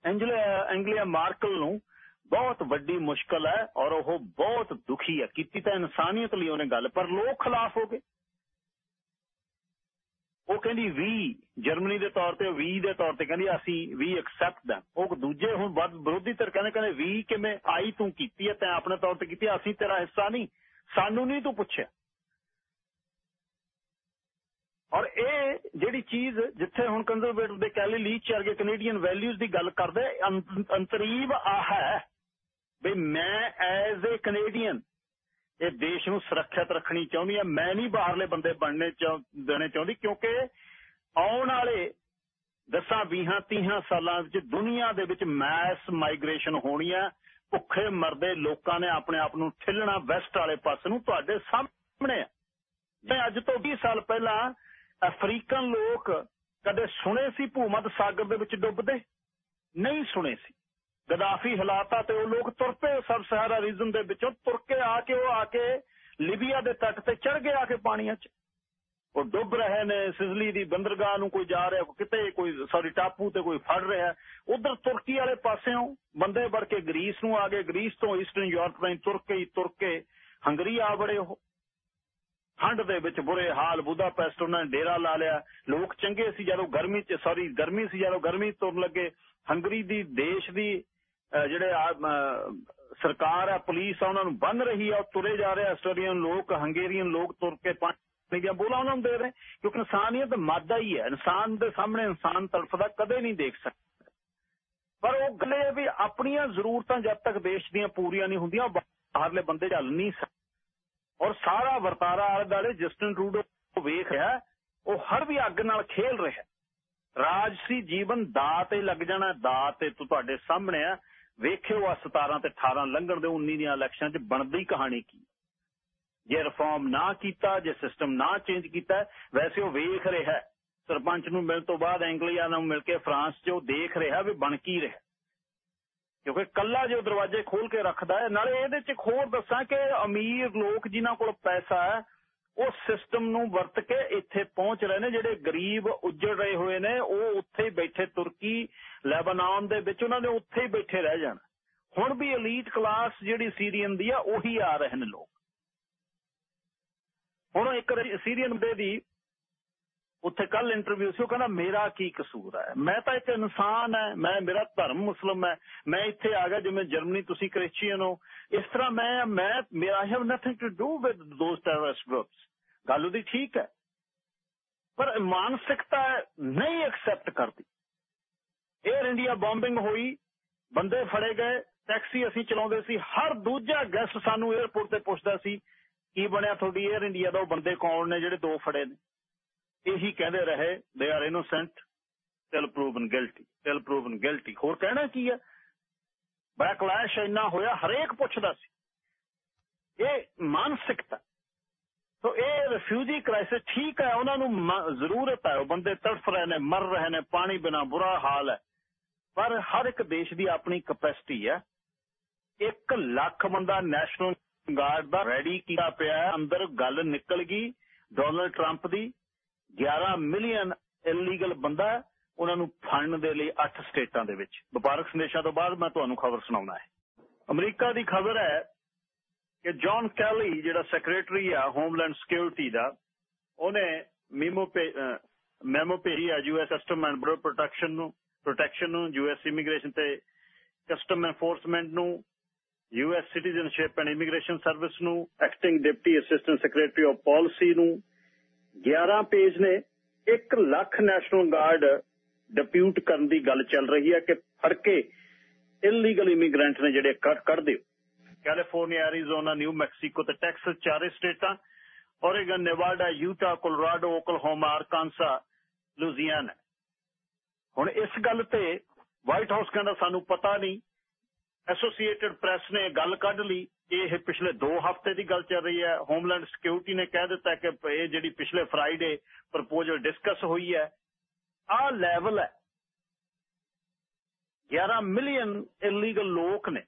A: ਐਂਜਲੀਆ ਐਂਗਲੀਆ ਮਾਰਕਲ ਨੂੰ ਬਹੁਤ ਵੱਡੀ ਮੁਸ਼ਕਲ ਹੈ ਔਰ ਉਹ ਬਹੁਤ ਦੁਖੀ ਹੈ। ਕੀਤੀ ਤਾਂ ਇਨਸਾਨੀਅਤ ਲਈ ਉਹਨੇ ਗੱਲ, ਪਰ ਲੋਕ ਖਿਲਾਫ ਹੋ ਗਏ। ਉਹ ਕਹਿੰਦੀ, ਵੀ, ਜਰਮਨੀ ਦੇ ਤੌਰ ਤੇ, ਵੀ ਦੇ ਤੌਰ ਤੇ ਕਹਿੰਦੀ, ਅਸੀਂ ਵੀ ਐਕਸੈਪਟ ਦੈਮ ਉਹ ਦੂਜੇ ਹੁਣ ਵਿਰੋਧੀ ਧਿਰ ਕਹਿੰਦੇ ਕਹਿੰਦੇ, ਵੀ ਕਿਵੇਂ ਆਈ ਤੂੰ ਕੀਤੀ ਹੈ, ਤੈਂ ਆਪਣੇ ਤੌਰ ਤੇ ਕੀਤੀ ਅਸੀਂ ਤੇਰਾ ਹਿੱਸਾ ਨਹੀਂ। ਸਾਨੂੰ ਨਹੀਂ ਤੂੰ ਪੁੱਛਿਆ। ਔਰ ਇਹ ਜਿਹੜੀ ਚੀਜ਼ ਜਿੱਥੇ ਹੁਣ ਕੰਜ਼ਰਵੇਟਰ ਦੇ ਕੈਲੀ ਲੀਚ ਵਰਗੇ ਕੈਨੇਡੀਅਨ ਵੈਲਿਊਜ਼ ਦੀ ਗੱਲ ਕਰਦੇ ਅੰਤਰੀਬ ਆ ਹੈ। ਵੀ ਮੈਂ ਐਜ਼ ਏ ਕੈਨੇਡੀਅਨ ਇਹ ਦੇਸ਼ ਨੂੰ ਸੁਰੱਖਿਅਤ ਰੱਖਣੀ ਚਾਹੁੰਦੀ ਆ ਮੈਂ ਨਹੀਂ ਬਾਹਰਲੇ ਬੰਦੇ ਬਣਨੇ ਦੇਣੇ ਚਾਹੁੰਦੀ, ਕਿਉਂਕਿ ਆਉਣ ਵਾਲੇ ਦਸਾਂ 20 30 ਸਾਲਾਂ ਵਿੱਚ ਦੁਨੀਆ ਦੇ ਵਿੱਚ ਮੈਸ ਮਾਈਗ੍ਰੇਸ਼ਨ ਹੋਣੀ ਆ। ਭੁੱਖੇ ਮਰਦੇ ਲੋਕਾਂ ਨੇ ਆਪਣੇ ਆਪ ਨੂੰ ਠਿੱਲਣਾ ਵੈਸਟ ਵਾਲੇ ਪਾਸੇ ਨੂੰ ਤੁਹਾਡੇ ਸਾਹਮਣੇ ਆ। ਮੈਂ ਅੱਜ ਤੋਂ 20 ਸਾਲ ਪਹਿਲਾਂ ਅਫਰੀਕਨ ਲੋਕ ਕਦੇ ਸੁਣੇ ਸੀ ਭੂਮਧ ਸਾਗਰ ਦੇ ਵਿੱਚ ਡੁੱਬਦੇ? ਨਹੀਂ ਸੁਣੇ ਸੀ। ਗਦਾਫੀ ਹਲਾਤਾ ਤੇ ਉਹ ਲੋਕ ਤੁਰ ਪਏ ਸਬ ਸਹਾਰਾ ਰੀਜਨ ਦੇ ਵਿੱਚੋਂ, ਤੁਰ ਕੇ ਆ ਕੇ ਉਹ ਆ ਕੇ ਲਿਬੀਆ ਦੇ ਤੱਟ ਤੇ ਚੜ ਗਏ ਆ ਕੇ ਪਾਣੀਆਂ 'ਚ। ਉਹ ਡੁੱਬ ਰਹੇ ਨੇ, ਸਿਜ਼ਲੀ ਦੀ ਬੰਦਰਗਾਹ ਨੂੰ ਕੋਈ ਜਾ ਰਿਹਾ, ਕਿਤੇ ਕੋਈ ਸੌਰੀ ਟਾਪੂ ਤੇ ਕੋਈ ਫੜ ਰਿਹਾ। ਉਧਰ ਤੁਰਕੀ ਵਾਲੇ ਪਾਸਿਓਂ ਬੰਦੇ ਵੜ ਕੇ ਗ੍ਰੀਸ ਨੂੰ ਆ ਗਏ। ਗ੍ਰੀਸ ਤੋਂ ਈਸਟਰਨ ਯੂਰਪ ਤਾਈਂ ਤੁਰ ਕੇ ਤੁਰ ਕੇ ਹੰਗਰੀ ਆ ਬੜੇ ਉਹ। ਠੰਡ ਦੇ ਵਿੱਚ ਬੁਰੇ ਹਾਲ, ਬੁਦਾਪੈਸਟ ਉਹਨਾਂ ਨੇ ਡੇਰਾ ਲਾ ਲਿਆ। ਲੋਕ ਚੰਗੇ ਸੀ ਜਦੋਂ ਗਰਮੀ ਚ ਸੌਰੀ ਗਰਮੀ ਸੀ ਜਦੋਂ ਗਰਮੀ ਤੁਰਨ ਲੱਗੇ। ਹੰਗਰੀ ਦੀ ਦੇਸ਼ ਦੀ ਜਿਹੜੇ ਸਰਕਾਰ ਆ, ਪੁਲਿਸ ਆ, ਉਹਨਾਂ ਨੂੰ ਬੰਨ ਰਹੀ ਆ ਤੁਰੇ ਜਾ ਰਹੇ ਆਸਟ੍ਰੇਲੀਅਨ ਲੋਕ ਹੰਗੇਰੀਅਨ ਲੋਕ ਤੁਰ ਕੇ ਪਾਣੀ ਦੀਆਂ ਬੋਲਾਂ ਉਹਨਾਂ ਨੂੰ ਦੇ ਰਹੇ, ਕਿਉਂਕਿ ਇਨਸਾਨੀਅਤ ਮਾਦਾ ਹੀ ਹੈ ਇਨਸਾਨ ਦੇ ਸਾਹਮਣੇ ਇਨਸਾਨ ਤੜਫਦਾ ਕਦੇ ਨਹੀਂ ਦੇਖ ਸਕਦਾ। ਪਰ ਉਹ ਗੱਲੇ ਵੀ ਆਪਣੀਆਂ ਜ਼ਰੂਰਤਾਂ ਜਦ ਤੱਕ ਦੇਸ਼ ਦੀਆਂ ਪੂਰੀਆਂ ਨਹੀਂ ਹੁੰਦੀਆਂ ਬਾਹਰਲੇ ਬੰਦੇ ਚੱਲ ਨਹੀਂ ਸਕਦੇ। ਔਰ ਸਾਰਾ ਵਰਤਾਰਾ ਆਲੇ ਦਾਲੇ ਜਸਟਨ ਟਰੂਡੋ ਵੇਖ ਰਿਹਾ, ਉਹ ਹਰ ਵੀ ਅੱਗ ਨਾਲ ਖੇਲ ਰਿਹਾ। ਰਾਜਸੀ ਜੀਵਨ ਦਾ ਤੇ ਲੱਗ ਜਾਣਾ, ਦਾ ਤੇ ਤੁਹਾਡੇ ਸਾਹਮਣੇ ਆ ਵੇਖਿਓ ਆ 17 ਤੇ 18 ਲੰਘਣ ਦੇ 19 ਦੀਆਂ ਇਲੈਕਸ਼ਨ 'ਚ ਬਣਦੀ ਕਹਾਣੀ ਕੀ? ਜੇ ਰਿਫਾਰਮ ਨਾ ਕੀਤਾ, ਜੇ ਸਿਸਟਮ ਨਾ ਚੇਂਜ ਕੀਤਾ, ਵੈਸੇ ਉਹ ਵੇਖ ਰਿਹਾ। ਸਰਪੰਚ ਨੂੰ ਮਿਲਣ ਤੋਂ ਬਾਅਦ ਐਂਗਲੀਆ ਨੂੰ ਮਿਲ ਕੇ ਫਰਾਂਸ 'ਚ ਉਹ ਦੇਖ ਰਿਹਾ ਵੀ ਬਣ ਕੀ ਰਿਹਾ। ਕਿਉਂਕਿ ਕੱਲਾ ਜੋ ਦਰਵਾਜ਼ੇ ਖੋਲ ਕੇ ਰੱਖਦਾ ਹੈ, ਨਾਲੇ ਇਹਦੇ 'ਚ ਹੋਰ ਦੱਸਾਂ ਕਿ ਅਮੀਰ ਲੋਕ ਜਿਨ੍ਹਾਂ ਕੋਲ ਪੈਸਾ ਹੈ ਉਹ ਸਿਸਟਮ ਨੂੰ ਵਰਤ ਕੇ ਇੱਥੇ ਪਹੁੰਚ ਰਹੇ ਨੇ, ਜਿਹੜੇ ਗਰੀਬ ਉੱਜੜ ਰਹੇ ਹੋਏ ਨੇ, ਉਹ ਉੱਥੇ ਹੀ ਬੈਠੇ ਤੁਰਕੀ, ਲੈਬਨਾਨ ਦੇ ਵਿੱਚ, ਉਹਨਾਂ ਨੇ ਉੱਥੇ ਹੀ ਬੈਠੇ ਰਹਿ ਜਾਣ। ਹੁਣ ਵੀ 엘ੀਟ ਕਲਾਸ ਜਿਹੜੀ ਸੀਰੀਅਨ ਦੀ ਆ, ਉਹੀ ਆ ਰਹੇ ਨੇ ਲੋਕ। ਹੁਣ ਇੱਕ ਸੀਰੀਅਨ ਦੇ ਦੀ ਉੱਥੇ ਕੱਲ ਇੰਟਰਵਿਊ ਸੀ, ਉਹ ਕਹਿੰਦਾ, ਮੇਰਾ ਕੀ ਕਸੂਰ ਹੈ ਮੈਂ ਤਾਂ ਇੱਕ ਇਨਸਾਨ ਹੈ ਮੈਂ, ਮੇਰਾ ਧਰਮ ਮੁਸਲਮ ਹੈ ਮੈਂ ਇੱਥੇ ਆ ਗਿਆ, ਜਿਵੇਂ ਜਰਮਨੀ ਤੁਸੀਂ ਕ੍ਰਿਸਚੀਅਨ ਹੋ। ਇਸ ਤਰ੍ਹਾਂ ਮੈਂ ਮੈਂ, ਮੇਰਾ have nothing to do with those terrorist groups ਗੱਲ ਉਹਦੀ ਠੀਕ ਹੈ। ਪਰ ਮਾਨਸਿਕਤਾ ਨਹੀਂ ਐਕਸੈਪਟ ਕਰਦੀ। ਏਅਰ ਇੰਡੀਆ ਬੰਬਿੰਗ ਹੋਈ, ਬੰਦੇ ਫੜੇ ਗਏ ਟੈਕਸੀ ਅਸੀਂ ਚਲਾਉਂਦੇ ਸੀ, ਹਰ ਦੂਜਾ ਗੈਸਟ ਸਾਨੂੰ 에ਅਰਪੋਰਟ ਤੇ ਪੁੱਛਦਾ ਸੀ, ਕੀ ਬਣਿਆ ਤੁਹਾਡੀ 에ਅਰ ਇੰਡੀਆ ਦਾ, ਉਹ ਬੰਦੇ ਕੌਣ ਨੇ ਜਿਹੜੇ ਦੋ ਫੜੇ ਨੇ? ਇਹੀ ਕਹਿੰਦੇ ਰਹੇ they are innocent till proven guilty till proven guilty ਹੋਰ ਕਹਿਣਾ ਕੀ ਹੈ? ਬੈਕਲੈਸ਼ ਇੰਨਾ ਹੋਇਆ, ਹਰੇਕ ਪੁੱਛਦਾ ਸੀ। ਇਹ ਮਾਨਸਿਕਤਾ ਸੋ ਇਹ ਰਿਫਿਊਜੀ ਕ੍ਰਾਈਸਿਸ ਠੀਕ ਹੈ, ਉਹਨਾਂ ਨੂੰ ਜ਼ਰੂਰਤ ਹੈ। ਉਹ ਬੰਦੇ ਤੜਫ ਰਹੇ ਨੇ, ਮਰ ਰਹੇ ਨੇ, ਪਾਣੀ ਬਿਨਾ ਬੁਰਾ ਹਾਲ ਹੈ। ਪਰ ਹਰ ਇੱਕ ਦੇਸ਼ ਦੀ ਆਪਣੀ ਕਪੈਸਿਟੀ ਹੈ। 1 ਲੱਖ ਬੰਦਾ ਨੈਸ਼ਨਲ ਗਾਰਡ ਦਾ ਰੈਡੀ ਕੀਤਾ ਪਿਆ ਅੰਦਰ ਗੱਲ ਨਿਕਲ ਗਈ ਡੋਨਲਡ ਟਰੰਪ ਦੀ। 11 ਮਿਲੀਅਨ ਇਲੀਗਲ ਬੰਦਾ ਉਹਨਾਂ ਨੂੰ ਫੰਡ ਦੇ ਲਈ 8 ਸਟੇਟਾਂ ਦੇ ਵਿੱਚ। ਵਪਾਰਕ ਸੰਦੇਸ਼ਾਂ ਤੋਂ ਬਾਅਦ ਮੈਂ ਤੁਹਾਨੂੰ ਖਬਰ ਸੁਣਾਉਣਾ ਹੈ। ਅਮਰੀਕਾ ਦੀ ਖਬਰ ਹੈ ਕਿ ਜੌਨ ਕੈਲੀ ਜਿਹੜਾ ਸੈਕਟਰੀ ਆ ਹੋਮਲੈਂਡ ਸਿਕਿਉਰਿਟੀ ਦਾ, ਉਹਨੇ ਮੀਮੋ ਮੈਮੋ ਭੇਜੀ ਆ US custom and border protection ਨੂੰ ਪ੍ਰੋਟੈਕਸ਼ਨ ਨੂੰ ਯੂਐਸ ਇਮੀਗ੍ਰੇਸ਼ਨ ਤੇ ਕਸਟਮ ਐਨਫੋਰਸਮੈਂਟ ਨੂੰ US citizenship and immigration service ਨੂੰ acting deputy assistant secretary of policy ਨੂੰ 11 ਪੇਜ ਨੇ 1 ਲੱਖ ਨੈਸ਼ਨਲ ਗਾਰਡ ਡਿਪਿਊਟ ਕਰਨ ਦੀ ਗੱਲ ਚੱਲ ਰਹੀ ਹੈ ਕਿ ਫੜ ਕੇ ਇਲੀਗਲ ਇਮੀਗ੍ਰੈਂਟ ਨੇ ਜਿਹੜੇ ਕੱਢ ਦਿਓ। ਕੈਲੀਫੋਰਨੀਆ ਐਰੀਜ਼ੋਨਾ ਨਿਊ ਮੈਕਸੀਕੋ ਤੇ ਟੈਕਸਸ ਚਾਰੇ ਸਟੇਟਾਂ Oregon Nevada Utah Colorado Oklahoma Arkansas Louisiana ਹੁਣ ਇਸ ਗੱਲ ਤੇ ਵਾਈਟ ਹਾਊਸ ਕਹਿੰਦਾ ਸਾਨੂੰ ਪਤਾ ਨਹੀਂ। ਐਸੋਸੀਏਟਡ ਪ੍ਰੈਸ ਨੇ ਗੱਲ ਕੱਢ ਲਈ। ਕਿ ਇਹ ਪਿਛਲੇ 2 ਹਫ਼ਤੇ ਦੀ ਗੱਲ ਚੱਲ ਰਹੀ ਹੈ। ਹੋਮਲੈਂਡ ਸਿਕਿਉਰਿਟੀ ਨੇ ਕਹਿ ਦਿੱਤਾ ਕਿ ਇਹ ਜਿਹੜੀ ਪਿਛਲੇ ਫਰਾਈਡੇ ਪ੍ਰਪੋਜ਼ਲ ਡਿਸਕਸ ਹੋਈ ਹੈ ਆ ਲੈਵਲ ਹੈ। 11 ਮਿਲੀਅਨ ਇਲੀਗਲ ਲੋਕ ਨੇ।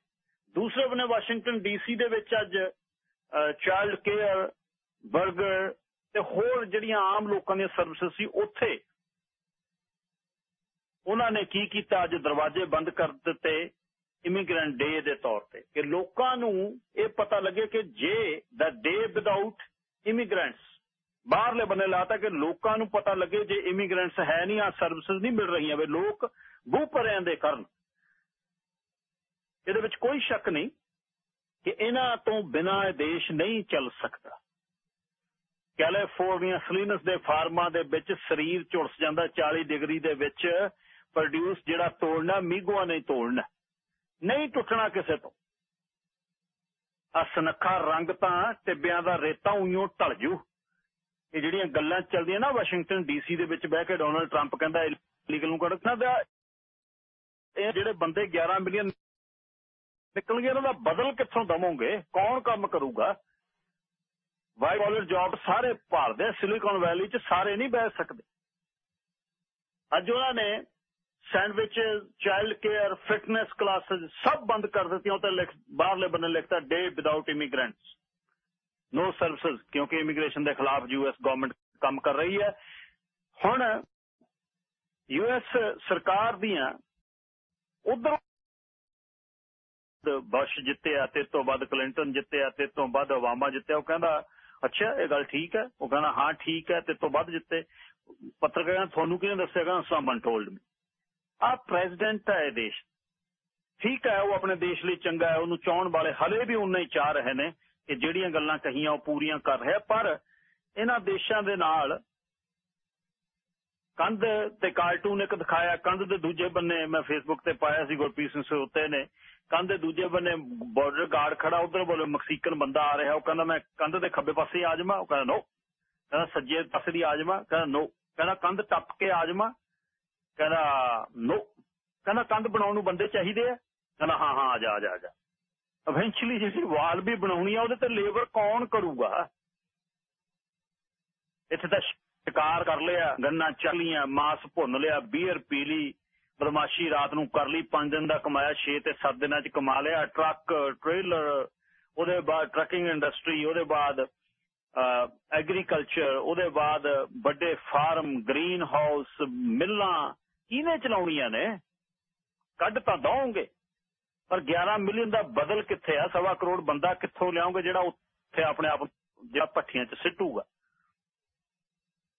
A: ਦੂਸਰੇ ਬਨੇ ਵਾਸ਼ਿੰਗਟਨ ਡੀਸੀ ਦੇ ਵਿੱਚ ਅੱਜ ਚਾਈਲਡ ਕੇਅਰ, ਬਰਗਰ ਤੇ ਹੋਰ ਜਿਹੜੀਆਂ ਆਮ ਲੋਕਾਂ ਦੀਆਂ ਸਰਵਿਸਿਜ਼ ਸੀ, ਉੱਥੇ ਉਹਨਾਂ ਨੇ ਕੀ ਕੀਤਾ? ਅੱਜ ਦਰਵਾਜ਼ੇ ਬੰਦ ਕਰ ਦਿੱਤੇ ਇਮੀਗ੍ਰੈਂਟ ਡੇ ਦੇ ਤੌਰ ਤੇ ਕਿ ਲੋਕਾਂ ਨੂੰ ਇਹ ਪਤਾ ਲੱਗੇ ਕਿ ਜੇ ਦਾ ਡੇ ਵਿਦਆਊਟ ਇਮੀਗ੍ਰੈਂਟਸ ਬਾਹਰਲੇ ਬੰਨੇ ਲਾਤਾ ਕਿ ਲੋਕਾਂ ਨੂੰ ਪਤਾ ਲੱਗੇ ਜੇ ਇਮੀਗ੍ਰੈਂਟਸ ਹੈ ਨਹੀਂ ਆ ਸਰਵਿਸਿਜ਼ ਨਹੀਂ ਮਿਲ ਰਹੀਆਂ ਵੇ, ਲੋਕ ਬੂਪਰਿਆਂ ਦੇ ਕਰਨ। ਇਹਦੇ ਵਿੱਚ ਕੋਈ ਸ਼ੱਕ ਨਹੀਂ ਕਿ ਇਹਨਾਂ ਤੋਂ ਬਿਨਾਂ ਇਹ ਦੇਸ਼ ਨਹੀਂ ਚੱਲ ਸਕਦਾ। ਕੈਲੀਫੋਰਨੀਆ ਸਲੀਨਸ ਦੇ ਫਾਰਮਾਂ ਦੇ ਵਿੱਚ ਸਰੀਰ ਝੁਲਸ ਜਾਂਦਾ 40 ਡਿਗਰੀ ਦੇ ਵਿੱਚ ਪ੍ਰੋਡਿਊਸ ਜਿਹੜਾ ਤੋੜਨਾ, ਮੀਗੋਆ ਨਹੀਂ ਤੋੜਨਾ। ਨਹੀਂ ਟੁੱਟਣਾ ਕਿਸੇ ਤੋਂ। ਆ ਸਨੱਖਾ ਰੰਗ ਤਾਂ ਟਿੱਬਿਆਂ ਦਾ ਰੇਤਾ ਉਈਓ ਢਲ ਜੂ। ਇਹ ਜਿਹੜੀਆਂ ਗੱਲਾਂ ਚੱਲਦੀਆਂ ਨਾ ਵਾਸ਼ਿੰਗਟਨ ਡੀਸੀ ਦੇ ਵਿੱਚ ਬਹਿ ਕੇ ਡੋਨਲਡ ਟਰੰਪ ਕਹਿੰਦਾ ਇਲੀਗਲ ਨੂੰ ਕੱਢਣਾ ਦਾ ਇਹ ਜਿਹੜੇ ਬੰਦੇ 11 ਮਿਲੀਅਨ ਨਿਕਲ ਗਏ ਉਹਨਾਂ ਦਾ ਬਦਲ ਕਿੱਥੋਂ ਦਮੋਗੇ ਕੌਣ ਕੰਮ ਕਰੂਗਾ? ਵਾਈਟ ਕਾਲਰ ਜੌਬ ਸਾਰੇ ਭਾਲਦੇ ਸਿਲੀਕਨ ਵੈਲੀ 'ਚ ਸਾਰੇ ਨਹੀਂ ਬੈਠ ਸਕਦੇ। ਅੱਜ ਉਹਨਾਂ ਨੇ sandwich child care fitness classes ਸਭ ਬੰਦ ਕਰ ਦਿੱਤੀਆਂ। ਉਹ ਤੇ ਬਾਹਰਲੇ ਬੰਨੇ ਲਿਖਤਾ day without immigrants no services ਕਿਉਂਕਿ ਇਮੀਗ੍ਰੇਸ਼ਨ ਦੇ ਖਿਲਾਫ ਯੂਐਸ ਗਵਰਨਮੈਂਟ ਕੰਮ ਕਰ ਰਹੀ ਹੈ। ਹੁਣ ਯੂਐਸ ਸਰਕਾਰ ਦੀਆਂ ਉਧਰ ਬਸ਼ ਜਿੱਤਿਆ, ਤੇ ਤੋਂ ਬਾਅਦ ਕਲਿੰਟਨ ਜਿੱਤਿਆ, ਤੇ ਤੋਂ ਬਾਅਦ ਓਬਾਮਾ ਜਿੱਤਿਆ, ਉਹ ਕਹਿੰਦਾ, ਅੱਛਾ, ਇਹ ਗੱਲ ਠੀਕ ਹੈ? ਉਹ ਕਹਿੰਦਾ, ਹਾਂ, ਠੀਕ ਹੈ, ਤੇ ਤੋਂ ਬਾਅਦ ਜਿੱਤੇ। ਪੱਤਰਕਾਰਾਂ ਤੁਹਾਨੂੰ ਕਿਹਨੇ ਦੱਸਿਆਗਾ ਸਮਨ ਟੋਲਡ ਮੀ ਆ ਪ੍ਰੈਜ਼ੀਡੈਂਟ ਹੈ ਦੇਸ਼। ਠੀਕ ਹੈ, ਉਹ ਆਪਣੇ ਦੇਸ਼ ਲਈ ਚੰਗਾ ਹੈ, ਉਹਨੂੰ ਚਾਹਣ ਵਾਲੇ ਹਲੇ ਵੀ ਉਨਾ ਹੀ ਚਾਹ ਰਹੇ ਨੇ ਕਿ ਜਿਹੜੀਆਂ ਗੱਲਾਂ ਕਹੀਆਂ, ਉਹ ਪੂਰੀਆਂ ਕਰ ਰਿਹਾ। ਪਰ ਇਹਨਾਂ ਦੇਸ਼ਾਂ ਦੇ ਨਾਲ ਕੰਧ ਤੇ ਕਾਰਟੂਨ ਇੱਕ ਦਿਖਾਇਆ, ਕੰਧ ਦੇ ਦੂਜੇ ਬੰਨੇ ਮੈਂ ਫੇਸਬੁੱਕ ਤੇ ਪਾਇਆ ਸੀ, ਗੁਰਪ੍ਰੀਤ ਸਿੰਘ ਉੱਤੇ ਨੇ। ਕੰਧ ਦੇ ਦੂਜੇ ਬੰਨੇ ਬਾਰਡਰ ਗਾਰਡ ਖੜਾ, ਉਧਰ ਬੋਲੇ, ਮੈਕਸੀਕਨ ਬੰਦਾ ਆ ਰਿਹਾ। ਉਹ ਕਹਿੰਦਾ, ਮੈਂ ਕੰਧ ਦੇ ਖੱਬੇ ਪਾਸੇ ਆ ਜਾਵਾਂ। ਉਹ ਕਹਿੰਦਾ, ਨੋ। ਕਹਿੰਦਾ, ਸੱਜੇ ਪਾਸੇ ਦੀ ਆ ਜਾਵਾਂ। ਕਹਿੰਦਾ, ਨੋ। ਕਹਿੰਦਾ, ਕੰਧ ਟੱਪ ਕੇ ਆ ਜਾਵਾਂ। ਕਹਿੰਦਾ, ਨੋ। ਕਹਿੰਦਾ, ਕੰਧ ਬਣਾਉਣ ਨੂੰ ਬੰਦੇ ਚਾਹੀਦੇ ਆ? ਕਹਿੰਦਾ, ਹਾਂ ਹਾਂ, ਆ ਜਾ ਆ ਜਾ ਆ ਜਾ। ਇਵੈਂਚੁਅਲੀ ਜਿਹੜੀ ਵਾਲ ਵੀ ਬਣਾਉਣੀ ਆ, ਉਹਦੇ ਤੇ ਲੇਬਰ ਕੌਣ ਕਰੂਗਾ? ਇੱਥੇ ਤਾਂ ਸ਼ਿਕਾਰ ਕਰ ਲਿਆ, ਗੰਨਾ ਚੱਲੀਆਂ ਮਾਸ ਭੁੰਨ ਲਿਆ ਬੀਅਰ ਪੀ ਲਈ। ਬਦਮਾਸ਼ੀ ਰਾਤ ਨੂੰ ਕਰ ਲਈ 5 ਦਿਨ ਦਾ ਕਮਾਇਆ 6 ਤੇ 7 ਦਿਨਾਂ ਚ ਕਮਾ ਲਿਆ। ਟਰੱਕ, ਟ੍ਰੇਲਰ, ਉਹਦੇ ਬਾਅਦ ਟਰੱਕਿੰਗ ਇੰਡਸਟਰੀ, ਉਹਦੇ ਬਾਅਦ ਐਗਰੀਕਲਚਰ, ਉਹਦੇ ਬਾਅਦ ਵੱਡੇ ਫਾਰਮ ਗ੍ਰੀਨ ਹਾਊਸ ਮਿੱਲਾਂ, ਕਿਹਨੇ ਚਲਾਉਣੀਆਂ ਨੇ? ਕੱਢ ਤਾਂ ਦਵਾਂਗੇ ਪਰ 11 ਮਿਲੀਅਨ ਦਾ ਬਦਲ ਕਿੱਥੇ ਆ? ਸਵਾ ਕਰੋੜ ਬੰਦਾ ਕਿੱਥੋਂ ਲਿਆਉਂਗੇ ਜਿਹੜਾ ਉੱਥੇ ਆਪਣੇ ਆਪ ਜਿਹੜਾ ਪੱਠੀਆਂ 'ਚ ਸਿੱਟੂਗਾ?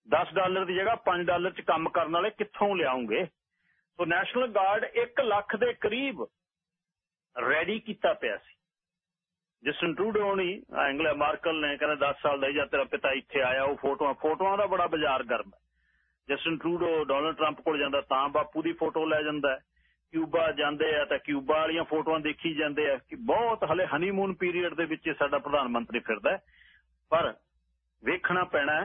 A: 10 ਡਾਲਰ ਦੀ ਜਗ੍ਹਾ 5 ਡਾਲਰ 'ਚ ਕੰਮ ਕਰਨ ਵਾਲੇ ਕਿੱਥੋਂ ਲਿਆਉਂਗੇ ਸੋ ਨੈਸ਼ਨਲ ਗਾਰਡ 1 ਲੱਖ ਦੇ ਕਰੀਬ ਰੈਡੀ ਕੀਤਾ ਪਿਆ ਸੀ। ਜਸਟਨ ਟਰੂਡੋ ਨੇ ਐਂਗਲਾ ਮਾਰਕਲ ਨੇ ਕਹਿੰਦਾ 10 ਸਾਲ ਦਾ ਜਾਂ ਤੇਰਾ ਪਿਤਾ ਇੱਥੇ ਆਇਆ, ਉਹ ਫੋਟੋਆਂ ਫੋਟੋਆਂ ਦਾ ਬੜਾ ਬਾਜ਼ਾਰ ਗਰਮ ਹੈ। ਜਸਟਨ ਟਰੂਡੋ ਡੋਨਲਡ ਟਰੰਪ ਕੋਲ ਜਾਂਦਾ, ਤਾਂ ਬਾਪੂ ਦੀ ਫੋਟੋ ਲੈ ਜਾਂਦਾ ਕਿਊਬਾ ਜਾਂਦੇ ਆ ਤਾਂ ਕਿਊਬਾ ਵਾਲੀਆਂ ਫੋਟੋਆਂ ਦੇਖੀ ਜਾਂਦੇ ਆ ਕਿ ਬਹੁਤ ਹਲੇ ਹਨੀਮੂਨ ਪੀਰੀਅਡ ਦੇ ਵਿੱਚ ਸਾਡਾ ਪ੍ਰਧਾਨ ਮੰਤਰੀ ਫਿਰਦਾ ਪਰ ਵੇਖਣਾ ਪੈਣਾ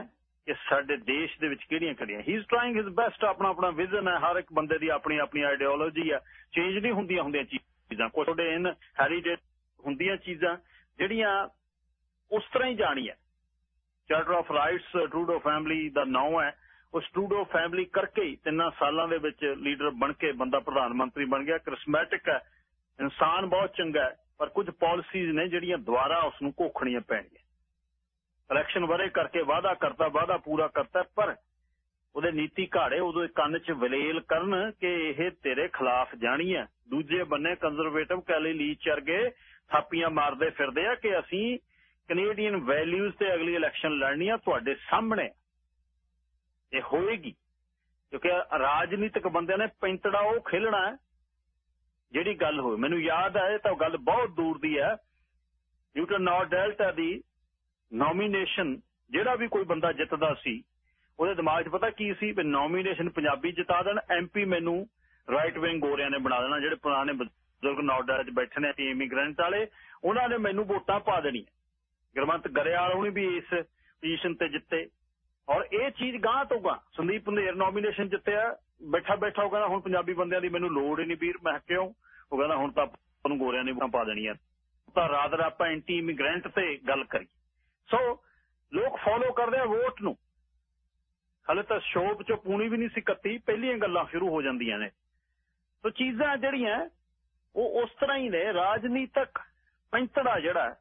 A: ਕਿ ਸਾਡੇ ਦੇਸ਼ ਦੇ ਵਿੱਚ ਕਿਹੜੀਆਂ ਕਿਹੜੀਆਂ। He is trying his best ਆਪਣਾ ਆਪਣਾ ਵਿਜ਼ਨ ਹੈ। ਹਰ ਇੱਕ ਬੰਦੇ ਦੀ ਆਪਣੀ ਆਪਣੀ ਆਈਡੀਓਲੋਜੀ ਹੈ। ਚੇਂਜ ਨਹੀਂ ਹੁੰਦੀਆਂ ਹੁੰਦੀਆਂ ਚੀਜ਼ਾਂ। ਕੋਈ ਤੁਹਾਡੇ ਇਨ ਹੈਰੀਟੇਜ ਹੁੰਦੀਆਂ ਚੀਜ਼ਾਂ, ਜਿਹੜੀਆਂ ਉਸ ਤਰ੍ਹਾਂ ਹੀ ਜਾਣੀ ਹੈ charter of rights Trudeau family ਦਾ ਨਾਮ ਹੈ। ਉਸ ਟਰੂਡੋ ਫੈਮਿਲੀ ਕਰਕੇ ਹੀ ਤਿੰਨਾਂ ਸਾਲਾਂ ਦੇ ਵਿੱਚ ਲੀਡਰ ਬਣ ਕੇ ਬੰਦਾ ਪ੍ਰਧਾਨ ਮੰਤਰੀ ਬਣ ਗਿਆ। ਕ੍ਰਿਸਮੈਟਿਕ ਹੈ। ਇਨਸਾਨ ਬਹੁਤ ਚੰਗਾ ਹੈ। ਪਰ ਕੁਝ ਪਾਲਿਸੀਜ਼ ਨੇ ਜਿਹੜੀਆਂ ਦੁਬਾਰਾ ਉਸ ਨੂੰ ਕੋਖਣੀਆਂ ਪੈਣਗੀਆਂ। ਇਲੈਕਸ਼ਨ ਵਰੇ ਕਰਕੇ ਵਾਅਦਾ ਕਰਤਾ, ਵਾਅਦਾ ਪੂਰਾ ਕਰਤਾ, ਪਰ ਉਹਦੇ ਨੀਤੀ ਘਾੜੇ ਉਦੋਂ ਕੰਨ 'ਚ ਵਲੇਲ ਕਰਨ ਕਿ ਇਹ ਤੇਰੇ ਖਿਲਾਫ ਜਾਣੀ ਹੈ। ਦੂਜੇ ਬੰਨੇ ਕੰਜ਼ਰਵੇਟਿਵ ਕੈਲੀ ਲੀਚ ਵਰਗੇ ਥਾਪੀਆਂ ਮਾਰਦੇ ਫਿਰਦੇ ਆ ਕਿ ਅਸੀਂ ਕੈਨੇਡੀਅਨ ਵੈਲਿਊਜ਼ ਤੇ ਅਗਲੀ ਇਲੈਕਸ਼ਨ ਲੜਨੀ ਆ, ਤੁਹਾਡੇ ਸਾਹਮਣੇ ਇਹ ਹੋਏਗੀ। ਕਿਉਂਕਿ ਰਾਜਨੀਤਿਕ ਬੰਦਿਆਂ ਨੇ ਪੈਂਤੜਾ ਉਹ ਖੇਲਣਾ ਜਿਹੜੀ ਗੱਲ ਹੋਵੇ ਮੈਨੂੰ ਯਾਦ ਹੈ ਤਾਂ ਗੱਲ ਬਹੁਤ ਦੂਰ ਦੀ ਹੈ। ਨਿਊਟਨ ਨਾਰਥ ਡੈਲਟਾ ਦੀ। ਨੋਮੀਨੇਸ਼ਨ ਜਿਹੜਾ ਵੀ ਕੋਈ ਬੰਦਾ ਜਿੱਤਦਾ ਸੀ, ਉਹਦੇ ਦਿਮਾਗ 'ਚ ਪਤਾ ਕੀ ਸੀ ਵੀ ਨੋਮੀਨੇਸ਼ਨ ਪੰਜਾਬੀ ਜਿਤਾ ਦੇਣ ਐਮਪੀ ਮੈਨੂੰ ਰਾਈਟ ਵਿੰਗ ਗੋਰਿਆਂ ਨੇ ਬਣਾ ਦੇਣਾ, ਜਿਹੜੇ ਪੁਰਾਣੇ ਬਜ਼ੁਰਗ ਨਾਰਥ 'ਚ ਬੈਠੇ ਨੇ ਇਮੀਗ੍ਰੈਂਟ ਵਾਲੇ, ਉਹਨਾਂ ਨੇ ਮੈਨੂੰ ਵੋਟਾਂ ਪਾ ਦੇਣੀਆਂ। ਗੁਰਮੰਤ ਗਰੇਵਾਲ ਉਹਨੇ ਵੀ ਇਸ ਪੋਜੀਸ਼ਨ ਤੇ ਜਿੱਤੇ। ਔਰ ਇਹ ਚੀਜ਼ ਗਾਂ ਤੋਂ ਗਾਂ ਸੰਦੀਪ ਪੰਧੇਰ ਨੋਮੀਨੇਸ਼ਨ ਜਿੱਤਿਆ, ਬੈਠਾ ਬੈਠਾ ਉਹ ਕਹਿੰਦਾ, ਹੁਣ ਪੰਜਾਬੀ ਬੰਦਿਆਂ ਦੀ ਮੈਨੂੰ ਲੋੜ ਹੀ ਨਹੀਂ ਵੀਰ, ਮੈਂ ਕਿਉਂ? ਉਹ ਕਹਿੰਦਾ, ਹੁਣ ਤਾਂ ਆਪਾਂ ਨੂੰ ਗੋਰਿਆਂ ਨੇ ਵੋਟਾਂ ਪਾ ਦੇਣੀਆਂ। ਤਾਂ ਰਾਤ ਆਪਾਂ ਐਂਟੀ ਇਮੀਗ੍ਰੈਂਟ ਤੇ ਗੱਲ ਕਰੀ ਸੋ ਲੋਕ ਫੋਲੋ ਕਰਦੇ ਆ ਵੋਟ ਨੂੰ ਹਲੇ ਤਾਂ ਸ਼ੋਪ ਚੋਂ ਪੂਣੀ ਵੀ ਨਹੀਂ ਸੀ ਕੱਤੀ ਪਹਿਲੀਆਂ ਗੱਲਾਂ ਸ਼ੁਰੂ ਹੋ ਜਾਂਦੀਆਂ ਨੇ ਸੋ ਚੀਜ਼ਾਂ ਜਿਹੜੀਆਂ ਉਹ ਉਸ ਤਰ੍ਹਾਂ ਹੀ ਨੇ ਰਾਜਨੀਤਿਕ ਪੈਂਤੜਾ ਜਿਹੜਾ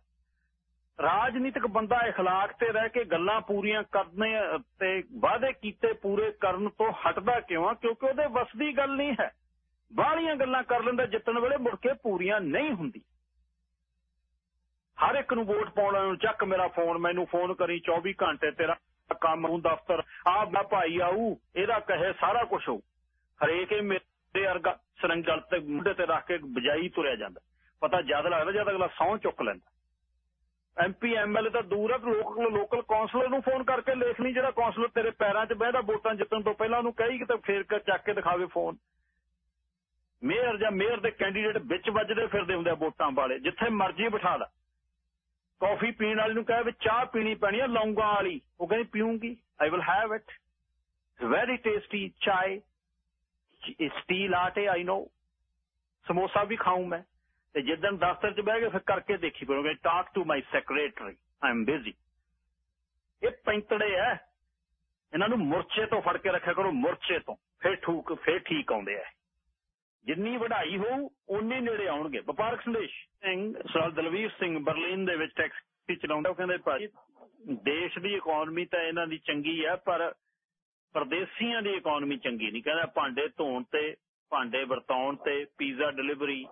A: ਰਾਜਨੀਤਿਕ ਬੰਦਾ اخلاق ਤੇ ਰਹਿ ਕੇ ਗੱਲਾਂ ਪੂਰੀਆਂ ਕਰਨੇ ਤੇ ਵਾਅਦੇ ਕੀਤੇ ਪੂਰੇ ਕਰਨ ਤੋਂ ਹਟਦਾ ਕਿਉਂ ਆ ਕਿਉਂਕਿ ਉਹਦੇ ਵਸ ਦੀ ਗੱਲ ਨਹੀਂ ਹੈ ਬਾਹਲੀਆਂ ਗੱਲਾਂ ਕਰ ਲੈਂਦਾ ਜਿੱਤਣ ਵੇਲੇ ਮੁੜ ਕੇ ਪੂਰੀਆਂ ਨਹੀਂ ਹੁੰਦੀ ਹਰ ਇੱਕ ਨੂੰ ਵੋਟ ਪਾਉਣ ਨੂੰ ਚੱਕ ਮੇਰਾ ਫੋਨ, ਮੈਨੂੰ ਫੋਨ ਕਰੀ 24 ਘੰਟੇ ਤੇਰਾ ਕੰਮ ਨੂੰ ਦਫ਼ਤਰ ਆ ਮੈਂ ਭਾਈ ਆਊ, ਇਹਦਾ ਕਹੇ ਸਾਰਾ ਕੁਝ ਹੋਊ। ਹਰੇਕ ਹੀ ਮੇਰੇ ਵਰਗਾ ਸਰੰਗਲ ਤੇ ਮੁੰਡੇ ਤੇ ਰੱਖ ਕੇ ਬਜਾਈ ਤੁਰਿਆ ਜਾਂਦਾ। ਪਤਾ ਜਦ ਲੱਗਦਾ ਜਦ ਅਗਲਾ ਸੌਂ ਚੁੱਕ ਲੈਂਦਾ। ਐਮਪੀ ਐਮਐਲਏ ਤਾਂ ਦੂਰ ਹੈ ਲੋਕਲ ਲੋਕਲ ਕਾਉਂਸਲਰ ਨੂੰ ਫੋਨ ਕਰਕੇ ਲਿਖ ਨਹੀਂ ਜਿਹੜਾ ਕਾਉਂਸਲਰ ਤੇਰੇ ਪੈਰਾਂ 'ਚ ਬਹਿਦਾ, ਵੋਟਾਂ ਜਿੱਤਣ ਤੋਂ ਪਹਿਲਾਂ ਉਹਨੂੰ ਕਹੀ ਕਿ ਤੇ ਫੇਰ ਚੱਕ ਕੇ ਦਿਖਾਵੇ ਫੋਨ। ਮੇਅਰ ਜਾਂ ਮੇਅਰ ਦੇ ਕੈਂਡੀਡੇਟ ਵਿੱਚ ਵੱਜਦੇ ਫਿਰਦੇ ਹੁੰਦੇ ਆ ਵੋਟਾਂ ਵਾਲੇ, ਜਿੱਥੇ ਮਰਜ਼ੀ ਬਿਠਾ ਲਾ। ਕਾਫੀ ਪੀਣ ਵਾਲੀ ਨੂੰ ਕਹੇ ਵੀ ਚਾਹ ਪੀਣੀ ਪੈਣੀ ਆ ਲੌਂਗਾਂ ਵਾਲੀ। ਉਹ ਕਹਿੰਦੀ ਪੀਉਂਗੀ I will have it very tasty chai. Steel ਆਟੇ ਆਈ ਨੋ ਸਮੋਸਾ ਵੀ ਖਾਉਂ ਮੈਂ। ਤੇ ਜਿੱਦਣ ਦਫ਼ਤਰ 'ਚ ਬਹਿ ਕੇ ਫਿਰ ਕਰਕੇ ਦੇਖੀ ਕਰੋਗੇ talk to my secretary I am busy ਇਹ ਪੈਂਤੜੇ ਐ। ਇਹਨਾਂ ਨੂੰ ਮੁਰਚੇ ਤੋਂ ਫੜ ਕੇ ਰੱਖਿਆ ਕਰੋ, ਮੁਰਚੇ ਤੋਂ। ਫਿਰ ਠੂਕ, ਫਿਰ ਠੀਕ ਆਉਂਦੇ ਆ ਜਿੰਨੀ ਵਢਾਈ ਹੋਊ ਉਨੀ ਨੇੜੇ ਆਉਣਗੇ। ਵਪਾਰਕ ਸੰਦੇਸ਼। ਸਿੰਘ, ਸਰਦਾਰ ਦਲਵੀਰ ਸਿੰਘ ਬਰਲਿਨ ਦੇ ਵਿੱਚ ਟੈਕਸੀ ਚਲਾਉਂਦਾ, ਉਹ ਕਹਿੰਦੇ ਭਾਜੀ, ਦੇਸ਼ ਦੀ ਇਕਨੋਮੀ ਤਾਂ ਇਹਨਾਂ ਦੀ ਚੰਗੀ ਆ, ਪਰ ਪਰਦੇਸੀਆਂ ਦੀ ਇਕਨੋਮੀ ਚੰਗੀ ਨਹੀਂ। ਕਹਿੰਦਾ ਭਾਂਡੇ ਧੋਣ ਤੇ, ਭਾਂਡੇ ਵਰਤਾਉਣ ਤੇ pizza delivery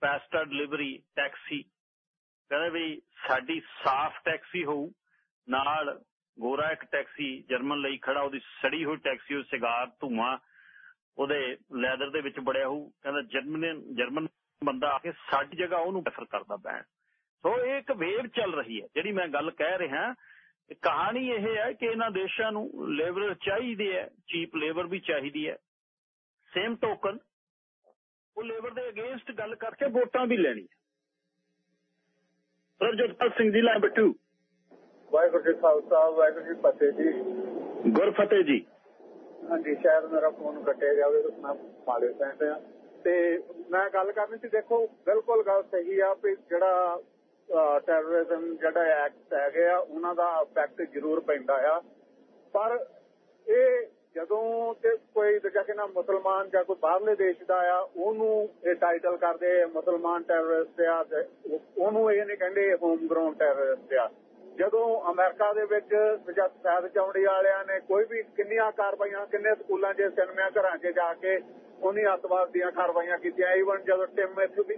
A: pasta delivery taxi ਕਹਿੰਦੇ ਵੀ ਸਾਡੀ ਸਾਫ਼ ਟੈਕਸੀ ਹੋਊ, ਨਾਲ ਗੋਰਾ ਇੱਕ ਟੈਕਸੀ ਜਰਮਨ ਲਈ ਖੜਾ, ਉਹਦੀ ਸੜੀ ਹੋਈ ਟੈਕਸੀ ਉਹ ਸਿਗਾਰ, ਧੂਆਂ ਉਹਦੇ ਲੈਦਰ ਦੇ ਵਿੱਚ ਬੜਿਆ ਹੋਊ ਕਹਿੰਦਾ ਜਰਮਨ ਜਰਮਨ ਬੰਦਾ ਆ ਕੇ ਸਾਡੀ ਜਗ੍ਹਾ ਉਹਨੂੰ ਪ੍ਰੈਫਰ ਕਰਦਾ ਬੈਣ ਸੋ ਇਹ ਇੱਕ ਵੇਵ ਚੱਲ ਰਹੀ ਹੈ ਜਿਹੜੀ ਮੈਂ ਗੱਲ ਕਹਿ ਰਿਹਾ ਕਹਾਣੀ ਇਹ ਹੈ ਕਿ ਇਹਨਾਂ ਦੇਸ਼ਾਂ ਨੂੰ ਲੇਬਰ ਚਾਹੀਦੀ ਹੈ ਚੀਪ ਲੇਬਰ ਵੀ ਚਾਹੀਦੀ ਹੈ। ਸੇਮ ਟੋਕਨ ਉਹ ਲੇਬਰ ਦੇ ਅਗੇਂਸਟ ਗੱਲ ਕਰਕੇ ਵੋਟਾਂ ਵੀ ਲੈਣੀ ਸਰ ਜਗਪਾਲ ਸਿੰਘ ਜੀ ਲਾਈਨ ਬਟੂ
D: ਵਾਹਿਗੁਰੂ ਜੀ ਖਾਲਸਾ ਵਾਹਿਗੁਰੂ ਜੀ ਫਤਿਹ ਜੀ।
A: ਗੁਰਫਤਿਹ ਜੀ।
D: ਹਾਂਜੀ, ਸ਼ਾਇਦ ਮੇਰਾ ਫੋਨ ਕੱਟਿਆ ਜਾਵੇ ਤਾਂ ਮੈਂ ਮਾਲੇ ਪੈਂਦੇ ਆ। ਤੇ ਮੈਂ ਗੱਲ ਕਰਨੀ ਸੀ, ਦੇਖੋ, ਬਿਲਕੁਲ ਗੱਲ ਸਹੀ ਆ ਵੀ ਜਿਹੜਾ ਟੈਰਰਿਜ਼ਮ ਜਿਹੜਾ ਐਕਟ ਹੈਗੇ ਆ, ਉਹਨਾਂ ਦਾ ਇਫੈਕਟ ਜ਼ਰੂਰ ਪੈਂਦਾ ਆ। ਪਰ ਇਹ ਜਦੋਂ ਤੇ ਕੋਈ ਦੂਜਾ ਕਿ ਨਾ ਮੁਸਲਮਾਨ ਜਾਂ ਕੋਈ ਬਾਹਰਲੇ ਦੇਸ਼ ਦਾ ਆ, ਉਹਨੂੰ ਇਹ ਟਾਈਟਲ ਕਰਦੇ ਮੁਸਲਮਾਨ ਟੈਰਰਿਸਟ ਆ ਤੇ ਉਹਨੂੰ ਇਹ ਨਹੀਂ ਕਹਿੰਦੇ ਹੋਮ ਗਰਾਊਂਡ ਟੈਰਰਿਸਟ ਆ। ਜਦੋਂ ਅਮਰੀਕਾ ਦੇ ਵਿੱਚ ਸਜਾਦ ਚੌਂੜੀ ਵਾਲਿਆਂ ਨੇ ਕੋਈ ਵੀ ਕਿੰਨੀਆਂ ਕਾਰਵਾਈਆਂ, ਕਿੰਨੇ ਸਕੂਲਾਂ 'ਚ ਸਿਨੇਮਾ ਘਰਾਂ 'ਚ ਜਾ ਕੇ ਉਹਨੀ ਅੱਤਵਾਦ ਦੀਆਂ ਕਾਰਵਾਈਆਂ ਕੀਤੀਆਂ। ਈਵਨ ਜਦੋਂ ਟਿਮਥੀ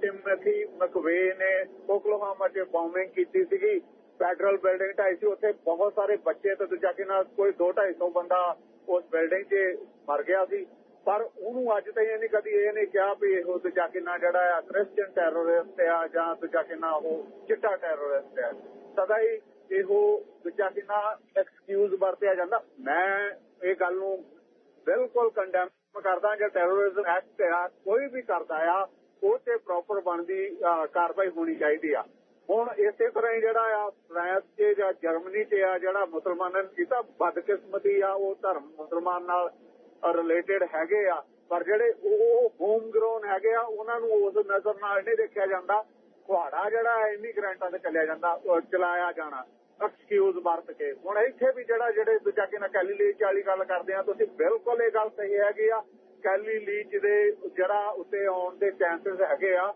D: ਟਿਮਥੀ ਮਕਵੇ ਨੇ ਓਕਲਾਹਾਮਾ 'ਚ ਬੌਮਿੰਗ ਕੀਤੀ ਸੀਗੀ। ਫੈਡਰਲ ਬਿਲਡਿੰਗ ਢਾਈ ਸੀ। ਉੱਥੇ ਬਹੁਤ ਸਾਰੇ ਬੱਚੇ ਤੇ ਦੂਜਾ ਕਿ ਨਾਲ ਕੋਈ 2-250 ਬੰਦਾ ਉਸ ਬਿਲਡਿੰਗ 'ਚ ਮਰ ਗਿਆ ਸੀ। ਪਰ ਉਹਨੂੰ ਅੱਜ ਤਾਈਂ ਇਹਨੇ ਕਦੀ ਇਹ ਨਹੀਂ ਕਿਹਾ ਵੀ ਇਹੋ ਦੂਜਾ ਕਿ ਨਾ ਜਿਹੜਾ ਆ ਕ੍ਰਿਸਚੀਅਨ ਟੈਰਰਿਸਟ ਆ ਜਾਂ ਦੂਜਾ ਕਿ ਨਾ ਉਹ ਚਿੱਟਾ ਟੈਰਰਿਸਟ ਆ। ਸਦਾ ਹੀ ਇਹੋ ਦੂਜਾ ਕਿ ਐਕਸਕਿਊਜ਼ ਵਰਤਿਆ ਜਾਂਦਾ। ਮੈਂ ਇਹ ਗੱਲ ਨੂੰ ਬਿਲਕੁਲ ਕੰਡੈਮ ਕਰਦਾ ਜੇ ਟੈਰੋਰਿਜ਼ਮ ਐਕਟ ਆ, ਕੋਈ ਵੀ ਕਰਦਾ ਆ, ਉਹ ਤੇ ਪ੍ਰੋਪਰ ਬਣਦੀ ਕਾਰਵਾਈ ਹੋਣੀ ਚਾਹੀਦੀ ਆ। ਹੁਣ ਇਸੇ ਤਰ੍ਹਾਂ ਹੀ ਜਿਹੜਾ ਆ, ਫਰਾਂਸ 'ਚ ਜਾਂ ਜਰਮਨੀ 'ਚ ਆ, ਜਿਹੜਾ ਮੁਸਲਮਾਨਾਂ ਨੇ ਕੀਤਾ, ਬਦਕਿਸਮਤੀ ਆ, ਉਹ ਧਰਮ ਮੁਸਲਮਾਨ ਨਾਲ ਰਿਲੇਟਡ ਹੈਗੇ ਆ। ਪਰ ਜਿਹੜੇ ਉਹ ਹੋਮ ਗਰੋਨ ਹੈਗੇ ਆ, ਉਹਨਾਂ ਨੂੰ ਉਸ ਨਜ਼ਰ ਨਾਲ ਨਹੀਂ ਦੇਖਿਆ ਜਾਂਦਾ। ਕੁਹਾੜਾ ਜਿਹੜਾ ਇਮੀਗ੍ਰੈਂਟਾਂ ਤੇ ਚੱਲਿਆ ਜਾਂਦਾ ਚਲਾਇਆ ਜਾਣਾ। ਐਕਸਕਿਊਜ਼ ਵਰਤ ਕੇ। ਹੁਣ ਇੱਥੇ ਵੀ ਜਿਹੜਾ, ਜਿਹੜੇ ਦੂਜਾ ਕਿ ਨਾ ਕੈਲੀ ਲੀਚ ਵਾਲੀ ਗੱਲ ਕਰਦੇ ਆ, ਤੁਸੀਂ ਬਿਲਕੁਲ ਇਹ ਗੱਲ ਸਹੀ ਹੈਗੀ ਆ। ਕੈਲੀ ਲੀਚ ਦੇ ਜਿਹੜਾ ਉੱਤੇ ਆਉਣ ਦੇ ਚਾਂਸਸ ਹੈਗੇ ਆ।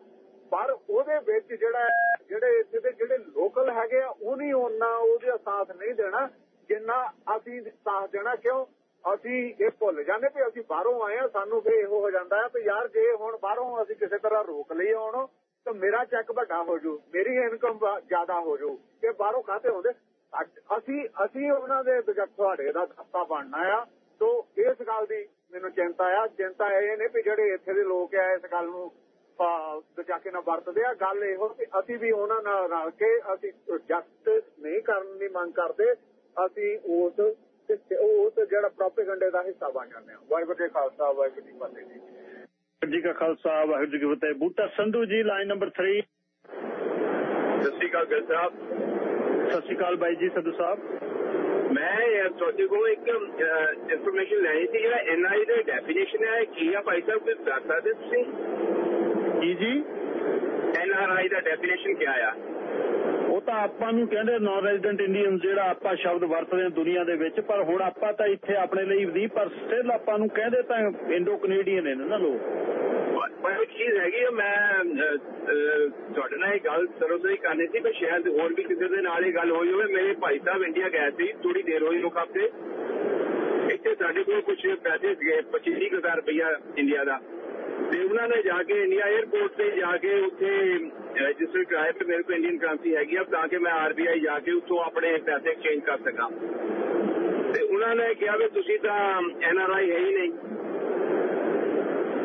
D: ਪਰ ਉਹਦੇ ਵਿੱਚ ਜਿਹੜਾ ਜਿਹੜੇ ਇੱਥੇ ਦੇ ਜਿਹੜੇ ਲੋਕਲ ਹੈਗੇ ਆ, ਉਹ ਨਹੀਂ ਉਹਨਾਂ ਉਹਦੇ ਸਾਥ ਨਹੀਂ ਦੇਣਾ, ਜਿੰਨਾ ਅਸੀਂ ਸਾਥ ਦੇਣਾ, ਕਿਉਂ? ਅਸੀਂ ਇਹ ਭੁੱਲ ਜਾਂਦੇ ਵੀ ਅਸੀਂ ਬਾਹਰੋਂ ਆਏ ਆ, ਸਾਨੂੰ ਫੇ ਇਹੋ ਹੋ ਜਾਂਦਾ ਹੈ ਵੀ ਯਾਰ, ਜੇ ਹੁਣ ਬਾਹਰੋਂ ਅਸੀਂ ਕਿਸੇ ਤਰ੍ਹਾਂ ਰੋਕ ਲਈ ਹੁਣ ਤਾਂ ਮੇਰਾ ਚੈੱਕ ਵੱਡਾ ਹੋ ਜੂ ਮੇਰੀ ਇਨਕਮ ਜ਼ਿਆਦਾ ਹੋ ਜੂ ਇਹ ਬਾਹਰੋਂ ਖਾਤੇ ਹੁੰਦੇ। ਅਸੀਂ ਅਸੀਂ ਉਹਨਾਂ ਦੇ ਬਜਟ ਤੁਹਾਡੇ ਦਾ ਖਾਤਾ ਬਣਨਾ ਆ। ਤੋਂ ਇਸ ਗੱਲ ਦੀ ਮੈਨੂੰ ਚਿੰਤਾ ਆ। ਚਿੰਤਾ ਇਹ ਨੇ ਵੀ ਜਿਹੜੇ ਇੱਥੇ ਦੇ ਲੋਕ ਆ, ਇਸ ਗੱਲ ਨੂੰ ਦਜਾ ਕੇ ਨਾ ਵਰਤਦੇ ਆ। ਗੱਲ ਇਹੋ ਕਿ ਅਸੀਂ ਵੀ ਉਹਨਾਂ ਨਾਲ ਰਲ ਕੇ ਅਸੀਂ ਜਸਟਿਸ ਨਹੀਂ ਕਰਨ ਦੀ ਮੰਗ ਕਰਦੇ। ਅਸੀਂ ਉਸ ਤੇ, ਉਸ ਜਿਹੜਾ ਪ੍ਰੋਪੇਗੈਂਡੇ ਦਾ ਹਿੱਸਾ ਬਣ ਜਾਂਦੇ ਆ ਵਾਹਿਗੁਰੂ ਜੀ ਕਾ ਖਾਲਸਾ, ਵਾਹਿਗੁਰੂ ਜੀ ਫਤਿਹ ਜੀ।
A: ਜੀ ਕਾ ਖਾਲਸਾ ਵਾਹਿਗੁਰੂ ਜੀ ਕੀ ਫਤਿਹ। ਬੂਟਾ ਸੰਧੂ ਜੀ ਲਾਈਨ ਨੰਬਰ 3
E: ਸਤਿ ਸ਼੍ਰੀ ਅਕਾਲ ਗਿਲ ਸਾਹਿਬ।
A: ਸਤਿ ਸ਼੍ਰੀ ਅਕਾਲ ਬਾਈ ਜੀ ਸੰਧੂ ਸਾਹਿਬ।
E: ਮੈਂ ਤੁਹਾਡੇ ਕੋਲ ਇੱਕ ਇਨਫੋਰਮੇਸ਼ਨ ਲੈਣੀ ਸੀ ਜਿਹੜਾ ਐਨਆਈ ਦਾ ਡੈਫੀਨੇਸ਼ਨ ਹੈ ਕੀ ਆ ਭਾਈ ਸਾਹਿਬ ਕੁਝ ਦੱਸ ਸਕਦੇ ਤੁਸੀਂ?
A: ਜੀ ਜੀ?
E: ਐਨਆਰਆਈ ਦਾ ਡੈਫੀਨੇਸ਼ਨ ਕੀ ਆ?
A: ਉਹ ਤਾਂ ਆਪਾਂ ਨੂੰ ਕਹਿੰਦੇ ਨਾਨ ਰੈਜ਼ੀਡੈਂਟ ਇੰਡੀਅਨ ਜਿਹੜਾ ਆਪਾਂ ਸ਼ਬਦ ਵਰਤਦੇ ਹਾਂ ਦੁਨੀਆ ਦੇ ਵਿੱਚ, ਪਰ ਹੁਣ ਆਪਾਂ ਤਾਂ ਇੱਥੇ ਆਪਣੇ ਲਈ ਵੀ ਪਰ ਸਟਿਲ ਆਪਾਂ ਨੂੰ ਕਹਿੰਦੇ ਤਾਂ ਇੰਡੋ ਕੈਨੇਡੀਅਨ ਨੇ ਨਾ ਲੋਕ।
E: ਪਰ ਚੀਜ਼ ਹੈਗੀ ਆ, ਮੈਂ ਤੁਹਾਡੇ ਨਾਲ ਇਹ ਗੱਲ ਸਰੋਸਰੀ ਕਰਨੀ ਸੀ ਕਿ ਸ਼ਾਇਦ ਹੋਰ ਵੀ ਕਿਸੇ ਦੇ ਨਾਲ ਇਹ ਗੱਲ ਹੋਈ ਹੋਵੇ। ਮੇਰੇ ਭਾਈ ਸਾਹਿਬ ਇੰਡੀਆ ਗਏ ਸੀ ਥੋੜੀ ਦੇਰ ਹੋਈ ਰੁਕ ਹਫ਼ਤੇ। ਇੱਥੇ ਸਾਡੇ ਕੋਲ ਕੁਝ ਪੈਸੇ ਸੀਗੇ 25000 ਰੁਪਇਆ ਇੰਡੀਆ ਦਾ। ਤੇ ਉਹਨਾਂ ਨੇ ਜਾ ਕੇ ਇੰਡੀਆ 에ਅਰਪੋਰਟ ਤੇ ਜਾ ਕੇ ਉੱਥੇ ਰਜਿਸਟਰ ਕਰਾਇਆ ਕਿ ਮੇਰੇ ਕੋਲ ਇੰਡੀਅਨ ਕਰੰਸੀ ਹੈਗੀ ਆ ਤਾਂ ਕਿ ਮੈਂ ਆਰਬੀਆਈ ਜਾ ਕੇ ਉੱਥੋਂ ਆਪਣੇ ਪੈਸੇ ਐਕਸਚੇਂਜ ਕਰ ਸਕਾਂ। ਤੇ ਉਹਨਾਂ ਨੇ ਕਿਹਾ ਵੀ ਤੁਸੀਂ ਤਾਂ ਐਨਆਰਆਈ ਹੈ ਹੀ ਨਹੀਂ।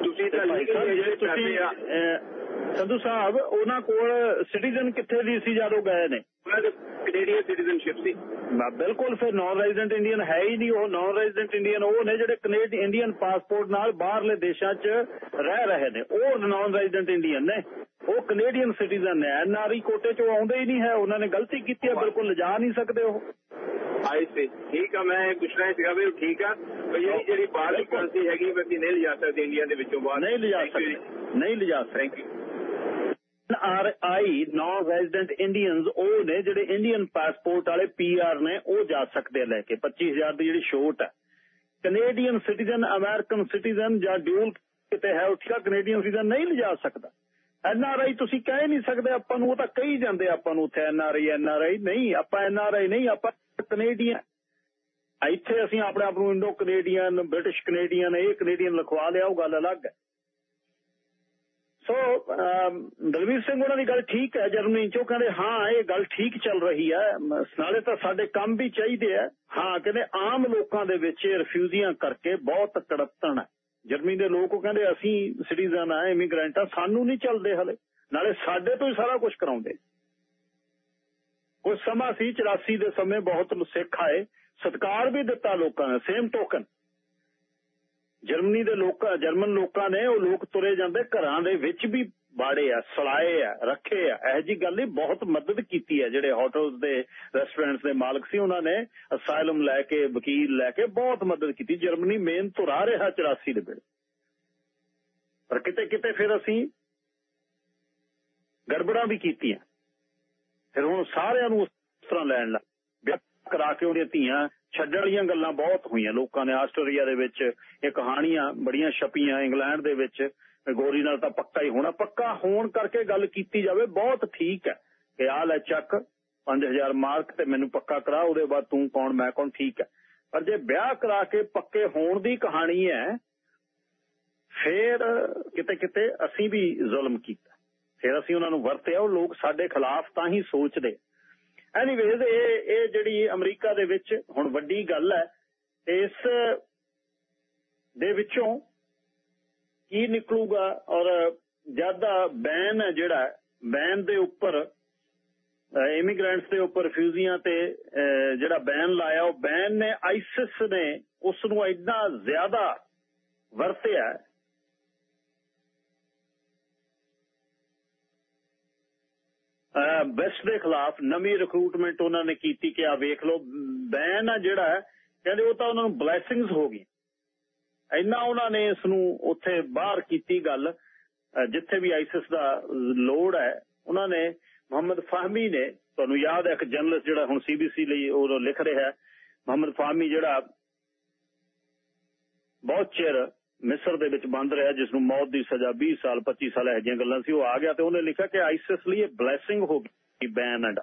E: ਤੁਸੀਂ ਤਾਂ ਲੀਗਲ
A: ਤੁਸੀਂ
E: ਪੈਸੇ ਆ।
A: ਸੰਧੂ ਸਾਹਿਬ ਉਹਨਾਂ ਕੋਲ ਸਿਟੀਜ਼ਨ ਕਿੱਥੇ ਦੀ ਸੀ ਜਦੋਂ ਗਏ ਨੇ?
E: ਕੈਨੇਡੀਅਨ ਸਿਟੀਜ਼ਨਸ਼ਿਪ ਸੀ
A: ਨਾ ਬਿਲਕੁਲ ਫਿਰ ਨਾਨ ਰੈਜ਼ੀਡੈਂਟ ਇੰਡੀਅਨ ਹੈ ਹੀ ਨਹੀਂ ਉਹ। ਨਾਨ ਰੈਜ਼ੀਡੈਂਟ ਇੰਡੀਅਨ ਉਹ ਨੇ ਜਿਹੜੇ ਕੈਨੇਡੀ ਇੰਡੀਅਨ ਪਾਸਪੋਰਟ ਨਾਲ ਬਾਹਰਲੇ ਦੇਸ਼ਾਂ 'ਚ ਰਹਿ ਰਹੇ ਨੇ। ਉਹ ਨਾਨ ਰੈਜ਼ੀਡੈਂਟ ਇੰਡੀਅਨ ਨੇ। ਉਹ ਕੈਨੇਡੀਅਨ ਸਿਟੀਜ਼ਨ ਨੇ। ਐਨਆਰਈ ਕੋਟੇ 'ਚੋਂ ਆਉਂਦੇ ਹੀ ਨਹੀਂ ਹੈ। ਉਹਨਾਂ ਨੇ ਗਲਤੀ ਕੀਤੀ ਹੈ। ਬਿਲਕੁਲ ਲਿਜਾ ਨਹੀਂ ਸਕਦੇ ਉਹ।
E: ਆਈ ਸੀ ਠੀਕ ਆ ਮੈਂ ਪੁੱਛਣਾ ਸੀਗਾ ਵੀ ਠੀਕ ਆ? ਵੀ ਜਿਹੜੀ ਜਿਹੜੀ ਬਾਹਰਲੀ ਕਰੰਸੀ ਹੈਗੀ ਵੀ ਨਹੀਂ ਲਿਜਾ ਸਕਦੇ ਇੰਡੀਆ ਦੇ ਵਿੱਚੋਂ ਬਾਹਰ।
A: ਨਹੀਂ ਲਿਜਾ ਸਕਦੇ। ਨਹੀਂ ਲਿਜਾ ਸਕਦੇ।
E: Thank you
A: R I non resident Indians ਉਹ ਨੇ ਜਿਹੜੇ ਇੰਡੀਅਨ ਪਾਸਪੋਰਟ ਵਾਲੇ ਪੀਆਰ ਨੇ, ਉਹ ਜਾ ਸਕਦੇ ਲੈ ਕੇ। 25000 ਦੀ ਜਿਹੜੀ ਛੋਟ ਹੈ ਕੈਨੇਡੀਅਨ ਸਿਟੀਜ਼ਨ ਅਮਰੀਕਨ ਸਿਟੀਜ਼ਨ ਜਾਂ ਡਿਊਲ ਕਿਤੇ ਹੈ ਉੱਠਿਆ ਕੈਨੇਡੀਅਨ ਸਿਟੀਜ਼ਨ ਨਹੀਂ ਲਿਜਾ ਸਕਦਾ। ਐਨ ਆਰ ਆਈ ਤੁਸੀਂ ਕਹਿ ਨਹੀਂ ਸਕਦੇ, ਆਪਾਂ ਨੂੰ ਉਹ ਤਾਂ ਕਹੀ ਜਾਂਦੇ ਆਪਾਂ ਨੂੰ ਉੱਥੇ N R I N R I ਨਹੀਂ, ਆਪਾਂ ਐਨ ਆਰ ਆਈ ਨਹੀਂ, ਆਪਾਂ ਕੈਨੇਡੀਅਨ ਇੱਥੇ ਅਸੀਂ ਆਪਣੇ ਆਪ ਨੂੰ ਇੰਡੋ ਕੈਨੇਡੀਅਨ ਬ੍ਰਿਟਿਸ਼ ਕੈਨੇਡੀਅਨ ਇਹ ਕੈਨੇਡੀਅਨ ਲਿਖਵਾ ਲਿਆ, ਉਹ ਗੱਲ ਅਲੱਗ ਹੈ। ਸੋ ਅਮ, ਦਲਵੀਰ ਸਿੰਘ ਉਹਨਾਂ ਦੀ ਗੱਲ ਠੀਕ ਹੈ ਜਰਮਨੀ ਚੋਂ। ਕਹਿੰਦੇ ਹਾਂ ਇਹ ਗੱਲ ਠੀਕ ਚੱਲ ਰਹੀ ਹੈ। ਨਾਲੇ ਤਾਂ ਸਾਡੇ ਕੰਮ ਵੀ ਚਾਹੀਦੇ ਆ। ਹਾਂ ਕਹਿੰਦੇ ਆਮ ਲੋਕਾਂ ਦੇ ਵਿੱਚ ਇਹ ਰਿਫਿਊਜ਼ੀਆਂ ਕਰਕੇ ਬਹੁਤ ਕੜਪਤਣ ਹੈ। ਜਰਮਨੀ ਦੇ ਲੋਕ ਉਹ ਕਹਿੰਦੇ ਅਸੀਂ ਸਿਟੀਜ਼ਨ ਆ ਇਮੀਗ੍ਰੈਂਟ ਆ ਸਾਨੂੰ ਨਹੀਂ ਚੱਲਦੇ ਹਲੇ। ਨਾਲੇ ਸਾਡੇ ਤੋਂ ਹੀ ਸਾਰਾ ਕੁਝ ਕਰਾਉਂਦੇ। ਕੁਝ ਸਮਾਂ ਸੀ 84 ਦੇ ਸਮੇਂ ਬਹੁਤ ਸਿੱਖ ਆਏ। ਸਤਕਾਰ ਵੀ ਦਿੱਤਾ ਲੋਕਾਂ ਨੇ ਸੇਮ ਟੋਕਨ ਜਰਮਨੀ ਦੇ ਲੋਕਾਂ, ਜਰਮਨ ਲੋਕਾਂ ਨੇ ਉਹ ਲੋਕ ਤੁਰੇ ਜਾਂਦੇ, ਘਰਾਂ ਦੇ ਵਿੱਚ ਵੀ ਬਾੜੇ ਆ, ਸਲਾਏ ਆ, ਰੱਖੇ ਆ। ਇਹ ਜੀ ਗੱਲ ਨਹੀਂ, ਬਹੁਤ ਮਦਦ ਕੀਤੀ ਹੈ ਜਿਹੜੇ ਹੋਟਲਸ ਦੇ ਰੈਸਟੋਰੈਂਟਸ ਦੇ ਮਾਲਕ ਸੀ, ਉਹਨਾਂ ਨੇ ਅਸਾਈਲਮ ਲੈ ਕੇ, ਵਕੀਲ ਲੈ ਕੇ ਬਹੁਤ ਮਦਦ ਕੀਤੀ। ਜਰਮਨੀ ਮੇਨ ਤੁਰਾ ਰਿਹਾ 84 ਦੇ ਵੇਲੇ। ਪਰ ਕਿਤੇ ਕਿਤੇ ਫਿਰ ਅਸੀਂ ਗੜਬੜਾਂ ਵੀ ਕੀਤੀਆਂ। ਫਿਰ ਹੁਣ ਸਾਰਿਆਂ ਨੂੰ ਉਸ ਤਰ੍ਹਾਂ ਲੈਣ ਲੱਗ ਵਿਆਹ ਕਰਾ ਕੇ ਉਹਦੀਆਂ ਧੀਆਂ ਛੱਡਣ ਵਾਲੀਆਂ ਗੱਲਾਂ ਬਹੁਤ ਹੋਈਆਂ। ਲੋਕਾਂ ਨੇ ਆਸਟ੍ਰੇਲੀਆ ਦੇ ਵਿੱਚ ਇਹ ਕਹਾਣੀਆਂ ਬੜੀਆਂ ਛਪੀਆਂ, ਇੰਗਲੈਂਡ ਦੇ ਵਿੱਚ ਗੋਰੀ ਨਾਲ ਤਾਂ ਪੱਕਾ ਹੀ ਹੋਣਾ। ਪੱਕਾ ਹੋਣ ਕਰਕੇ ਗੱਲ ਕੀਤੀ ਜਾਵੇ, ਬਹੁਤ ਠੀਕ ਹੈ। ਕਿ ਆ ਲੈ ਚੱਕ 5000 ਮਾਰਕ ਤੇ ਮੈਨੂੰ ਪੱਕਾ ਕਰਾ, ਉਹਦੇ ਬਾਅਦ ਤੂੰ ਕੌਣ, ਮੈਂ ਕੌਣ, ਠੀਕ ਹੈ। ਪਰ ਜੇ ਵਿਆਹ ਕਰਾ ਕੇ ਪੱਕੇ ਹੋਣ ਦੀ ਕਹਾਣੀ ਹੈ, ਫੇਰ ਕਿਤੇ ਕਿਤੇ ਅਸੀਂ ਵੀ ਜ਼ੁਲਮ ਕੀਤਾ। ਫਿਰ ਅਸੀਂ ਉਹਨਾਂ ਨੂੰ ਵਰਤਿਆ, ਉਹ ਲੋਕ ਸਾਡੇ ਖਿਲਾਫ ਤਾਂ ਹੀ ਸੋਚਦੇ। ਐਨੀਵੇਜ਼ ਇਹ ਇਹ ਜਿਹੜੀ ਅਮਰੀਕਾ ਦੇ ਵਿੱਚ ਹੁਣ ਵੱਡੀ ਗੱਲ ਹੈ, ਇਸ ਦੇ ਵਿੱਚੋਂ ਕੀ ਨਿਕਲੂਗਾ? ਔਰ ਜਦ ਦਾ ਬੈਨ ਹੈ ਜਿਹੜਾ, ਬੈਨ ਦੇ ਉੱਪਰ ਇਮੀਗ੍ਰੈਂਟਸ ਦੇ ਉੱਪਰ ਰਿਫਿਊਜ਼ੀਆਂ ਤੇ ਜਿਹੜਾ ਬੈਨ ਲਾਇਆ, ਉਹ ਬੈਨ ਨੇ ਆਈਸਿਸ ਨੇ ਉਸ ਨੂੰ ਇੰਨਾ ਜ਼ਿਆਦਾ ਵਰਤਿਆ ਹੈ ਬੈਸਟ ਦੇ ਖਿਲਾਫ ਨਵੀਂ ਰਿਕਰੂਟਮੈਂਟ ਉਹਨਾਂ ਨੇ ਕੀਤੀ ਕਿ ਆ ਵੇਖ ਲਓ, ਬੈਨ ਆ ਜਿਹੜਾ ਕਹਿੰਦੇ ਉਹ ਤਾਂ ਉਹਨਾਂ ਨੂੰ ਬਲੇਸਿੰਗਸ ਹੋ ਗਈ ਇੰਨਾ ਉਹਨਾਂ ਨੇ ਇਸ ਨੂੰ ਉੱਥੇ ਬਾਹਰ ਕੀਤੀ ਗੱਲ ਜਿੱਥੇ ਵੀ ਆਈਸਿਸ ਦਾ ਲੋੜ ਹੈ, ਉਹਨਾਂ ਨੇ ਮੁਹੰਮਦ ਫਾਹਮੀ ਨੇ, ਤੁਹਾਨੂੰ ਯਾਦ ਹੈ ਇੱਕ ਜਰਨਲਿਸਟ ਜਿਹੜਾ ਹੁਣ ਸੀਬੀਸੀ ਲਈ ਉਹ ਲਿਖ ਰਿਹਾ ਹੈ, ਮੁਹੰਮਦ ਫਾਹਮੀ ਜਿਹੜਾ ਬਹੁਤ ਚਿਰ ਮਿਸਰ ਦੇ ਵਿੱਚ ਬੰਦ ਰਿਹਾ ਜਿਸ ਨੂੰ ਮੌਤ ਦੀ ਸਜ਼ਾ 20 ਸਾਲ 25 ਸਾਲ ਇਹ ਜਿਹੀਆਂ ਗੱਲਾਂ ਸੀ, ਉਹ ਆ ਗਿਆ ਤੇ ਉਹਨੇ ਲਿਖਿਆ ਕਿ ਆਈਸਿਸ ਲਈ ਇਹ ਬਲੇਸਿੰਗ ਹੋ ਗਈ ਬੈਨ ਐਂਡ।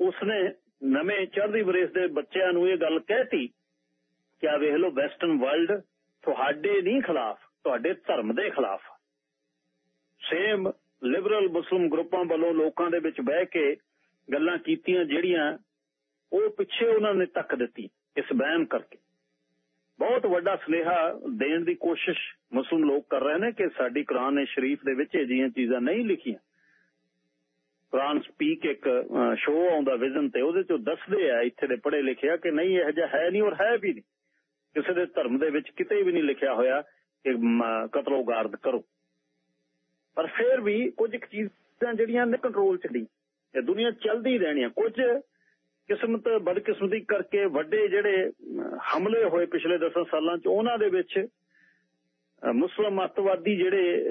A: ਉਸਨੇ ਨਵੇਂ ਚੜ੍ਹਦੀ ਬਰੇਸ ਦੇ ਬੱਚਿਆਂ ਨੂੰ ਇਹ ਗੱਲ ਕਹਿਤੀ ਕਿ ਆ ਵੇਖ ਲਓ, ਵੈਸਟਰਨ ਵਰਲਡ ਤੁਹਾਡੇ ਨਹੀਂ ਖਿਲਾਫ, ਤੁਹਾਡੇ ਧਰਮ ਦੇ ਖਿਲਾਫ। ਸੇਮ ਲਿਬਰਲ ਮੁਸਲਮ ਗਰੁੱਪਾਂ ਵੱਲੋਂ ਲੋਕਾਂ ਦੇ ਵਿੱਚ ਬਹਿ ਕੇ ਗੱਲਾਂ ਕੀਤੀਆਂ, ਜਿਹੜੀਆਂ ਉਹ ਪਿੱਛੇ ਉਹਨਾਂ ਨੇ ਤੱਕ ਦਿੱਤੀ, ਇਸ ਬੈਨ ਕਰਕੇ। ਬਹੁਤ ਵੱਡਾ ਸੁਨੇਹਾ ਦੇਣ ਦੀ ਕੋਸ਼ਿਸ਼ ਮੁਸਲਮ ਲੋਕ ਕਰ ਰਹੇ ਨੇ ਕਿ ਸਾਡੀ ਕੁਰਾਨ ਸ਼ਰੀਫ ਦੇ ਵਿੱਚ ਅਜਿਹੀਆਂ ਚੀਜ਼ਾਂ ਨਹੀਂ ਲਿਖੀਆਂ। ਕੁਰਾਨ ਸਪੀਕ ਇੱਕ ਸ਼ੋਅ ਆਉਂਦਾ ਵਿਜ਼ਨ ਤੇ, ਉਹਦੇ ਚੋਂ ਦੱਸਦੇ ਆ, ਇੱਥੇ ਦੇ ਪੜ੍ਹੇ ਲਿਖਿਆ ਕਿ ਨਹੀਂ, ਇਹ ਜਿਹਾ ਹੈ ਨਹੀਂ ਔਰ ਹੈ ਵੀ ਨਹੀਂ। ਕਿਸੇ ਦੇ ਧਰਮ ਦੇ ਵਿੱਚ ਕਿਤੇ ਵੀ ਨਹੀਂ ਲਿਖਿਆ ਹੋਇਆ ਕਿ ਕਤਲੋ ਗਾਰਦ ਕਰੋ। ਪਰ ਫਿਰ ਵੀ ਕੁਝ ਚੀਜ਼ਾਂ ਜਿਹੜੀਆਂ ਨੇ ਕੰਟਰੋਲ ਚ ਨਹੀਂ, ਇਹ ਦੁਨੀਆ ਚੱਲਦੀ ਰਹਿਣੀ ਕੁਝ ਕਿਸਮਤ, ਬਦਕਿਸਮਤੀ ਕਰਕੇ ਵੱਡੇ ਜਿਹੜੇ ਹਮਲੇ ਹੋਏ ਪਿਛਲੇ 10 ਸਾਲਾਂ ਚ, ਉਹਨਾਂ ਦੇ ਵਿੱਚ ਮੁਸਲਮ ਅਤਵਾਦੀ ਜਿਹੜੇ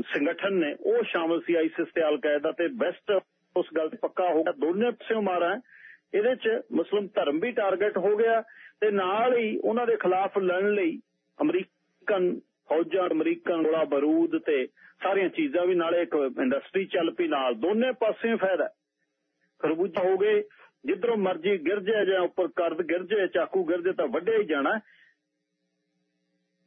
A: ਸੰਗਠਨ ਨੇ, ਉਹ ਸ਼ਾਮਲ ਸੀ ਆਈਸਿਸ ਤੇ ਅਲ-ਕਾਇਦਾ ਤੇ ਬੈਸਟ, ਉਸ ਗੱਲ ਤੇ ਪੱਕਾ ਹੋ ਗਿਆ। ਦੋਨੇ ਪਾਸਿਓਂ ਮਾਰਾ ਇਹਦੇ ਚ ਮੁਸਲਮ ਧਰਮ ਵੀ ਟਾਰਗੇਟ ਹੋ ਗਿਆ ਤੇ ਨਾਲ ਹੀ ਉਹਨਾਂ ਦੇ ਖਿਲਾਫ ਲੜਨ ਲਈ ਅਮਰੀਕਨ ਫੌਜਾਂ, ਅਮਰੀਕਨ ਗੋਲਾ ਬਾਰੂਦ ਤੇ ਸਾਰੀਆਂ ਚੀਜ਼ਾਂ ਵੀ ਨਾਲੇ ਇੱਕ ਇੰਡਸਟਰੀ ਚੱਲ ਪਈ ਨਾਲ। ਦੋਨੇ ਪਾਸੇ ਫਾਇਦਾ ਖਰਬੂਜਾ ਹੋ ਗਏ, ਜਿੱਧਰੋਂ ਮਰਜ਼ੀ ਗਿਰ ਜਾਏ ਜਾਂ ਉੱਪਰ ਕਰਦ ਗਿਰ ਜਾਏ, ਚਾਕੂ ਗਿਰ ਜਾਏ ਤਾਂ ਵੱਡੇ ਹੀ ਜਾਣਾ।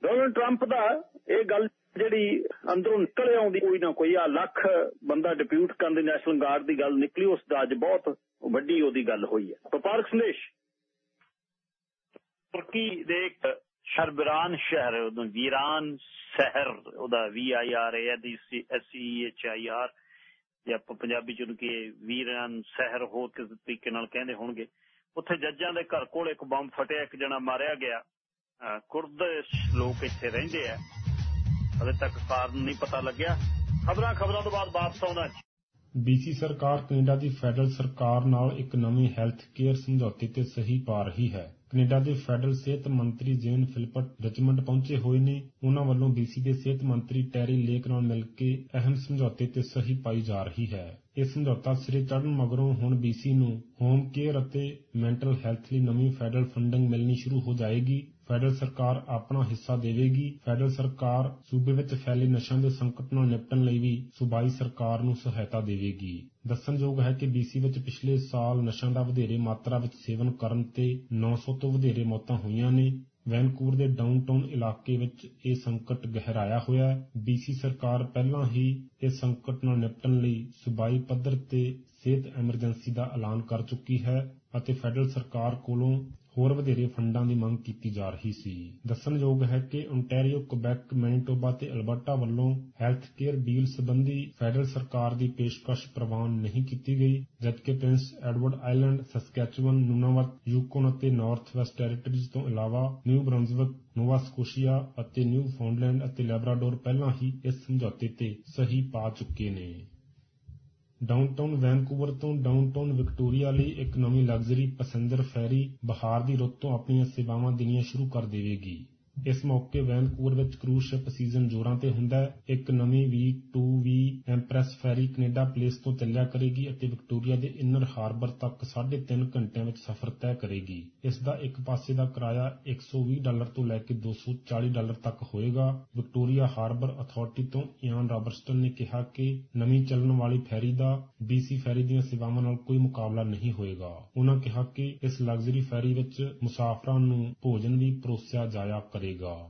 A: ਡੋਨਲਡ ਟਰੰਪ ਦਾ ਇਹ ਗੱਲ ਜਿਹੜੀ ਅੰਦਰੋਂ ਨਿਕਲ ਆਉਂਦੀ, ਕੋਈ ਨਾ ਕੋਈ ਆ ਲੱਖ ਬੰਦਾ ਡਿਪਿਊਟ ਕਰਨ ਦੇ ਨੈਸ਼ਨਲ ਗਾਰਡ ਦੀ ਗੱਲ ਨਿਕਲੀ, ਉਸ ਦਾ ਅੱਜ ਬਹੁਤ ਵੱਡੀ ਉਹਦੀ ਗੱਲ ਹੋਈ ਹੈ। ਵਪਾਰਕ ਸੰਦੇਸ਼।
F: ਤੁਰਕੀ ਦੇ ਇੱਕ ਸ਼ਰਬਰਾਨ ਸ਼ਹਿਰ ਉਹਨੂੰ ਵੀਰਾਨ ਸ਼ਹਿਰ, ਉਹਦਾ ਵੀ I R A S E H I R ਜੇ ਆਪਾਂ ਪੰਜਾਬੀ ਚ ਉਹਨੂੰ ਕਿ ਵੀਰਾਨ ਸ਼ਹਿਰ ਹੋਰ ਕਿਸ ਤਰੀਕੇ ਨਾਲ ਕਹਿੰਦੇ ਹੋਣਗੇ, ਉੱਥੇ ਜੱਜਾਂ ਦੇ ਘਰ ਕੋਲ ਇੱਕ ਬੰਬ ਫਟਿਆ, ਇੱਕ ਜਣਾ ਮਾਰਿਆ ਗਿਆ। ਕੁਰਦ ਲੋਕ ਇੱਥੇ ਰਹਿੰਦੇ ਆ। ਹਲੇ ਤੱਕ ਕਾਰਨ ਨਹੀਂ ਪਤਾ ਲੱਗਿਆ। ਖਬਰਾਂ ਖਬਰਾਂ ਤੋਂ ਬਾਅਦ ਵਾਪਸ ਆਉਣਾ
G: ਬੀਸੀ ਸਰਕਾਰ, ਕੈਨੇਡਾ ਦੀ ਫੈਡਰਲ ਸਰਕਾਰ ਨਾਲ ਇੱਕ ਨਵੇਂ ਹੈਲਥ ਕੇਅਰ ਸਮਝੌਤੇ ਤੇ ਸਹੀ ਪਾ ਰਹੀ ਹੈ। ਕੈਨੇਡਾ ਦੇ ਫੈਡਰਲ ਸਿਹਤ ਮੰਤਰੀ ਜੇਨ ਫਿਲਪਟ ਰਿਚਮੰਡ ਪਹੁੰਚੇ ਹੋਏ ਨੇ। ਉਹਨਾਂ ਵੱਲੋਂ ਬੀਸੀ ਦੇ ਸਿਹਤ ਮੰਤਰੀ ਟੈਰੀ ਲੇਕ ਨਾਲ ਮਿਲ ਕੇ ਅਹਿਮ ਸਮਝੌਤੇ ਤੇ ਸਹੀ ਪਾਈ ਜਾ ਰਹੀ ਹੈ। ਇਹ ਸਮਝੌਤਾ ਸਿਰੇ ਚੜ੍ਹਨ ਮਗਰੋਂ ਹੁਣ ਬੀਸੀ ਨੂੰ ਹੋਮ ਕੇਅਰ ਅਤੇ ਮੈਂਟਲ ਹੈਲਥ ਲਈ ਨਵੀਂ ਫੈਡਰਲ ਫੰਡਿੰਗ ਮਿਲਣੀ ਸ਼ੁਰੂ ਹੋ ਜਾਏਗੀ। ਫੈਡਰਲ ਸਰਕਾਰ ਆਪਣਾ ਹਿੱਸਾ ਦੇਵੇਗੀ। ਫੈਡਰਲ ਸਰਕਾਰ ਸੂਬੇ ਵਿੱਚ ਫੈਲੇ ਨਸ਼ਿਆਂ ਦੇ ਸੰਕਟ ਨਾਲ ਨਿਪਟਣ ਲਈ ਵੀ ਸੁਬਾਈ ਸਰਕਾਰ ਨੂੰ ਸਹਾਇਤਾ ਦੇਵੇਗੀ। ਦੱਸਣਯੋਗ ਹੈ ਕਿ ਬੀਸੀ ਵਿੱਚ ਪਿਛਲੇ ਸਾਲ ਨਸ਼ਿਆਂ ਦਾ ਵਧੇਰੇ ਮਾਤਰਾ ਵਿੱਚ ਸੇਵਨ ਕਰਨ ਤੇ 900 ਤੋਂ ਵਧੇਰੇ ਮੌਤਾਂ ਹੋਈਆਂ ਨੇ। ਵੈਨਕੂਵਰ ਦੇ ਡਾਊਨਟਾਊਨ ਇਲਾਕੇ ਵਿੱਚ ਇਹ ਸੰਕਟ ਗਹਿਰਾਇਆ ਹੋਇਆ ਹੈ। ਬੀਸੀ ਸਰਕਾਰ ਪਹਿਲਾਂ ਹੀ ਇਸ ਸੰਕਟ ਨਾਲ ਨਿਪਟਣ ਲਈ ਸੂਬਾਈ ਪੱਧਰ ਤੇ ਸਿਹਤ ਐਮਰਜੈਂਸੀ ਦਾ ਐਲਾਨ ਕਰ ਚੁੱਕੀ ਹੈ ਅਤੇ ਫੈਡਰਲ ਸਰਕਾਰ ਕੋਲੋਂ ਹੋਰ ਵਧੇਰੇ ਫੰਡਾਂ ਦੀ ਮੰਗ ਕੀਤੀ ਜਾ ਰਹੀ ਸੀ। ਦੱਸਣਯੋਗ ਹੈ ਕਿ ਓਨਟਾਰੀਓ ਕੁਬੈਕ, ਮੈਨੀਟੋਬਾ ਤੇ ਅਲਬਰਟਾ ਵੱਲੋਂ ਹੈਲਥ ਕੇਅਰ ਡੀਲ ਸੰਬੰਧੀ ਫੈਡਰਲ ਸਰਕਾਰ ਦੀ ਪੇਸ਼ਕਸ਼ ਪ੍ਰਵਾਨ ਨਹੀਂ ਕੀਤੀ ਗਈ, ਜਦਕਿ Prince Edward Island, Saskatchewan Nunavut Yukon ਅਤੇ ਨਾਰਥ ਵੈਸਟ ਟੈਰੀਟਰੀਜ਼ ਤੋਂ ਇਲਾਵਾ ਨਿਊ ਬ੍ਰੰਜ਼ਵਿਕ, ਨੋਵਾ ਸਕੋਸ਼ੀਆ ਅਤੇ ਨਿਊ ਫਾਊਂਡਲੈਂਡ ਅਤੇ ਲੈਬਰਾਡੋਰ ਪਹਿਲਾਂ ਹੀ ਇਸ ਸਮਝੌਤੇ ਤੇ ਸਹੀ ਪਾ ਚੁੱਕੇ ਨੇ। ਡਾਊਨਟਾਊਨ ਵੈਨਕੂਵਰ ਤੋਂ ਡਾਊਨਟਾਊਨ ਵਿਕਟੋਰੀਆ ਲਈ ਇੱਕ ਨਵੀਂ ਲਗਜ਼ਰੀ ਪੈਸੇਂਜਰ ਫੈਰੀ ਬਹਾਰ ਦੀ ਰੁੱਤ ਤੋਂ ਆਪਣੀਆਂ ਸੇਵਾਵਾਂ ਦੇਣੀਆਂ ਸ਼ੁਰੂ ਕਰ ਦੇਵੇਗੀ। ਇਸ ਮੌਕੇ ਵੈਨਕੂਵਰ ਵਿੱਚ ਕਰੂਜ਼ ਸ਼ਿਪ ਸੀਜ਼ਨ ਜ਼ੋਰਾਂ ਤੇ ਹੁੰਦਾ ਹੈ। ਇੱਕ ਨਵੀਂ V2V ਐਮਪ੍ਰੈਸ ਫੈਰੀ ਕੈਨੇਡਾ ਪਲੇਸ ਤੋਂ ਚੱਲਿਆ ਕਰੇਗੀ ਅਤੇ ਵਿਕਟੋਰੀਆ ਦੇ ਇਨਰ ਹਾਰਬਰ ਤੱਕ 3.5 ਘੰਟਿਆਂ ਵਿੱਚ ਸਫ਼ਰ ਤੈਅ ਕਰੇਗੀ। ਇਸ ਦਾ ਇੱਕ ਪਾਸੇ ਦਾ ਕਿਰਾਇਆ 120 ਡਾਲਰ ਤੋਂ ਲੈ ਕੇ 240 ਡਾਲਰ ਤੱਕ ਹੋਏਗਾ। ਵਿਕਟੋਰੀਆ ਹਾਰਬਰ ਅਥਾਰਟੀ ਤੋਂ ਇਆਨ ਰਾਬਰਟਸਨ ਨੇ ਕਿਹਾ ਕਿ ਨਵੀਂ ਚੱਲਣ ਵਾਲੀ ਫੈਰੀ ਦਾ BC ਫੈਰੀ ਦੀਆਂ ਸੇਵਾਵਾਂ ਨਾਲ ਕੋਈ ਮੁਕਾਬਲਾ ਨਹੀਂ ਹੋਏਗਾ। ਉਹਨਾਂ ਕਿਹਾ ਕਿ ਇਸ ਲਗਜ਼ਰੀ ਫੈਰੀ ਵਿੱਚ ਮੁਸਾਫਰਾਂ ਨੂੰ ਭੋਜਨ ਵੀ ਪਰੋਸਿਆ ਜਾਇਆ ਕਰੇ ਕਰੇਗਾ।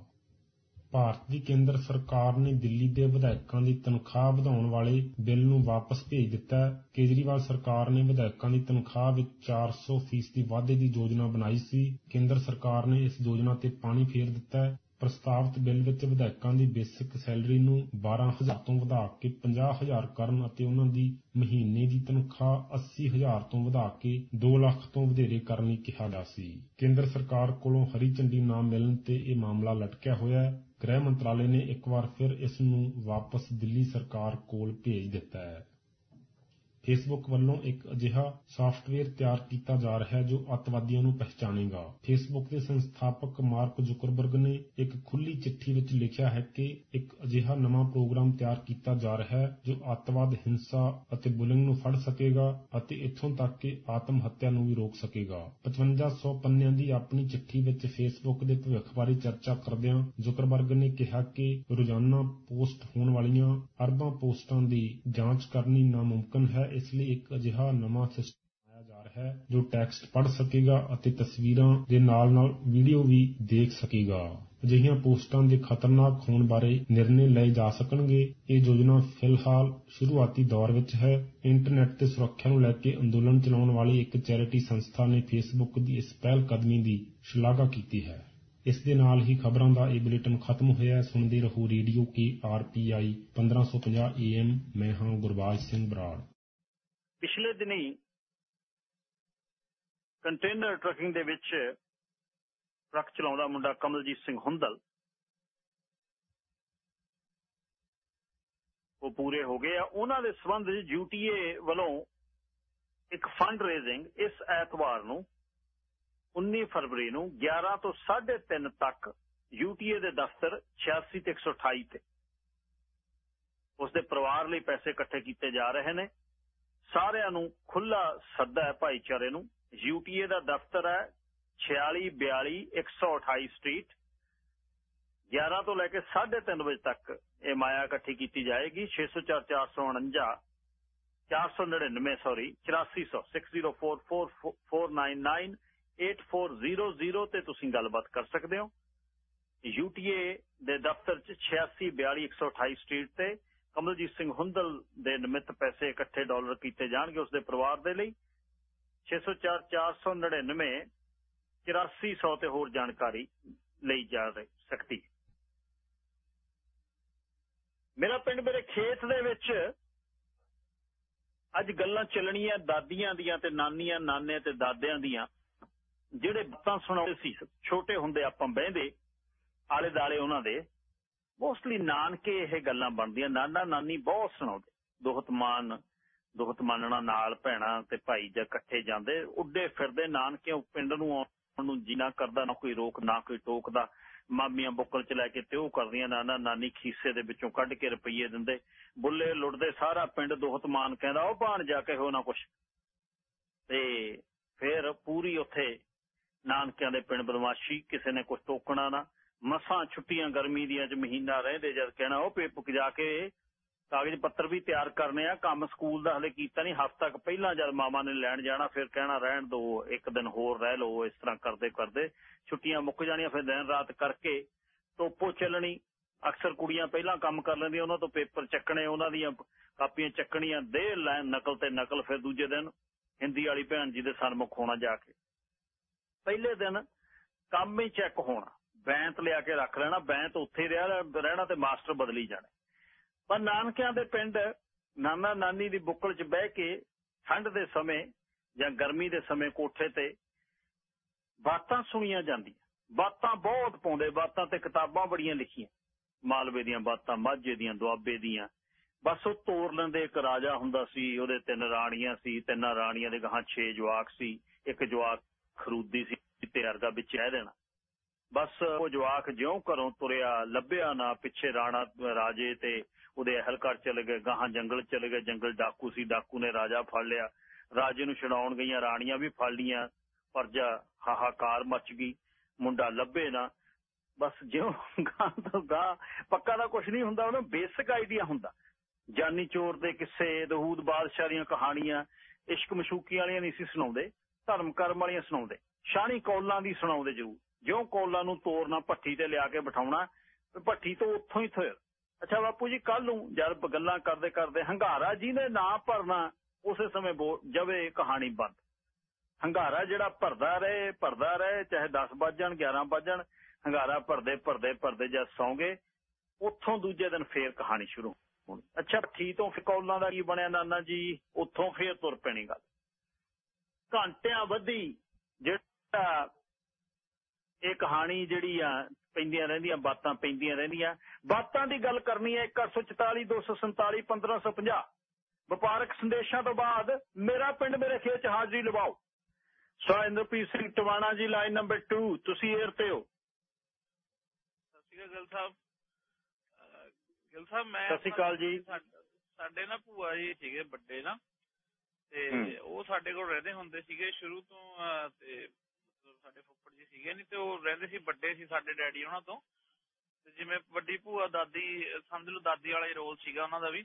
G: ਭਾਰਤ ਦੀ ਕੇਂਦਰ ਸਰਕਾਰ ਨੇ ਦਿੱਲੀ ਦੇ ਵਿਧਾਇਕਾਂ ਦੀ ਤਨਖਾਹ ਵਧਾਉਣ ਵਾਲੇ ਬਿੱਲ ਨੂੰ ਵਾਪਸ ਭੇਜ ਦਿੱਤਾ ਕੇਜਰੀਵਾਲ ਸਰਕਾਰ ਨੇ ਵਿਧਾਇਕਾਂ ਦੀ ਤਨਖਾਹ ਵਿੱਚ 400 ਫੀਸਦੀ ਵਾਧੇ ਦੀ ਯੋਜਨਾ ਬਣਾਈ ਸੀ। ਕੇਂਦਰ ਸਰਕਾਰ ਨੇ ਇਸ ਯੋਜਨਾ ਤੇ ਪਾਣੀ ਫੇਰ ਦਿੱਤਾ ਪ੍ਰਸਤਾਵਤ ਬਿੱਲ ਵਿੱਚ ਵਿਧਾਇਕਾਂ ਦੀ ਬੇਸਿਕ ਸੈਲਰੀ ਨੂੰ 12000 ਤੋਂ ਵਧਾ ਕੇ 50000 ਕਰਨ ਅਤੇ ਉਨ੍ਹਾਂ ਦੀ ਮਹੀਨੇ ਦੀ ਤਨਖਾਹ 80000 ਤੋਂ ਵਧਾ ਕੇ 2 ਲੱਖ ਤੋਂ ਵਧੇਰੇ ਕਰਨ ਲਈ ਕਿਹਾ ਗਿਆ ਸੀ। ਕੇਂਦਰ ਸਰਕਾਰ ਕੋਲੋਂ ਹਰੀ ਝੰਡੀ ਨਾ ਮਿਲਣ ਤੇ ਇਹ ਮਾਮਲਾ ਲਟਕਿਆ ਹੋਇਆ ਹੈ। ਗ੍ਰਹਿ ਮੰਤਰਾਲੇ ਨੇ ਇੱਕ ਵਾਰ ਫਿਰ ਇਸ ਨੂੰ ਵਾਪਸ ਦਿੱਲੀ ਸਰਕਾਰ ਕੋਲ ਭੇਜ ਦਿੱਤਾ ਹੈ। ਫੇਸਬੁੱਕ ਵੱਲੋਂ ਇੱਕ ਅਜਿਹਾ ਸਾਫਟਵੇਅਰ ਤਿਆਰ ਕੀਤਾ ਜਾ ਰਿਹਾ ਹੈ ਜੋ ਅੱਤਵਾਦੀਆਂ ਨੂੰ ਪਹਿਚਾਣੇਗਾ। ਫੇਸਬੁੱਕ ਦੇ ਸੰਸਥਾਪਕ ਮਾਰਕ ਜ਼ੁਕਰਬਰਗ ਨੇ ਇੱਕ ਖੁੱਲੀ ਚਿੱਠੀ ਵਿੱਚ ਲਿਖਿਆ ਹੈ ਕਿ ਇੱਕ ਅਜਿਹਾ ਨਵਾਂ ਪ੍ਰੋਗਰਾਮ ਤਿਆਰ ਕੀਤਾ ਜਾ ਰਿਹਾ ਹੈ ਜੋ ਅੱਤਵਾਦ, ਹਿੰਸਾ ਅਤੇ ਬੁਲਿੰਗ ਨੂੰ ਫੜ ਸਕੇਗਾ ਅਤੇ ਇੱਥੋਂ ਤੱਕ ਕਿ ਆਤਮ ਹੱਤਿਆ ਨੂੰ ਵੀ ਰੋਕ ਸਕੇਗਾ। 5500 ਪੰਨਿਆਂ ਦੀ ਆਪਣੀ ਚਿੱਠੀ ਵਿੱਚ ਫੇਸਬੁੱਕ ਦੇ ਭਵਿੱਖ ਬਾਰੇ ਚਰਚਾ ਕਰਦਿਆਂ ਜ਼ੁਕਰਬਰਗ ਨੇ ਕਿਹਾ ਕਿ ਰੋਜ਼ਾਨਾ ਪੋਸਟ ਹੋਣ ਵਾਲੀਆਂ ਅਰਬਾਂ ਪੋਸਟਾਂ ਦੀ ਜਾਂਚ ਕਰਨੀ ਨਾਮੁਮਕਿਨ ਹੈ। ਇਸ ਲਈ ਇੱਕ ਅਜਿਹਾ ਨਵਾਂ ਸਿਸਟਮ ਬਣਾਇਆ ਜਾ ਹੈ, ਜੋ ਟੈਕਸਟ ਪੜ੍ਹ ਸਕੇਗਾ ਅਤੇ ਤਸਵੀਰਾਂ ਦੇ ਨਾਲ-ਨਾਲ ਵੀਡੀਓ ਵੀ ਦੇਖ ਸਕੇਗਾ। ਅਜਿਹੀਆਂ ਪੋਸਟਾਂ ਦੇ ਖਤਰਨਾਕ ਹੋਣ ਬਾਰੇ ਨਿਰਣੇ ਲਏ ਜਾ ਸਕਣਗੇ। ਇਹ ਯੋਜਨਾ ਫਿਲਹਾਲ ਸ਼ੁਰੂਆਤੀ ਦੌਰ ਵਿੱਚ ਹੈ। ਇੰਟਰਨੈਟ ਤੇ ਸੁਰੱਖਿਆ ਨੂੰ ਲੈ ਕੇ ਅੰਦੋਲਨ ਚਲਾਉਣ ਵਾਲੀ ਇੱਕ ਚੈਰਿਟੀ ਸੰਸਥਾ ਨੇ ਫੇਸਬੁੱਕ ਦੀ ਇਸ ਪਹਿਲ ਕਦਮੀ ਦੀ ਸ਼ਲਾਘਾ ਕੀਤੀ ਹੈ। ਇਸ ਦੇ ਨਾਲ ਹੀ ਖਬਰਾਂ ਦਾ ਇਹ ਬੁਲੇਟਿਨ ਖਤਮ ਹੋਇਆ ਸੁਣਦੇ ਰਹੋ ਰੇਡੀਓ ਕੇ ਆਰਪੀਆਈ 1550 ਏਐਮ ਮੈਂ ਹਾਂ ਗੁਰਬਾਜ ਸਿੰਘ ਬਰਾੜ।
A: ਪਿਛਲੇ ਦਿਨੀ ਕੰਟੇਨਰ ਟਰੱਕਿੰਗ ਦੇ ਵਿੱਚ ਟਰੱਕ ਚਲਾਉਂਦਾ ਮੁੰਡਾ ਕਮਲਜੀਤ ਸਿੰਘ ਹੁੰਦਲ। ਉਹ ਪੂਰੇ ਹੋ ਗਏ ਆ। ਉਹਨਾਂ ਦੇ ਸਬੰਧ ਵਿੱਚ ਯੂਟੀਏ ਵੱਲੋਂ ਇੱਕ ਫੰਡ ਰੇਜ਼ਿੰਗ ਇਸ ਐਤਵਾਰ ਨੂੰ 19 ਫਰਵਰੀ ਨੂੰ 11 ਤੋਂ 3:30 ਤੱਕ ਯੂਟੀਏ ਦੇ ਦਫ਼ਤਰ 86 ਤੇ 128 ਤੇ। ਉਸ ਦੇ ਪਰਿਵਾਰ ਲਈ ਪੈਸੇ ਇਕੱਠੇ ਕੀਤੇ ਜਾ ਰਹੇ ਨੇ। ਸਾਰਿਆਂ ਨੂੰ ਖੁੱਲਾ ਸੱਦਾ ਹੈ ਭਾਈਚਾਰੇ ਨੂੰ। ਯੂਟੀਏ ਦਾ ਦਫ਼ਤਰ ਹੈ 4642 128 ਸਟਰੀਟ। 11 ਤੋਂ ਲੈ ਕੇ 3:30 ਵਜੇ ਤੱਕ ਇਹ ਮਾਇਆ ਇਕੱਠੀ ਕੀਤੀ ਜਾਏਗੀ। 604 449 499 ਸੌਰੀ 8400 604499 8400 ਤੇ ਤੁਸੀਂ ਗੱਲਬਾਤ ਕਰ ਸਕਦੇ ਹੋ। ਯੂਟੀਏ ਦੇ ਦਫ਼ਤਰ 'ਚ 8642 ਸਟਰੀਟ ਤੇ ਕਮਲਜੀਤ ਸਿੰਘ ਹੁੰਦਲ ਦੇ ਨਿਮਿਤ ਪੈਸੇ ਇਕੱਠੇ ਡਾਲਰ ਕੀਤੇ ਜਾਣਗੇ ਉਸ ਦੇ ਪਰਿਵਾਰ ਦੇ ਲਈ। 604 499 8400 ਤੇ ਹੋਰ ਜਾਣਕਾਰੀ ਲਈ ਜਾ ਸਕਦੀ ਮੇਰਾ ਪਿੰਡ ਮੇਰੇ ਖੇਤ ਦੇ ਵਿੱਚ ਅੱਜ ਗੱਲਾਂ ਚੱਲਣੀਆਂ ਦਾਦੀਆਂ ਦੀਆਂ ਤੇ ਨਾਨੀਆਂ ਨਾਨੇ ਤੇ ਦਾਦਿਆਂ ਦੀਆਂ, ਜਿਹੜੇ ਬਾਤਾਂ ਸੁਣਾਉਂਦੇ ਸੀ, ਛੋਟੇ ਹੁੰਦੇ ਆਪਾਂ ਬਹਿੰਦੇ ਆਲੇ ਦਾਲੇ ਉਹਨਾਂ ਦੇ ਮੋਸਟਲੀ ਨਾਨਕੇ ਇਹ ਗੱਲਾਂ ਬਣਦੀਆਂ। ਨਾਨਾ ਨਾਨੀ ਬਹੁਤ ਸੁਣਾਉਂਦੇ। ਦੋਹਤ ਮਾਨ ਦੋਹਤ ਮਾਨਣਾ ਨਾਲ ਭੈਣਾ ਤੇ ਭਾਈ ਜਦ ਇਕੱਠੇ ਜਾਂਦੇ, ਉੱਡੇ ਫਿਰਦੇ। ਨਾਨਕੇ ਪਿੰਡ ਨੂੰ ਆਉਣ ਨੂੰ ਜੀਣਾ ਕਰਦਾ, ਨਾ ਕੋਈ ਰੋਕ, ਨਾ ਕੋਈ ਟੋਕਦਾ। ਮਾਮੀਆਂ ਬੁੱਕਲ ਚ ਲੈ ਕੇ ਤੇ ਉਹ ਕਰਦੀਆਂ। ਨਾਨਾ ਨਾਨੀ ਖੀਸੇ ਦੇ ਵਿੱਚੋਂ ਕੱਢ ਕੇ ਰੁਪਈਏ ਦਿੰਦੇ। ਬੁੱਲੇ ਲੁੱਟਦੇ, ਸਾਰਾ ਪਿੰਡ ਦੋਹਤ ਮਾਨ ਕਹਿੰਦਾ, ਉਹ ਭਾਣ ਜਾ ਕੇ ਹੋ ਨਾ ਕੁਛ। ਤੇ ਫਿਰ ਪੂਰੀ ਉੱਥੇ ਨਾਨਕਿਆਂ ਦੇ ਪਿੰਡ ਬਦਮਾਸ਼ੀ, ਕਿਸੇ ਨੇ ਕੁਝ ਟੋਕਣਾ ਨਾ। ਮਸਾਂ ਛੁੱਟੀਆਂ ਗਰਮੀ ਦੀਆਂ ਚ ਮਹੀਨਾ ਰਹਿੰਦੇ ਜਦ ਕਹਿਣਾ, ਉਹ ਪੇਪਕ ਜਾ ਕੇ ਕਾਗਜ਼ ਪੱਤਰ ਵੀ ਤਿਆਰ ਕਰਨੇ ਆ, ਕੰਮ ਸਕੂਲ ਦਾ ਹਲੇ ਕੀਤਾ ਨਹੀਂ, ਹਫ਼ਤਾ ਤੱਕ ਪਹਿਲਾਂ ਜਦ ਮਾਮਾ ਨੇ ਲੈਣ ਜਾਣਾ, ਫਿਰ ਕਹਿਣਾ ਰਹਿਣ ਦੋ, ਇੱਕ ਦਿਨ ਹੋਰ ਰਹਿ ਲਓ, ਇਸ ਤਰ੍ਹਾਂ ਕਰਦੇ ਕਰਦੇ ਛੁੱਟੀਆਂ ਮੁੱਕ ਜਾਣੀਆਂ, ਫਿਰ ਦਿਨ ਰਾਤ ਕਰਕੇ ਟੋਪੋ ਚੱਲਣੀ, ਅਕਸਰ ਕੁੜੀਆਂ ਪਹਿਲਾਂ ਕੰਮ ਕਰ ਲੈਂਦੀਆਂ, ਉਹਨਾਂ ਤੋਂ ਪੇਪਰ ਚੱਕਣੇ, ਉਹਨਾਂ ਦੀਆਂ ਕਾਪੀਆਂ ਚੱਕਣੀਆਂ ਦੇ ਲੈਣ ਨਕਲ ਤੇ ਨਕਲ, ਫਿਰ ਦੂਜੇ ਦਿਨ ਹਿੰਦੀ ਵਾਲੀ ਭੈਣ ਜੀ ਦੇ ਸਨਮੁਖ ਹੋਣਾ ਜਾ ਕੇ। ਪਹਿਲੇ ਦਿਨ ਕੰਮ ਹੀ ਚੈੱਕ ਹੋਣਾ। ਬੈਂਤ ਲਿਆ ਕੇ ਰੱਖ ਲੈਣਾ, ਬੈਂਤ ਉੱਥੇ ਰਹਿਣਾ ਤੇ ਮਾਸਟਰ ਬਦਲੀ ਜਾਣੇ। ਪਰ ਨਾਨਕਿਆਂ ਦੇ ਪਿੰਡ ਨਾਨਾ ਨਾਨੀ ਦੀ ਬੁੱਕਲ 'ਚ ਬਹਿ ਕੇ ਠੰਡ ਦੇ ਸਮੇਂ ਜਾਂ ਗਰਮੀ ਦੇ ਸਮੇਂ ਕੋਠੇ ਤੇ ਬਾਤਾਂ ਸੁਣੀਆਂ ਜਾਂਦੀਆਂ। ਬਾਤਾਂ ਬਹੁਤ ਪਾਉਂਦੇ, ਬਾਤਾਂ ਤੇ ਕਿਤਾਬਾਂ ਬੜੀਆਂ ਲਿਖੀਆਂ। ਮਾਲਵੇ ਦੀਆਂ ਬਾਤਾਂ, ਮਾਝੇ ਦੀਆਂ, ਦੁਆਬੇ ਦੀਆਂ। ਬਸ ਉਹ ਤੋਰ ਲੈਂਦੇ, ਇੱਕ ਰਾਜਾ ਹੁੰਦਾ ਸੀ, ਉਹਦੇ ਤਿੰਨ ਰਾਣੀਆਂ ਸੀ, ਤਿੰਨਾਂ ਰਾਣੀਆਂ ਦੇ ਗਾਹਾਂ ਛੇ ਜਵਾਕ ਸੀ, ਇੱਕ ਜਵਾਕ ਖਰੂਦੀ ਸੀ ਤੇ ਅਰਗਾ ਵਿੱਚ ਰਹਿ ਦੇਣਾ। ਬਸ ਉਹ ਜਵਾਕ ਜਿਉਂ ਘਰੋਂ ਤੁਰਿਆ, ਲੱਭਿਆ ਨਾ ਪਿੱਛੇ ਰਾਣਾ, ਰਾਜੇ ਤੇ ਉਹਦੇ ਅਹਲਕਾਰ ਚਲੇ ਗਏ, ਗਾਹਾਂ ਜੰਗਲ ਚਲੇ ਗਏ, ਜੰਗਲ ਡਾਕੂ ਸੀ, ਡਾਕੂ ਨੇ ਰਾਜਾ ਫੜ ਲਿਆ। ਰਾਜੇ ਨੂੰ ਛਡਾਉਣ ਗਈਆਂ, ਰਾਣੀਆਂ ਵੀ ਫੜ ਲੀਆਂ ਪਰਜਾ ਹਾਹਾਕਾਰ ਮਚ ਗਈ, ਮੁੰਡਾ ਲੱਭੇ ਨਾ, ਬਸ ਜਿਉਂ ਗਾਂ ਤੋਂ ਗਾਂ ਪੱਕਾ ਦਾ ਕੁਝ ਨਹੀਂ ਹੁੰਦਾ, ਉਹਨੂੰ ਬੇਸਿਕ ਆਈਡੀਆ ਹੁੰਦਾ। ਜਾਨੀ ਚੋਰ ਦੇ ਕਿੱਸੇ, ਦਹੂਦ ਬਾਦਸ਼ਾਹ ਦੀਆਂ ਕਹਾਣੀਆਂ, ਇਸ਼ਕ ਮਸ਼ੂਕੀ ਵਾਲੀਆਂ ਨਹੀਂ ਸੀ ਸੁਣਾਉਂਦੇ, ਧਰਮ ਕਰਮ ਵਾਲੀਆਂ ਸੁਣਾਉਂਦੇ ਸ਼ਾਨੀ ਕੌਲਾਂ ਦੀ ਸੁਣਾਉਂਦੇ ਜਰੂਰ। ਜਿਉਂ ਕੌਲਾਂ ਨੂੰ ਤੋੜਨਾ ਭੱਠੀ ਤੇ ਲਿਆ ਕੇ ਬਿਠਾਉਣਾ ਭੱਠੀ ਤੋਂ ਉੱਥੋਂ ਹੀ ਫਿਰ ਅੱਛਾ ਬਾਪੂ ਜੀ ਕੱਲ ਨੂੰ ਜਦ ਗੱਲਾਂ ਕਰਦੇ ਕਰਦੇ ਹੰਗਾਰਾ ਜੀ ਨੇ ਨਾਂ ਭਰਨਾ, ਉਸੇ ਸਮੇਂ ਜਵੇ ਕਹਾਣੀ ਬੰਦ। ਹੰਗਾਰਾ ਜਿਹੜਾ ਭਰਦਾ ਰਹੇ ਭਰਦਾ ਰਹੇ, ਚਾਹੇ 10 ਵੱਜ ਜਾਣ 11 ਵੱਜ ਜਾਣ, ਹੰਗਾਰਾ ਭਰਦੇ ਭਰਦੇ ਭਰਦੇ ਜਦ ਸੌਂਗੇ, ਉੱਥੋਂ ਦੂਜੇ ਦਿਨ ਫੇਰ ਕਹਾਣੀ ਸ਼ੁਰੂ ਹੋਣੀ। ਅੱਛਾ ਠੀ ਤੋਂ ਫਿਕੌਲਾਂ ਦਾ ਕੀ ਬਣਿਆ ਨਾਨਾ ਜੀ? ਉੱਥੋਂ ਫੇਰ ਤੁਰ ਪੈਣੀ ਗੱਲ। ਘੰਟਿਆਂ ਵਧੀ, ਜਿਹੜਾ ਇਹ ਕਹਾਣੀ ਜਿਹੜੀ ਆ ਪੈਂਦੀਆਂ ਰਹਿੰਦੀਆਂ ਬਾਤਾਂ ਪੈਂਦੀਆਂ ਰਹਿੰਦੀਆਂ। ਬਾਤਾਂ ਦੀ ਗੱਲ ਕਰਨੀ ਹੈ 144 247 1550 ਵਪਾਰਕ ਸੰਦੇਸ਼ਾਂ ਤੋਂ ਬਾਅਦ ਮੇਰਾ ਪਿੰਡ ਮੇਰੇ ਖੇਤ ਚ ਹਾਜ਼ਰੀ ਲਵਾਓ। ਸੋਇੰਦਰਪ੍ਰੀਤ ਸਿੰਘ ਟਵਾਣਾ ਜੀ ਲਾਈਨ ਨੰਬਰ 2 ਤੁਸੀਂ 에ਅਰ ਤੇ ਹੋ।
H: ਸਤਿ ਸ਼੍ਰੀ ਅਕਾਲ ਗਿਲ ਸਾਹਿਬ। ਗਿਲ ਸਾਹਿਬ ਮੈਂ
A: ਸਤਿ ਸ਼੍ਰੀ ਅਕਾਲ ਜੀ।
H: ਸਾਡੇ ਨਾ ਭੂਆ ਜੀ ਸੀਗੇ ਵੱਡੇ ਨਾ। ਤੇ ਉਹ ਸਾਡੇ ਕੋਲ ਰਹਿੰਦੇ ਹੁੰਦੇ ਸੀਗੇ ਸ਼ੁਰੂ ਤੋਂ ਤੇ ਸਾਡੇ ਫੁੱਫੜ ਜੀ ਸੀਗੇ ਨਹੀਂ ਤੇ ਉਹ ਰਹਿੰਦੇ ਸੀ, ਵੱਡੇ ਸੀ ਸਾਡੇ ਡੈਡੀ ਉਹਨਾਂ ਤੋਂ। ਤੇ ਜਿਵੇਂ ਵੱਡੀ ਭੂਆ ਦਾਦੀ, ਸਮਝ ਲਓ ਦਾਦੀ ਵਾਲਾ ਹੀ ਰੋਲ ਸੀਗਾ ਉਹਨਾਂ ਦਾ ਵੀ।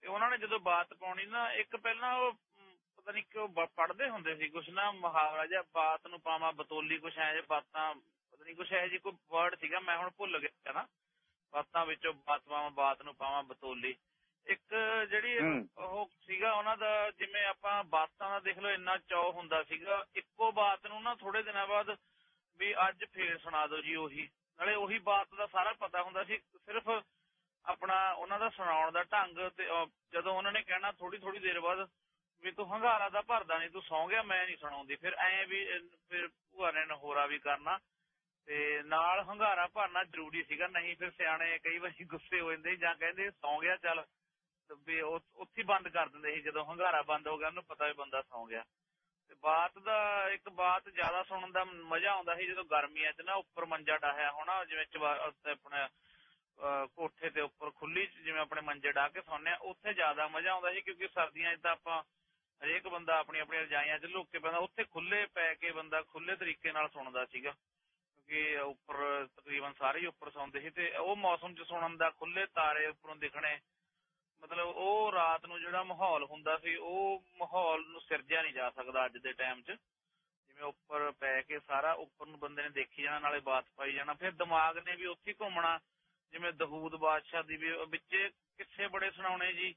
H: ਤੇ ਉਹਨਾਂ ਨੇ ਜਦੋਂ ਬਾਤ ਪਾਉਣੀ ਨਾ, ਇੱਕ ਪਹਿਲਾਂ ਉਹ ਪਤਾ ਨਹੀਂ ਕਿਉਂ ਬ- ਹੁੰਦੇ ਸੀ ਕੁਛ ਨਾ ਮੁਹਾਵਰਾ ਜਿਹਾ ਬਾਤ ਨੂੰ ਪਾਵਾਂ, ਬਤੋਲੀ ਕੁਛ ਐ ਜੇ ਬਾਤਾਂ, ਪਤਾ ਨਹੀਂ ਕੁਛ ਐ ਜੀ ਕੋਈ ਵਰਡ ਸੀਗਾ, ਮੈਂ ਹੁਣ ਭੁੱਲ ਗਿਆ ਨਾ। ਬਾਤਾਂ ਵਿੱਚੋਂ ਬਾਤ ਪਾਵਾਂ, ਬਾਤ ਨੂੰ ਪਾਵਾਂ, ਬਤੋਲੀ। ਇੱਕ ਜਿਹੜੀ। ਉਹ ਸੀਗਾ ਉਹਨਾਂ ਦਾ ਜਿਵੇਂ ਆਪਾਂ ਬਾਤਾਂ ਦਾ ਦੇਖ ਲਓ ਇੰਨਾ ਚਾਅ ਹੁੰਦਾ ਸੀਗਾ। ਇੱਕੋ ਬਾਤ ਨੂੰ ਨਾ ਥੋੜੇ ਦਿਨਾਂ ਬਾਅਦ ਵੀ ਅੱਜ ਫੇਰ ਸੁਣਾ ਦਿਓ ਜੀ ਉਹੀ। ਨਾਲੇ ਉਹੀ ਬਾਤ ਦਾ ਸਾਰਾ ਪਤਾ ਹੁੰਦਾ ਸੀ ਸਿਰਫ ਆਪਣਾ ਉਹਨਾਂ ਦਾ ਸੁਣਾਉਣ ਦਾ ਢੰਗ ਤੇ ਅਹ, ਜਦੋਂ ਉਹਨਾਂ ਨੇ ਕਹਿਣਾ ਥੋੜੀ ਥੋੜੀ ਦੇਰ ਬਾਅਦ ਵੀ ਤੂੰ ਹੰਗਾਰਾ ਦਾ ਭਰਦਾ ਨਹੀਂ ਤੂੰ ਸੌਂ ਗਿਆ ਮੈਂ ਨਹੀਂ ਸੁਣਾਉਂਦੀ। ਫਿਰ ਐ ਵੀ ਅਹ, ਫਿਰ ਭੂਆ ਨੇ ਨਹੋਰਾ ਵੀ ਕਰਨਾ ਤੇ ਨਾਲ ਹੰਗਾਰਾ ਭਰਨਾ ਜ਼ਰੂਰੀ ਸੀਗਾ। ਨਹੀਂ ਫਿਰ ਸਿਆਣੇ ਕਈ ਵਾਰੀ ਗੁੱਸੇ ਹੋ ਜਾਂਦੇ ਜਾਂ ਕਹਿੰਦੇ ਸੌਂ ਗਿਆ ਚੱਲ ਵੀ ਉੱਥੇ ਬੰਦ ਕਰ ਦਿੰਦੇ ਸੀ, ਜਦੋਂ ਹੰਗਾਰਾ ਬੰਦ ਹੋ ਗਿਆ, ਉਹਨੂੰ ਪਤਾ ਵੀ ਬੰਦਾ ਸੌਂ ਗਿਆ। ਤੇ ਬਾਤ ਦਾ, ਇੱਕ ਬਾਤ ਜ਼ਿਆਦਾ ਸੁਣਨ ਦਾ ਮਜ਼ਾ ਆਉਂਦਾ ਸੀ, ਜਦੋਂ ਗਰਮੀਆਂ 'ਚ ਨਾ ਉੱਪਰ ਮੰਜਾ ਡਾਹਿਆ ਹੋਣਾ, ਜਿਵੇਂ ਆਪਣੇ ਕੋਠੇ ਤੇ ਉੱਪਰ ਖੁੱਲੀ ਜਿਵੇਂ ਆਪਣੇ ਮੰਜੇ ਡਾਹ ਕੇ ਸੌਂਦੇ ਆ, ਉੱਥੇ ਜ਼ਿਆਦਾ ਮਜ਼ਾ ਆਉਂਦਾ ਸੀ, ਕਿਉਂਕਿ ਸਰਦੀਆਂ 'ਚ ਤਾਂ ਆਪਾਂ ਹਰੇਕ ਬੰਦਾ ਆਪਣੀ ਆਪਣੀ ਰਜਾਈਆਂ 'ਚ ਲੁੱਕ ਕੇ ਪੈਂਦਾ, ਉੱਥੇ ਖੁੱਲੇ ਪੈ ਕੇ ਬੰਦਾ ਖੁੱਲੇ ਤਰੀਕੇ ਨਾਲ ਸੁਣਦਾ ਸੀਗਾ। ਕਿਉਂਕਿ ਉੱਪਰ ਤਕਰੀਬਨ ਸਾਰੇ ਹੀ ਉੱਪਰ ਸੌਂਦੇ ਸੀ, ਤੇ ਉਹ ਮੌਸਮ 'ਚ ਸੁਣਨ ਦਾ ਖੁੱਲੇ ਤਾਰੇ ਉੱਪਰੋਂ ਦਿਖਣੇ ਮਤਲਬ ਉਹ ਰਾਤ ਨੂੰ ਜਿਹੜਾ ਮਾਹੌਲ ਹੁੰਦਾ ਸੀ ਉਹ ਮਾਹੌਲ ਨੂੰ ਸਿਰਜਿਆ ਨਹੀਂ ਜਾ ਸਕਦਾ ਅੱਜ ਦੇ ਟਾਈਮ 'ਚ। ਜਿਵੇਂ ਉੱਪਰ ਪੈ ਕੇ ਸਾਰਾ ਉੱਪਰ ਨੂੰ ਬੰਦੇ ਨੇ ਦੇਖੀ ਜਾਣਾ ਨਾਲੇ ਬਾਤ ਪਾਈ ਜਾਣਾ। ਫਿਰ ਦਿਮਾਗ ਨੇ ਵੀ ਉੱਥੇ ਘੁੰਮਣਾ। ਜਿਵੇਂ ਦਹੂਦ ਬਾਦਸ਼ਾਹ ਦੀ ਵੀ ਵਿੱਚੇ ਕਿੱਸੇ ਬੜੇ ਸੁਣਾਉਣੇ ਜੀ।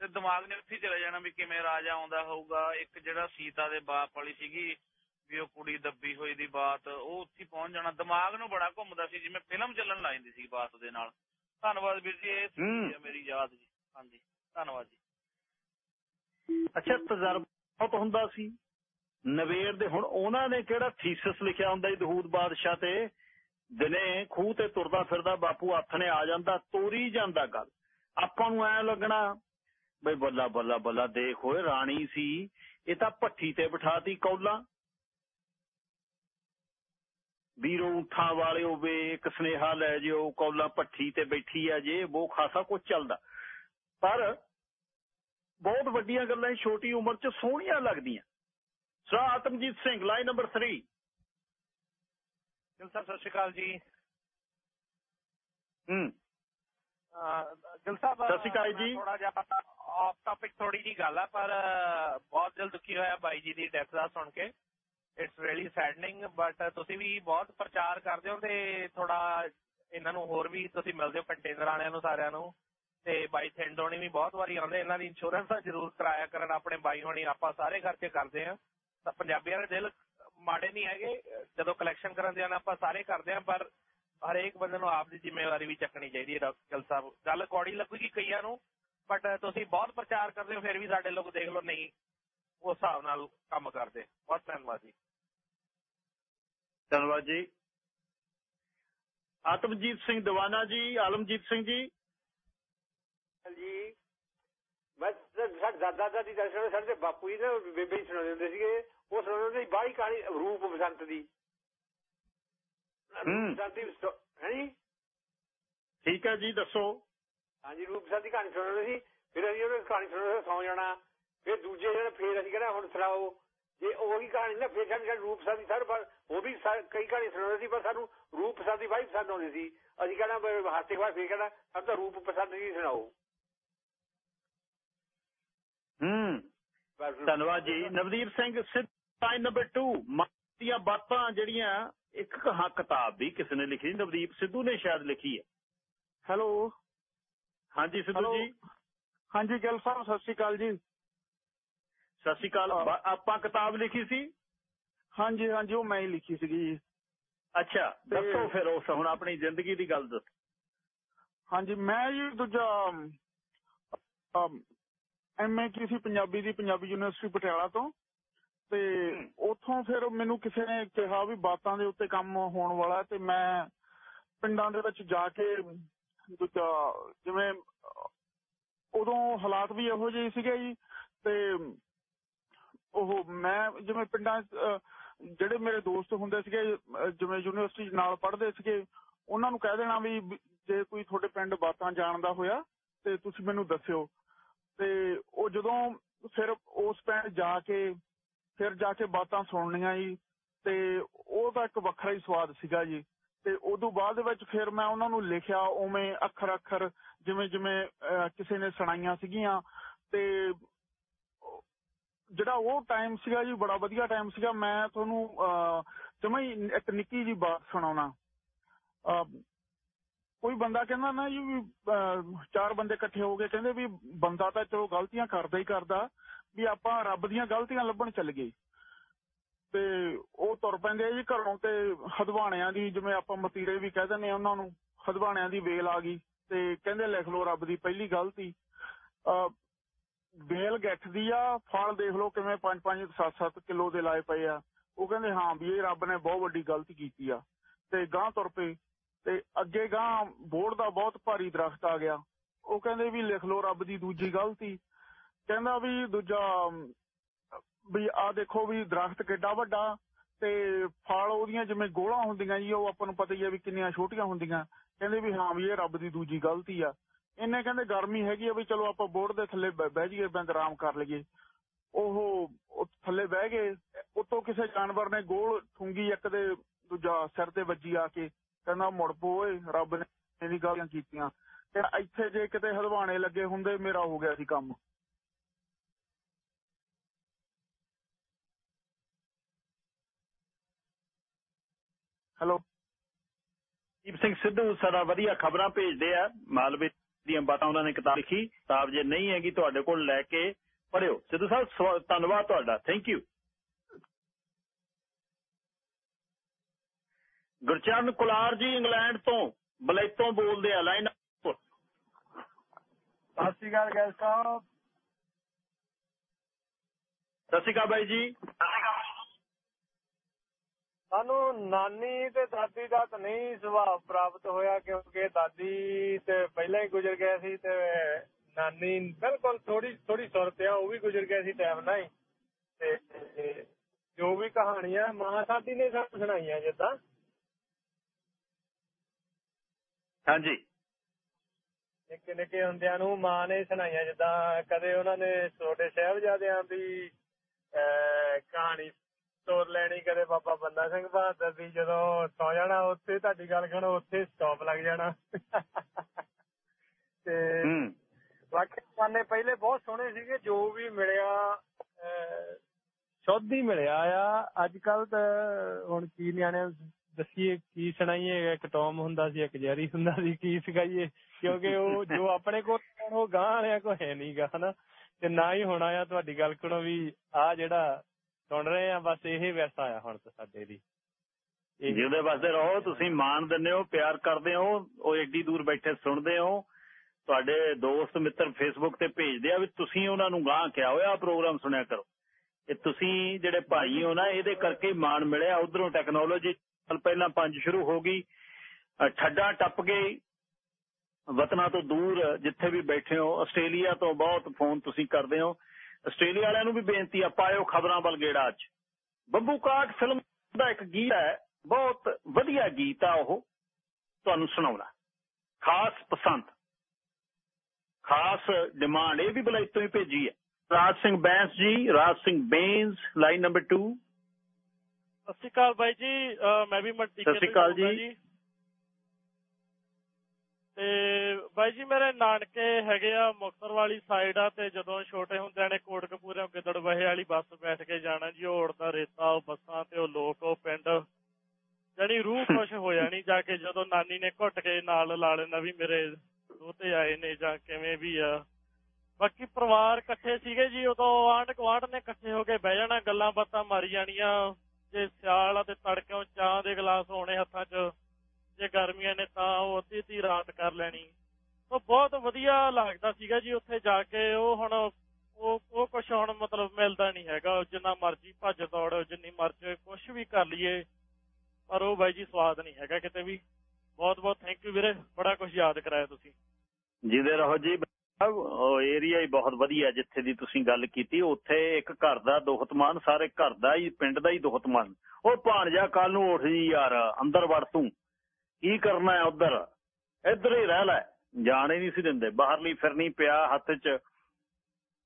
H: ਤੇ ਦਿਮਾਗ ਨੇ ਉੱਥੇ ਚਲੇ ਜਾਣਾ ਵੀ ਕਿਵੇਂ ਰਾਜਾ ਆਉਂਦਾ ਹੋਊਗਾ। ਇੱਕ ਜਿਹੜਾ ਸੀਤਾ ਦੇ ਬਾਪ ਵਾਲੀ ਸੀਗੀ ਵੀ ਉਹ ਕੁੜੀ ਦੱਬੀ ਹੋਈ ਦੀ ਬਾਤ ਉਹ ਉੱਥੇ ਪਹੁੰਚ ਜਾਣਾ। ਦਿਮਾਗ ਨੂੰ ਬੜਾ ਘੁੰਮਦਾ ਸੀ ਜਿਵੇਂ ਫਿਲਮ ਚੱਲਣ ਲੱਗ ਜਾਂਦੀ ਸੀ ਬਾਤ ਦੇ ਨਾਲ। ਧੰਨਵਾਦ ਵੀਰ ਜੀ ਇਹ। ਸੀ ਮੇਰੀ ਯਾਦ ਜੀ। ਹਾਂਜੀ, ਧੰਨਵਾਦ ਜੀ।
A: ਅੱਛਾ, ਤਜਰਬਾ ਬਹੁਤ ਹੁੰਦਾ ਸੀ। ਨਵੇਰ ਦੇ, ਹੁਣ ਉਹਨਾਂ ਨੇ ਕਿਹੜਾ ਥੀਸਿਸ ਲਿਖਿਆ ਹੁੰਦਾ ਸੀ, ਦਹੂਦ ਬਾਦਸ਼ਾਹ ਤੇ? ਦਿਨੇ ਖੂਹ ਤੇ ਤੁਰਦਾ ਫਿਰਦਾ ਬਾਪੂ ਹੱਥ ਆ ਜਾਂਦਾ, ਤੋਰੀ ਜਾਂਦਾ ਗੱਲ। ਆਪਾਂ ਨੂੰ ਐ ਲੱਗਣਾ, ਬਈ ਬੱਲਾ ਬੱਲਾ ਬੱਲਾ, ਦੇਖ ਓਏ, ਰਾਣੀ ਸੀ। ਇਹ ਤਾਂ ਭੱਠੀ ਤੇ ਬਿਠਾਤੀ ਕੌਲਾ। ਵੀਰੋ ਉਠਾਂ ਵਾਲਿਓ ਵੇ, ਇੱਕ ਸੁਨੇਹਾ ਲੈ ਜਿਓ, ਕੌਲਾ ਭੱਠੀ ਤੇ ਬੈਠੀ ਆ ਜੇ ਉਹ ਖਾਸਾ ਕੁਝ ਚੱਲਦਾ। ਪਰ ਬਹੁਤ ਵੱਡੀਆਂ ਗੱਲਾਂ ਛੋਟੀ ਉਮਰ 'ਚ ਸੋਹਣੀਆਂ ਲੱਗਦੀਆਂ। So Atamjit Singh line number 3
I: Gill Sahib ਸਤਿ ਸ਼੍ਰੀ ਅਕਾਲ ਜੀ।
A: ਹੂੰ।
I: ਗਿਲ ਸਾਹਿਬ
A: ਸਤਿ ਸ਼੍ਰੀ ਅਕਾਲ ਜੀ।
I: ਥੋੜਾ ਜਿਹਾ ਆਫ ਟਾਪਿਕ ਥੋੜੀ ਜੀ ਗੱਲ ਆ ਪਰ ਬਹੁਤ ਦਿਲ ਦੁਖੀ ਹੋਇਆ ਬਾਈ ਜੀ ਦੀ ਡੈਥ ਦਾ ਸੁਣ ਕੇ। ਇਟਸ ਰੀਲੀ ਸੈਡਨਿੰਗ ਬਟ ਤੁਸੀਂ ਵੀ ਬਹੁਤ ਪ੍ਰਚਾਰ ਕਰਦੇ ਹੋ ਤੇ ਥੋੜਾ ਇਹਨਾਂ ਨੂੰ ਹੋਰ ਵੀ ਤੁਸੀਂ ਮਿਲਦੇ ਹੋ ਕੰਟੇਨਰ ਵਾਲਿਆਂ ਨੂੰ ਸਾਰਿਆਂ ਨੂੰ। ਤੇ ਬਾਈ ਥਿੰਡੋਣੀ ਵੀ ਬਹੁਤ ਵਾਰੀ ਆਉਂਦੇ, ਇਹਨਾਂ ਦੀ ਇੰਸ਼ੋਰੈਂਸ ਦਾ ਜ਼ਰੂਰ ਕਰਾਇਆ ਕਰਨ, ਆਪਣੇ ਬਾਈ ਹੋਣੀ ਆਪਾਂ ਸਾਰੇ ਖਰਚੇ ਕਰਦੇ ਆ ਤਾਂ ਪੰਜਾਬੀਆਂ ਦੇ ਦਿਲ ਮਾੜੇ ਨਹੀਂ ਹੈਗੇ, ਜਦੋਂ ਕਲੈਕਸ਼ਨ ਕਰਨ ਦੇ ਆਪਾਂ ਸਾਰੇ ਕਰਦੇ ਆ ਪਰ ਹਰੇਕ ਬੰਦੇ ਨੂੰ ਆਪ ਦੀ ਜ਼ਿੰਮੇਵਾਰੀ ਵੀ ਚੱਕਣੀ ਚਾਹੀਦੀ ਹੈ, ਡਾਕਟਰ ਸਾਹਿਬ। ਗੱਲ ਕੌੜੀ ਲੱਗੂਗੀ ਕਈਆਂ ਨੂੰ ਬਟ ਤੁਸੀਂ ਬਹੁਤ ਪ੍ਰਚਾਰ ਕਰਦੇ ਹੋ, ਫਿਰ ਵੀ ਸਾਡੇ ਲੋਕ ਦੇਖ ਲਓ ਨਹੀਂ, ਉਸ ਹਿਸਾਬ ਨਾਲ ਕੰਮ ਕਰਦੇ। ਬਹੁਤ ਧੰਨਵਾਦ ਜੀ।
A: ਧੰਨਵਾਦ ਜੀ। ਆਤਮਜੀਤ ਸਿੰਘ ਦੀਵਾਨਾ ਜੀ, ਆਲਮਜੀਤ ਸਿੰਘ ਜੀ
J: ਜੀ ਬਸ ਸਾਡੇ ਦਾਦਾ ਦਾਦੀ ਦਾ ਸਾਡੇ ਤੇ ਬਾਪੂ ਜੀ ਨੇ ਬੇਬੇ ਹੀ ਸੁਣਾਉਂਦੇ ਹੁੰਦੇ ਸੀਗੇ। ਉਹ ਸੁਣਾਉਂਦੇ ਹੁੰਦੇ ਸੀ ਬਾਹਲੀ ਕਹਾਣੀ ਰੂਪ ਬਸੰਤ ਦੀ। ਬਸੰਤ ਦੀ ਹੈ ਜੀ
A: ਠੀਕ ਹੈ ਜੀ ਦੱਸੋ।
J: ਹਾਂਜੀ ਰੂਪ ਬਸੰਤ ਦੀ ਕਹਾਣੀ ਸੁਣਾਉਂਦੇ ਸੀ। ਫਿਰ ਅਸੀਂ ਉਹਨੂੰ ਕਹਾਣੀ ਸੁਣਾਉਂਦੇ ਸੌ ਜਾਣਾ। ਫਿਰ ਦੂਜੇ ਜਿਹੜੇ ਫੇਰ ਅਸੀਂ ਕਹਿੰਦਾ ਹੁਣ ਸੁਣਾਓ। ਜੇ ਉਹੀ ਕਹਾਣੀ ਨਾ ਫੇਰ ਸਾਡੇ ਰੂਪ ਬਸੰਤ ਦੀ ਸਰ ਪਰ ਉਹ ਵੀ ਕਈ ਕਹਾਣੀ ਸੁਣਾਉਂਦੇ ਸੀ ਪਰ ਸਾਨੂੰ ਰੂਪ ਬਸੰਤ ਦੀ ਬਾਈ ਪਸੰਦ ਆਉਂਦੀ ਸੀ। ਅਸੀਂ ਕਹਿੰਦਾ ਹਾਸੇ ਬਾਅਦ ਫੇਰ ਕਹਿੰਦਾ ਸਾਨੂੰ ਤਾਂ ਰੂਪ ਬਸੰਤ ਦੀ ਸੁਣਾਓ
A: ਹੂੰ
J: ਬਸ
A: ਧੰਨਵਾਦ ਜੀ। ਨਵਦੀਪ ਸਿੰਘ ਸਿੱਧ ਨੰਬਰ 2 ਮਾਂ ਦੀਆਂ ਬਾਤਾਂ ਜਿਹੜੀਆਂ ਇੱਕ ਕਹਾ ਕਿਤਾਬ ਵੀ ਕਿਸ ਨੇ ਲਿਖੀ। ਨਵਦੀਪ ਸਿੱਧੂ ਨੇ ਸ਼ਾਇਦ ਲਿਖੀ ਹੈ।
K: ਹੈਲੋ।
A: ਹਾਂਜੀ ਸਿੱਧੂ. ਜੀ।
K: ਹਾਂਜੀ ਗਿੱਲ ਸਾਹਿਬ ਸਤਿ ਸ਼੍ਰੀ ਅਕਾਲ ਜੀ।
A: ਸਤਿ ਸ਼੍ਰੀ ਅਕਾਲ। ਆਪਾਂ ਕਿਤਾਬ ਲਿਖੀ ਸੀ?
K: ਹਾਂਜੀ ਹਾਂਜੀ ਉਹ ਮੈਂ ਹੀ ਲਿਖੀ ਸੀਗੀ ਜੀ।
A: ਅੱਛਾ ਦੱਸੋ ਫਿਰ ਉਸ ਹੁਣ ਆਪਣੀ ਜ਼ਿੰਦਗੀ ਦੀ ਗੱਲ ਦੱਸੋ।
K: ਹਾਂਜੀ ਮੈਂ ਜੀ ਦੂਜਾ ਐਮਏ ਕੀਤੀ ਪੰਜਾਬੀ ਦੀ ਪੰਜਾਬੀ ਯੂਨੀਵਰਸਿਟੀ ਪਟਿਆਲਾ ਤੋਂ। ਤੇ ਉੱਥੋਂ ਫਿਰ ਮੈਨੂੰ ਕਿਸੇ ਨੇ ਕਿਹਾ ਵੀ ਬਾਤਾਂ ਦੇ ਉੱਤੇ ਕੰਮ ਹੋਣ ਵਾਲਾ ਤੇ ਮੈਂ ਪਿੰਡਾਂ ਦੇ ਵਿੱਚ ਜਾ ਕੇ ਦੂਜਾ ਜਿਵੇਂ ਉਦੋਂ ਹਾਲਾਤ ਵੀ ਇਹੋ ਜਿਹੇ ਸੀਗੇ ਜੀ ਤੇ ਉਹ ਮੈਂ ਜਿਵੇਂ ਪਿੰਡਾਂ ਜਿਹੜੇ ਮੇਰੇ ਦੋਸਤ ਹੁੰਦੇ ਸੀਗੇ ਜਿਵੇਂ ਯੂਨੀਵਰਸਿਟੀ ਨਾਲ ਪੜ੍ਹਦੇ ਸੀਗੇ ਉਹਨਾਂ ਨੂੰ ਕਹਿ ਦੇਣਾ ਵੀ ਜੇ ਕੋਈ ਤੁਹਾਡੇ ਪਿੰਡ ਬਾਤਾਂ ਜਾਣਦਾ ਹੋਇਆ ਤੇ ਤੁਸੀਂ ਮੈਨੂੰ ਦੱਸਿਓ। ਤੇ ਉਹ ਜਦੋਂ ਫਿਰ ਉਸ ਪਿੰਡ ਜਾ ਕੇ ਫਿਰ ਜਾ ਕੇ ਬਾਤਾਂ ਸੁਣਨੀਆਂ ਜੀ ਤੇ ਉਹ ਤਾਂ ਇੱਕ ਵੱਖਰਾ ਹੀ ਸਵਾਦ ਸੀਗਾ ਜੀ। ਤੇ ਉਦੋਂ ਬਾਅਦ ਦੇ ਵਿੱਚ ਫਿਰ ਮੈਂ ਉਹਨਾਂ ਨੂੰ ਲਿਖਿਆ ਉਵੇਂ ਅੱਖਰ ਅੱਖਰ ਜਿਵੇਂ ਜਿਵੇਂ ਕਿਸੇ ਨੇ ਸੁਣਾਈਆਂ ਸੀਗੀਆਂ। ਤੇ ਜਿਹੜਾ ਉਹ ਟਾਈਮ ਸੀਗਾ ਜੀ ਬੜਾ ਵਧੀਆ ਟਾਈਮ ਸੀਗਾ। ਮੈਂ ਤੁਹਾਨੂੰ ਅਹ, ਇੱਕ ਨਿੱਕੀ ਜੀ ਬਾਤ ਸੁਣਾਉਣਾ। ਕੋਈ ਬੰਦਾ ਕਹਿੰਦਾ ਨਾ ਜੀ ਵੀ ਚਾਰ ਬੰਦੇ ਇਕੱਠੇ ਹੋ ਗਏ ਕਹਿੰਦੇ ਵੀ ਬੰਦਾ ਤਾਂ ਚਲੋ ਗਲਤੀਆਂ ਕਰਦਾ ਹੀ ਕਰਦਾ, ਵੀ ਆਪਾਂ ਰੱਬ ਦੀਆਂ ਗਲਤੀਆਂ ਲੱਭਣ ਚੱਲ ਗਏ। ਤੇ ਉਹ ਤੁਰ ਪੈਂਦੇ ਆ ਜੀ ਘਰੋਂ ਤੇ ਹਦਵਾਣਿਆਂ ਦੀ, ਜਿਵੇਂ ਆਪਾਂ ਮਤੀਰੇ ਵੀ ਕਹਿ ਦਿੰਦੇ ਆ ਉਹਨਾਂ ਨੂੰ, ਹਦਵਾਣਿਆਂ ਦੀ ਵੇਲ ਆ ਗਈ ਤੇ ਕਹਿੰਦੇ ਲਿਖ ਲਓ ਰੱਬ ਦੀ ਪਹਿਲੀ ਗਲਤੀ। ਅਹ, ਵੇਲ ਗੱਠਦੀ ਆ, ਫਲ ਦੇਖ ਲਓ ਕਿਵੇਂ 5-5 7-7 ਕਿਲੋ ਦੇ ਲਾਏ ਪਏ ਆ। ਉਹ ਕਹਿੰਦੇ ਹਾਂ ਵੀ ਇਹ ਰੱਬ ਨੇ ਬਹੁਤ ਵੱਡੀ ਗਲਤੀ ਕੀਤੀ ਆ। ਤੇ ਗਾਂ ਤੁਰ ਪਏ। ਤੇ ਅੱਗੇ ਗਾਂ ਬੋੜ ਦਾ ਬਹੁਤ ਭਾਰੀ ਦਰਖਤ ਆ ਗਿਆ। ਉਹ ਕਹਿੰਦੇ ਵੀ ਲਿਖ ਲਓ ਰੱਬ ਦੀ ਦੂਜੀ ਗਲਤੀ। ਕਹਿੰਦਾ ਵੀ ਦੂਜਾ, ਵੀ ਆ ਦੇਖੋ ਵੀ ਦਰਖਤ ਕਿੱਡਾ ਵੱਡਾ ਤੇ ਫਲ ਉਹਦੀਆਂ ਜਿਵੇਂ ਗੋਲਾਂ ਹੁੰਦੀਆਂ ਜੀ, ਉਹ ਆਪਾਂ ਨੂੰ ਪਤਾ ਹੀ ਆ ਵੀ ਕਿੰਨੀਆਂ ਛੋਟੀਆਂ ਹੁੰਦੀਆਂ। ਕਹਿੰਦੇ ਵੀ ਹਾਂ ਵੀ ਇਹ ਰੱਬ ਦੀ ਦੂਜੀ ਗਲਤੀ ਆ। ਇਹਨੇ ਕਹਿੰਦੇ ਗਰਮੀ ਹੈਗੀ ਆ ਵੀ ਚਲੋ ਆਪਾਂ ਬੋਰਡ ਦੇ ਥੱਲੇ ਬਹਿ ਬਹਿ ਜਾਈਏ ਬੰਦ ਆਰਾਮ ਕਰ ਲਈਏ। ਉਹ ਥੱਲੇ ਬਹਿ ਗਏ। ਉੱਤੋਂ ਕਿਸੇ ਜਾਨਵਰ ਨੇ ਗੋਲ ਠੁੰਗੀ ਇੱਕ ਦੇ ਦੂਜਾ ਸਿਰ ਤੇ ਵੱਜੀ ਆ ਕੇ। ਕਹਿੰਦਾ ਮੁੜ ਪੋ ਓਏ, ਰੱਬ ਨੇ ਇਹਦੀ ਗਲਤੀਆਂ ਕੀਤੀਆਂ। ਤੇ ਇੱਥੇ ਜੇ ਕਿਤੇ ਹਲਵਾਣੇ ਲੱਗੇ ਹੁੰਦੇ, ਮੇਰਾ ਹੋ ਗਿਆ ਸੀ ਕੰਮ। ਹੈਲੋ।
A: ਦੀਪ ਸਿੰਘ ਸਿੱਧੂ, ਸਾਡਾ ਵਧੀਆ ਖਬਰਾਂ ਭੇਜਦੇ ਆ। ਮਾਲਵੇ ਦੀਆਂ ਬਾਤਾਂ ਉਹਨਾਂ ਨੇ ਕਿਤਾਬ ਲਿਖੀ। ਕਿਤਾਬ ਜੇ ਨਹੀਂ ਹੈਗੀ ਤੁਹਾਡੇ ਕੋਲ ਲੈ ਕੇ ਪੜਿਓ ਸਿੱਧੂ ਸਾਹਿਬ ਧੰਨਵਾਦ ਤੁਹਾਡਾ। ਥੈਂਕ ਯੂ ਗੁਰਚਰਨ ਕੁਲਾਰ ਜੀ ਇੰਗਲੈਂਡ ਤੋਂ ਬਲੈਤੋਂ ਬੋਲਦੇ ਆ ਲਾਈਨ
L: ਸਤਿ ਸ਼੍ਰੀ ਅਕਾਲ ਗੈਸ ਸਾਹਿਬ।
A: ਸਤਿ ਸ਼੍ਰੀ ਅਕਾਲ ਬਾਈ ਜੀ।
L: ਸਾਨੂੰ ਨਾਨੀ ਤੇ ਦਾਦੀ ਦਾ ਤਾਂ ਨਹੀਂ ਸੁਭਾਅ ਪ੍ਰਾਪਤ ਹੋਇਆ ਕਿਉਂਕਿ ਦਾਦੀ ਤੇ ਪਹਿਲਾਂ ਹੀ ਗੁਜ਼ਰ ਗਏ ਸੀ ਤੇ ਨਾਨੀ ਬਿਲਕੁਲ ਥੋੜੀ ਥੋੜੀ ਸੁਰਤ ਆ ਉਹ ਵੀ ਗੁਜ਼ਰ ਗਏ ਸੀ ਟਾਈਮ ਨਾਲ ਹੀ। ਤੇ ਤੇ ਜੋ ਵੀ ਕਹਾਣੀਆਂ ਮਾਂ ਸਾਡੀ ਨੇ ਸਾਨੂੰ ਸੁਣਾਈਆਂ ਜਿੱਦਾਂ।
A: ਹਾਂਜੀ।
L: ਨਿੱਕੇ ਨਿੱਕੇ ਹੁੰਦਿਆਂ ਨੂੰ ਮਾਂ ਨੇ ਸੁਣਾਈਆਂ ਜਿੱਦਾਂ ਕਦੇ ਉਹਨਾਂ ਨੇ ਛੋਟੇ ਸਾਹਿਬਜ਼ਾਦਿਆਂ ਦੀ ਕਹਾਣੀ ਤੋਰ ਲੈਣੀ ਕਦੇ ਬਾਬਾ ਬੰਦਾ ਸਿੰਘ ਬਹਾਦਰ ਦੀ ਜਦੋਂ ਸੌ ਜਾਣਾ ਉੱਥੇ ਤੁਹਾਡੀ ਗੱਲ ਸੁਣੋ ਉੱਥੇ ਸਟਾਪ ਲੱਗ ਜਾਣਾ। ਤੇ ਬਾਕੀ ਸਾਨੇ ਪਹਿਲੇ ਬਹੁਤ ਸੋਹਣੇ ਸੀਗੇ ਜੋ ਵੀ ਮਿਲਿਆ ਸ਼ੁੱਧ ਹੀ ਮਿਲਿਆ ਆ। ਅੱਜ ਕੱਲ ਤਾਂ ਹੁਣ ਕੀ ਨਿਆਣਿਆਂ ਦੱਸੀਏ ਕੀ ਸੁਣਾਈਏ, ਇੱਕ ਟੌਮ ਹੁੰਦਾ ਸੀ, ਇੱਕ ਜੈਰੀ ਹੁੰਦਾ ਸੀ, ਕੀ ਸਿਖਾਈਏ? ਕਿਉਂਕਿ ਉਹ ਜੋ ਆਪਣੇ ਕੋਲ ਉਹ ਗਾਂ ਵਾਲਿਆਂ ਕੋ ਹੈ ਨਹੀਂਗਾ ਹਨਾ? ਤੇ ਨਾ ਹੀ ਹੋਣਾ ਆ ਤੁਹਾਡੀ ਗੱਲ ਕੋਲੋਂ ਵੀ ਆ ਜਿਹੜਾ ਸੁਣ ਰਹੇ ਆ, ਬਸ ਇਹ ਵੈਸਾ ਆ ਹੁਣ ਤਾਂ ਸਾਡੇ ਦੀ
A: ਜਿਹਦੇ ਵਾਸਤੇ ਰਹੋ, ਤੁਸੀਂ ਮਾਣ ਦਿੰਦੇ ਹੋ, ਪਿਆਰ ਕਰਦੇ ਹੋ, ਉਹ ਏਡੀ ਦੂਰ ਬੈਠੇ ਸੁਣਦੇ ਹੋ। ਤੁਹਾਡੇ ਦੋਸਤ, ਮਿੱਤਰ ਫੇਸਬੁੱਕ ਤੇ ਭੇਜਦੇ ਆ ਵੀ ਤੁਸੀਂ ਉਹਨਾਂ ਨੂੰ ਗਾਂ ਕਿਹਾ ਹੋਇਆ ਪ੍ਰੋਗਰਾਮ ਸੁਣਿਆ ਕਰੋ। ਇਹ ਤੁਸੀਂ ਜਿਹੜੇ ਭਾਈ ਹੋ ਨਾ, ਇਹਦੇ ਕਰਕੇ ਹੀ ਮਾਣ ਮਿਲਿਆ, ਉਧਰੋਂ ਟੈਕਨੋਲੋਜੀ ਸਾਲ ਪਹਿਲਾਂ ਪੰਜ ਸ਼ੁਰੂ ਹੋ ਗਈ। ਠੱਡਾ ਟੱਪ ਗਏ। ਵਤਨਾਂ ਤੋਂ ਦੂਰ ਜਿੱਥੇ ਵੀ ਬੈਠੇ ਹੋ। ਆਸਟ੍ਰੇਲੀਆ ਤੋਂ ਬਹੁਤ ਫੋਨ ਤੁਸੀਂ ਕਰਦੇ ਹੋ। ਆਸਟ੍ਰੇਲੀਆ ਵਾਲਿਆਂ ਨੂੰ ਵੀ ਬੇਨਤੀ ਆ, ਪਾਇਓ ਖਬਰਾਂ ਵੱਲ ਗੇੜਾ ਅੱਜ। ਬੱਬੂ ਕਾਟ ਫਿਲਮ ਦਾ ਇੱਕ ਗੀਤ ਹੈ। ਬਹੁਤ ਵਧੀਆ ਗੀਤ ਆ ਉਹ। ਤੁਹਾਨੂੰ ਸੁਣਾਉਣਾ। ਖਾਸ ਪਸੰਦ। ਖਾਸ ਡਿਮਾਂਡ। ਇਹ ਵੀ ਬਲਾਈ ਤੋਂ ਹੀ ਭੇਜੀ ਹੈ। ਰਾਜ ਸਿੰਘ ਬੈਂਸ ਜੀ, ਰਾਜ ਸਿੰਘ ਬੇਂਸ, ਲਾਈਨ ਨੰਬਰ 2
M: ਸਤਿ ਸ਼੍ਰੀ ਅਕਾਲ ਬਾਈ ਜੀ ਮੈਂ ਵੀ ਮੰਡੀ
A: ਸਤਿ ਸ਼੍ਰੀ ਅਕਾਲ ਜੀ।
M: ਤੇ ਬਾਈ ਜੀ ਮੇਰੇ ਨਾਨਕੇ ਹੈਗੇ ਆ ਮੁਕਤਸਰ ਵਾਲੀ ਸਾਈਡ ਆ ਤੇ ਜਦੋਂ ਛੋਟੇ ਹੁੰਦਿਆਂ ਨੇ ਕੋਟਕਪੂਰੇ ਗਿੱਦੜ ਵਹੇ ਵਾਲੀ ਬੱਸ ਬੈਠ ਕੇ ਜਾਣਾ ਜੀ ਉਹ ਉੜਦਾ ਰੇਤਾ ਉਹ ਬੱਸਾਂ ਤੇ ਉਹ ਲੋਕ ਉਹ ਪਿੰਡ। ਜਾਣੀ ਰੂਹ ਖੁਸ਼ ਹੋ ਜਾਣੀ ਜਾ ਕੇ ਜਦੋਂ ਨਾਨੀ ਨੇ ਘੁੱਟ ਕੇ ਨਾਲ ਲਾ ਲੈਂਦਾ ਵੀ ਮੇਰੇ ਦੋਤੇ ਆਏ ਨੇ ਜਾਂ ਕਿਵੇਂ ਵੀ ਆ। ਬਾਕੀ ਪਰਿਵਾਰ ਇਕੱਠੇ ਸੀਗੇ ਜੀ ਉਦੋਂ ਆਂਢ ਗੁਆਂਢ ਨੇ ਇਕੱਠੇ ਹੋ ਕੇ ਬਹਿ ਜਾਣਾ ਗੱਲਾਂ ਬਾਤਾਂ ਮਾਰੀ ਜਾਣੀਆਂ। ਜੇ ਸਿਆਲ ਆ ਤੇ ਤੜਕਿਓਂ ਚਾਹ ਦੇ ਗਲਾਸ ਹੋਣੇ ਹੱਥਾਂ 'ਚ, ਜੇ ਗਰਮੀਆਂ ਨੇ ਤਾਂ ਉਹ ਅੱਧੀ ਅੱਧੀ ਰਾਤ ਕਰ ਲੈਣੀ। ਉਹ ਬਹੁਤ ਵਧੀਆ ਲੱਗਦਾ ਸੀਗਾ ਜੀ ਉੱਥੇ ਜਾ ਕੇ, ਉਹ ਹੁਣ ਉਹ ਉਹ ਕੁਛ ਹੁਣ ਮਤਲਬ ਮਿਲਦਾ ਨਹੀਂ ਹੈਗਾ ਜਿੰਨਾ ਮਰਜ਼ੀ ਭੱਜ ਦੌੜ, ਜਿੰਨੀ ਮਰਜ਼ੀ ਕੁਛ ਵੀ ਕਰ ਲਈਏ, ਪਰ ਉਹ ਬਾਈ ਜੀ ਸਵਾਦ ਨਹੀਂ ਹੈਗਾ ਕਿਤੇ ਵੀ। ਬਹੁਤ ਬਹੁਤ ਥੈਂਕ ਯੂ ਵੀਰੇ, ਬੜਾ ਕੁਝ ਯਾਦ ਕਰਾਇਆ ਤੁਸੀਂ।
A: ਜਿਹਦੇ ਰਹੋ ਜੀ। ਏਰੀਆ ਹੀ ਬਹੁਤ ਵਧੀਆ ਜਿੱਥੇ ਦੀ ਤੁਸੀਂ ਗੱਲ ਕੀਤੀ। ਉੱਥੇ ਇੱਕ ਘਰ ਦਾ ਦੁਖਤਮਾਨ ਸਾਰੇ ਘਰ ਦਾ ਹੀ, ਪਿੰਡ ਦਾ ਹੀ ਦੁਖਤਮਾਨ ਉਹ ਭਾਣਜਾ ਕੱਲ ਨੂੰ ਉੱਠ ਜੀ ਯਾਰ, ਅੰਦਰ ਵੜ ਤੂੰ। ਕੀ ਕਰਨਾ ਹੈ ਉਧਰ? ਇੱਧਰ ਹੀ ਰਹਿ ਲੈ। ਜਾਣੇ ਨਹੀਂ ਸੀ ਦਿੰਦੇ। ਬਾਹਰਲੀ ਫਿਰਨੀ ਪਿਆ ਹੱਥ 'ਚ।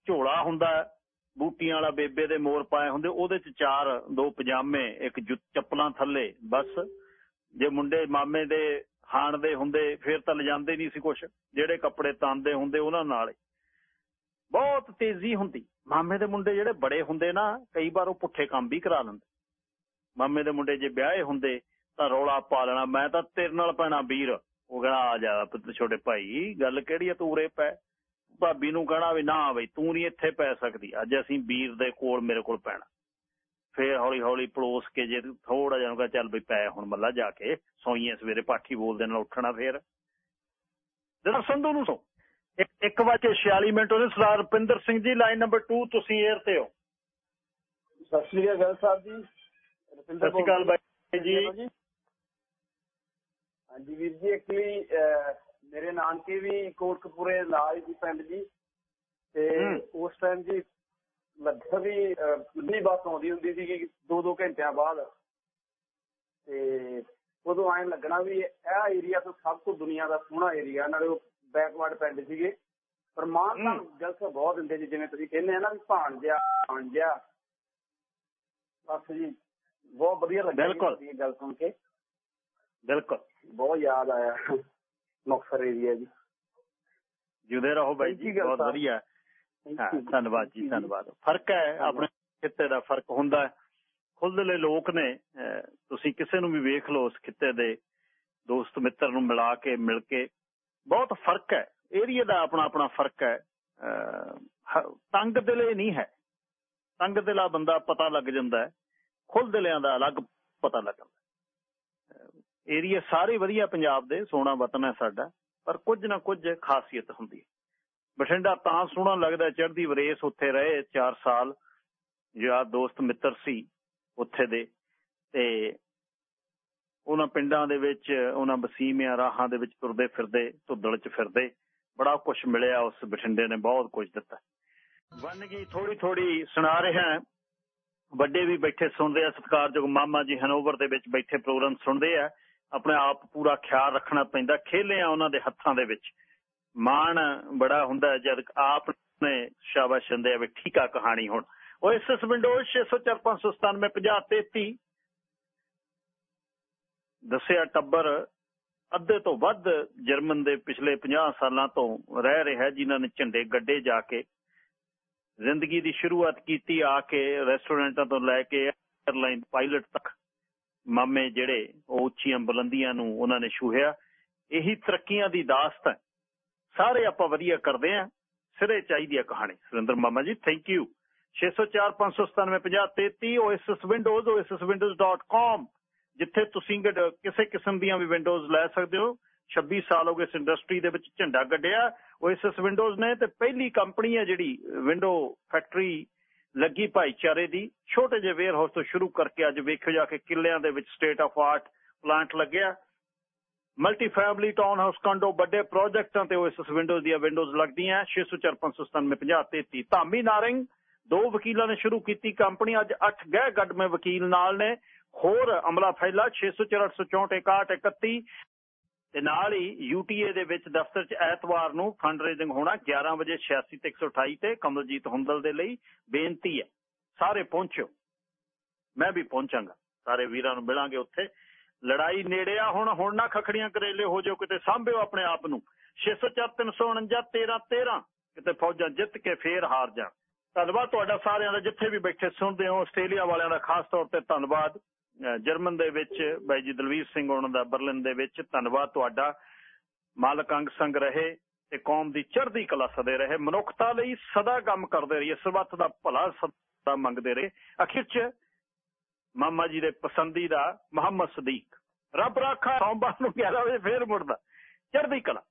A: ਝੋਲਾ ਹੁੰਦਾ, ਬੂਟੀਆਂ ਵਾਲਾ ਬੇਬੇ ਦੇ ਮੋਰ ਪਾਏ ਹੁੰਦੇ। ਉਹਦੇ 'ਚ ਚਾਰ, ਦੋ ਪਜਾਮੇ, ਇੱਕ ਜੁੱਤ, ਚੱਪਲਾਂ ਥੱਲੇ, ਬਸ। ਜੇ ਮੁੰਡੇ ਮਾਮੇ ਦੇ ਹਾਣਦੇ ਹੁੰਦੇ, ਫਿਰ ਤਾਂ ਲਿਜਾਂਦੇ ਨਹੀਂ ਸੀ ਕੁਛ। ਜਿਹੜੇ ਕੱਪੜੇ ਤਾਂਦੇ ਹੁੰਦੇ ਉਹਨਾਂ ਨਾਲ ਬਹੁਤ ਤੇਜ਼ੀ ਹੁੰਦੀ। ਮਾਮੇ ਦੇ ਮੁੰਡੇ ਜਿਹੜੇ ਬੜੇ ਹੁੰਦੇ ਨਾ, ਕਈ ਵਾਰ ਉਹ ਪੁੱਠੇ ਕੰਮ ਵੀ ਕਰਾ ਲੈਂਦੇ। ਮਾਮੇ ਦੇ ਮੁੰਡੇ ਜੇ ਵਿਆਹੇ ਹੁੰਦੇ, ਤਾਂ ਰੌਲਾ ਪਾ ਲੈਣਾ, ਮੈਂ ਤਾਂ ਤੇਰੇ ਨਾਲ ਪੈਣਾ ਵੀਰ। ਉਹ ਕਹਿੰਦਾ, ਆ ਜਾ ਪੁੱਤ ਛੋਟੇ ਭਾਈ, ਗੱਲ ਕਿਹੜੀ ਆ ਤੂੰ ਉਰੇ ਪੈ। ਭਾਬੀ ਨੂੰ ਕਹਿਣਾ ਵੀ ਨਾ ਬਈ, ਤੂੰ ਨਹੀਂ ਇੱਥੇ ਪੈ ਸਕਦੀ। ਅੱਜ ਅਸੀਂ ਵੀਰ ਦੇ ਕੋਲ ਮੇਰੇ ਕੋਲ ਪੈਣਾ। ਫੇਰ ਹੌਲੀ ਹੌਲੀ ਪਲੋਸ ਕੇ ਜੇ ਥੋੜਾ ਜਿਹਾ ਕਹਾਂ ਚੱਲ ਬਈ ਪੈ ਹੁਣ ਮੱਲਾ ਜਾ ਕੇ ਸੋਈਏ ਸਵੇਰੇ ਪਾਠੀ ਬੋਲਦੇ ਨਾਲ ਉੱਠਣਾ ਫੇਰ। ਜਰਾ ਸੰਧੂ ਨੂੰ ਸੋ। ਇੱਕ ਇੱਕ ਵਜੇ 46 ਮਿੰਟ ਉਹਦੇ ਸਰਦਾਰ ਰੁਪਿੰਦਰ ਸਿੰਘ ਜੀ ਲਾਈਨ ਨੰਬਰ 2 ਤੁਸੀਂ 에ਅਰ ਤੇ ਹੋ।
N: ਸਤਿ ਸ਼੍ਰੀ ਅਕਾਲ ਸਾਹਿਬ ਜੀ।
A: ਸਤਿ ਸ਼੍ਰੀ ਅਕਾਲ ਬਾਈ ਜੀ।
N: ਹਾਂਜੀ ਵੀਰ ਜੀ ਐਕਚੁਅਲੀ ਮੇਰੇ ਨਾਨਕੇ ਵੀ ਕੋਟਕਪੂਰੇ ਨਾਲ ਹੀ ਪਿੰਡ ਜੀ। ਤੇ। ਉਸ ਟਾਈਮ ਜੀ ਲੱਗਦਾ ਵੀ ਨਹੀਂ ਬੱਸ ਆਉਂਦੀ ਹੁੰਦੀ ਸੀ ਕਿ ਦੋ ਦੋ ਘੰਟਿਆਂ ਬਾਅਦ। ਤੇ ਉਦੋਂ ਐਂ ਲੱਗਣਾ ਵੀ ਇਹ ਏਰੀਆ ਤੋਂ ਸਭ ਤੋਂ ਦੁਨੀਆ ਦਾ ਸੋਹਣਾ ਏਰੀਆ ਨਾਲੇ ਉਹ ਬੈਕਵਰਡ ਪਿੰਡ ਸੀਗੇ। ਪਰ ਮਾਨ ਤਾਂ ਜਲਸਾ ਬਹੁਤ ਦਿੰਦੇ ਜੀ ਜਿਵੇਂ ਤੁਸੀਂ ਕਹਿੰਦੇ ਆ ਨਾ ਵੀ ਭਾਣਜਿਆ ਭਾਣਜਿਆ ਬਸ ਜੀ ਬਹੁਤ ਵਧੀਆ ਲੱਗਿਆ
A: ਬਿਲਕੁਲ।
N: ਇਹ ਗੱਲ ਸੁਣ ਕੇ।
A: ਬਿਲਕੁਲ।
N: ਬਹੁਤ ਯਾਦ ਆਇਆ ਮੁਕਤਸਰ ਏਰੀਆ ਜੀ।
A: ਜੁਦੇ ਰਹੋ ਬਾਈ ਜੀ ਬਹੁਤ। ਵਧੀਆ। ਹਾਂ. ਧੰਨਵਾਦ ਜੀ ਧੰਨਵਾਦ। ਫ਼ਰਕ ਹੈ ਆਪਣੇ ਖਿੱਤੇ ਦਾ ਫ਼ਰਕ ਹੁੰਦਾ ਹੈ। ਖੁੱਲ੍ਹਲੇ ਲੋਕ ਨੇ ਤੁਸੀਂ ਕਿਸੇ ਨੂੰ ਵੀ ਵੇਖ ਲਓ ਉਸ ਖਿੱਤੇ ਦੇ ਦੋਸਤ ਮਿੱਤਰ ਨੂੰ ਮਿਲਾ ਕੇ ਮਿਲ ਕੇ ਬਹੁਤ ਫ਼ਰਕ ਹੈ। ਏਰੀਆ ਦਾ ਆਪਣਾ ਆਪਣਾ ਫ਼ਰਕ ਹੈ। ਤੰਗ ਦਿਲੇ ਨਹੀਂ ਹੈ। ਤੰਗ ਦਿਲਾ ਬੰਦਾ ਪਤਾ ਲੱਗ ਜਾਂਦਾ ਹੈ। ਖੁੱਲ੍ਹ ਦਿਲਿਆਂ ਦਾ ਅਲੱਗ ਪਤਾ ਲੱਗ ਜਾਂਦਾ ਏਰੀਆ ਸਾਰੇ ਵਧੀਆ ਪੰਜਾਬ ਦੇ ਸੋਹਣਾ ਵਤਨ ਹੈ ਸਾਡਾ ਪਰ ਕੁਝ ਨਾ ਕੁਝ ਖਾਸੀਅਤ ਹੁੰਦੀ ਹੈ। ਬਠਿੰਡਾ ਤਾਂ ਸੋਹਣਾ ਲੱਗਦਾ ਚੜ੍ਹਦੀ ਵਰੇਸ ਉੱਥੇ ਰਹੇ 4 ਸਾਲ। ਯਾਰ ਦੋਸਤ ਮਿੱਤਰ ਸੀ ਉੱਥੇ ਦੇ। ਤੇ ਉਹਨਾਂ ਪਿੰਡਾਂ ਦੇ ਵਿੱਚ, ਉਹਨਾਂ ਵਸੀਮਿਆਂ ਰਾਹਾਂ ਦੇ ਵਿੱਚ ਤੁਰਦੇ ਫਿਰਦੇ, ਧੁੱਦਲ 'ਚ ਫਿਰਦੇ। ਬੜਾ ਕੁਝ ਮਿਲਿਆ ਉਸ ਬਠਿੰਡੇ ਨੇ, ਬਹੁਤ ਕੁਝ ਦਿੱਤਾ। ਬਣ ਥੋੜੀ ਥੋੜੀ ਸੁਣਾ ਰਿਹਾ ਵੱਡੇ ਵੀ ਬੈਠੇ ਸੁਣਦੇ ਆ ਸਤਿਕਾਰਯੋਗ ਮਾਮਾ ਜੀ ਹਨੋਵਰ ਦੇ ਵਿੱਚ ਬੈਠੇ ਪ੍ਰੋਗਰਾਮ ਸੁਣਦੇ ਆ। ਆਪਣੇ ਆਪ ਪੂਰਾ ਖਿਆਲ ਰੱਖਣਾ ਪੈਂਦਾ, ਖੇਲੇ ਆ ਉਹਨਾਂ ਦੇ ਹੱਥਾਂ ਦੇ ਵਿੱਚ। ਮਾਣ ਬੜਾ ਹੁੰਦਾ ਜਦ ਆਪ ਨੇ ਸ਼ਾਬਾਸ਼ ਦਿੰਦੇ ਵੀ ਠੀਕ ਕਹਾਣੀ ਹੁਣ। ਉਹ ਇਸ ਇਸ ਵਿੰਡੋਜ਼ 604 ਦੱਸਿਆ ਟੱਬਰ ਅੱਧੇ ਤੋਂ ਵੱਧ ਜਰਮਨ ਦੇ ਪਿਛਲੇ 50 ਸਾਲਾਂ ਤੋਂ ਰਹਿ ਰਿਹਾ ਜਿਨ੍ਹਾਂ ਨੇ ਝੰਡੇ ਗੱਡੇ ਜਾ ਕੇ ਜ਼ਿੰਦਗੀ ਦੀ ਸ਼ੁਰੂਆਤ ਕੀਤੀ, ਆ ਕੇ ਰੈਸਟੋਰੈਂਟਾਂ ਤੋਂ ਲੈ ਕੇ 에ਅਰਲਾਈਨ ਪਾਇਲਟ ਤੱਕ ਮਾਮੇ ਜਿਹੜੇ ਉਹ ਉੱਚੀਆਂ ਬੁਲੰਦੀਆਂ ਨੂੰ ਉਹਨਾਂ ਨੇ ਛੂਹਿਆ। ਇਹੀ ਤਰੱਕੀਆਂ ਦੀ ਦਾਸਤ ਹੈ। ਸਾਰੇ ਆਪਾਂ ਵਧੀਆ ਕਰਦੇ ਆ। ਸਿਰੇ ਚਾਹੀਦੀ ਹੈ ਕਹਾਣੀ ਸੁਰਿੰਦਰ ਮਾਮਾ ਜੀ thank you 6045975033 OSS windows osswindows.com ਜਿੱਥੇ ਤੁਸੀਂ ਕਿਸੇ ਕਿਸਮ ਦੀਆਂ ਵੀ ਵਿੰਡੋਜ਼ ਲੈ ਸਕਦੇ ਹੋ। 26 ਸਾਲ ਹੋ ਗਏ ਇਸ ਇੰਡਸਟਰੀ ਦੇ ਵਿੱਚ ਝੰਡਾ ਗੱਡਿਆ। ਓਐਸਐਸ ਵਿੰਡੋਜ਼ ਨੇ ਤੇ ਪਹਿਲੀ ਕੰਪਨੀ ਹੈ ਜਿਹੜੀ ਵਿੰਡੋ ਫੈਕਟਰੀ ਲੱਗੀ ਭਾਈਚਾਰੇ ਦੀ। ਛੋਟੇ ਜਿਹੇ ਵੇਅਰ ਹਾਊਸ ਤੋਂ ਸ਼ੁਰੂ ਕਰਕੇ ਅੱਜ ਵੇਖਿਓ ਜਾ ਕੇ ਕਿੱਲਿਆਂ ਦੇ ਵਿੱਚ ਸਟੇਟ ਆਫ ਆਰਟ ਪਲਾਂਟ ਲੱਗਿਆ। Multi family town house condo ਵੱਡੇ ਪ੍ਰੋਜੈਕਟਾਂ ਤੇ ਓਐਸਐਸ ਵਿੰਡੋਜ਼ ਦੀਆਂ ਵਿੰਡੋਜ਼ ਲੱਗਦੀਆਂ 6045975033 ਧਾਮੀ ਨਾਰਿੰਗ, ਦੋ ਵਕੀਲਾਂ ਨੇ ਸ਼ੁਰੂ ਕੀਤੀ ਕੰਪਨੀ, ਅੱਜ 8 ਗਹਿ ਗੱਡਵੇਂ ਵਕੀਲ ਨਾਲ ਨੇ। ਹੋਰ ਅਮਲਾ ਫੈਲਾ 6048646131 ਤੇ ਨਾਲ ਹੀ ਯੂਟੀਏ ਦੇ ਵਿੱਚ ਦਫ਼ਤਰ 'ਚ ਐਤਵਾਰ ਨੂੰ ਫੰਡ ਰੇਜ਼ਿੰਗ ਹੋਣਾ 11 ਵਜੇ 86 ਤੇ 128 ਤੇ, ਕਮਲਜੀਤ ਹੁੰਦਲ ਦੇ ਲਈ ਬੇਨਤੀ ਹੈ। ਸਾਰੇ ਪਹੁੰਚੋ। ਮੈਂ ਵੀ ਪਹੁੰਚਾਂਗਾ। ਸਾਰੇ ਵੀਰਾਂ ਨੂੰ ਮਿਲਾਂਗੇ ਉੱਥੇ। ਲੜਾਈ ਨੇੜੇ ਆ, ਹੁਣ ਹੁਣ ਨਾ ਖਖੜੀਆਂ ਕਰੇਲੇ ਹੋ ਜਾਓ ਕਿਤੇ, ਸਾਂਭਿਓ ਆਪਣੇ ਆਪ ਨੂੰ। 604 349 13 13 ਕਿਤੇ ਫੌਜਾਂ ਜਿੱਤ ਕੇ ਫੇਰ ਹਾਰ ਜਾਣ। ਧੰਨਵਾਦ ਤੁਹਾਡਾ ਸਾਰਿਆਂ ਦਾ, ਜਿੱਥੇ ਵੀ ਬੈਠੇ ਸੁਣਦੇ ਹੋ, ਆਸਟ੍ਰੇਲੀਆ ਵਾਲਿਆਂ ਦਾ ਖਾਸ ਤੌਰ ਤੇ ਧੰਨਵਾਦ। ਜਰਮਨ ਦੇ ਵਿੱਚ ਬਾਈ ਜੀ ਦਲਵੀਰ ਸਿੰਘ ਉਹਨਾਂ ਦਾ, ਬਰਲਿਨ ਦੇ ਵਿੱਚ ਧੰਨਵਾਦ ਤੁਹਾਡਾ। ਮਾਲਕ ਅੰਗ ਸੰਗ ਰਹੇ ਤੇ ਕੌਮ ਦੀ ਚੜ੍ਹਦੀ ਕਲਾ ਸਦੇ ਰਹੇ। ਮਨੁੱਖਤਾ ਲਈ ਸਦਾ ਕੰਮ ਕਰਦੇ ਰਹੀਏ, ਸਰਬੱਤ ਦਾ ਭਲਾ ਸਦਾ ਮੰਗਦੇ ਰਹੇ। ਅਖਿਰ 'ਚ ਮਾਮਾ ਜੀ ਦੇ ਪਸੰਦੀਦਾ ਮੁਹੰਮਦ ਸਦੀਕ। ਰੱਬ ਰਾਖਾ ਸੋਮਵਾਰ ਨੂੰ 11 ਵਜੇ ਫੇਰ ਮੁੜਦਾ। ਚੜ੍ਹਦੀ ਕਲਾ।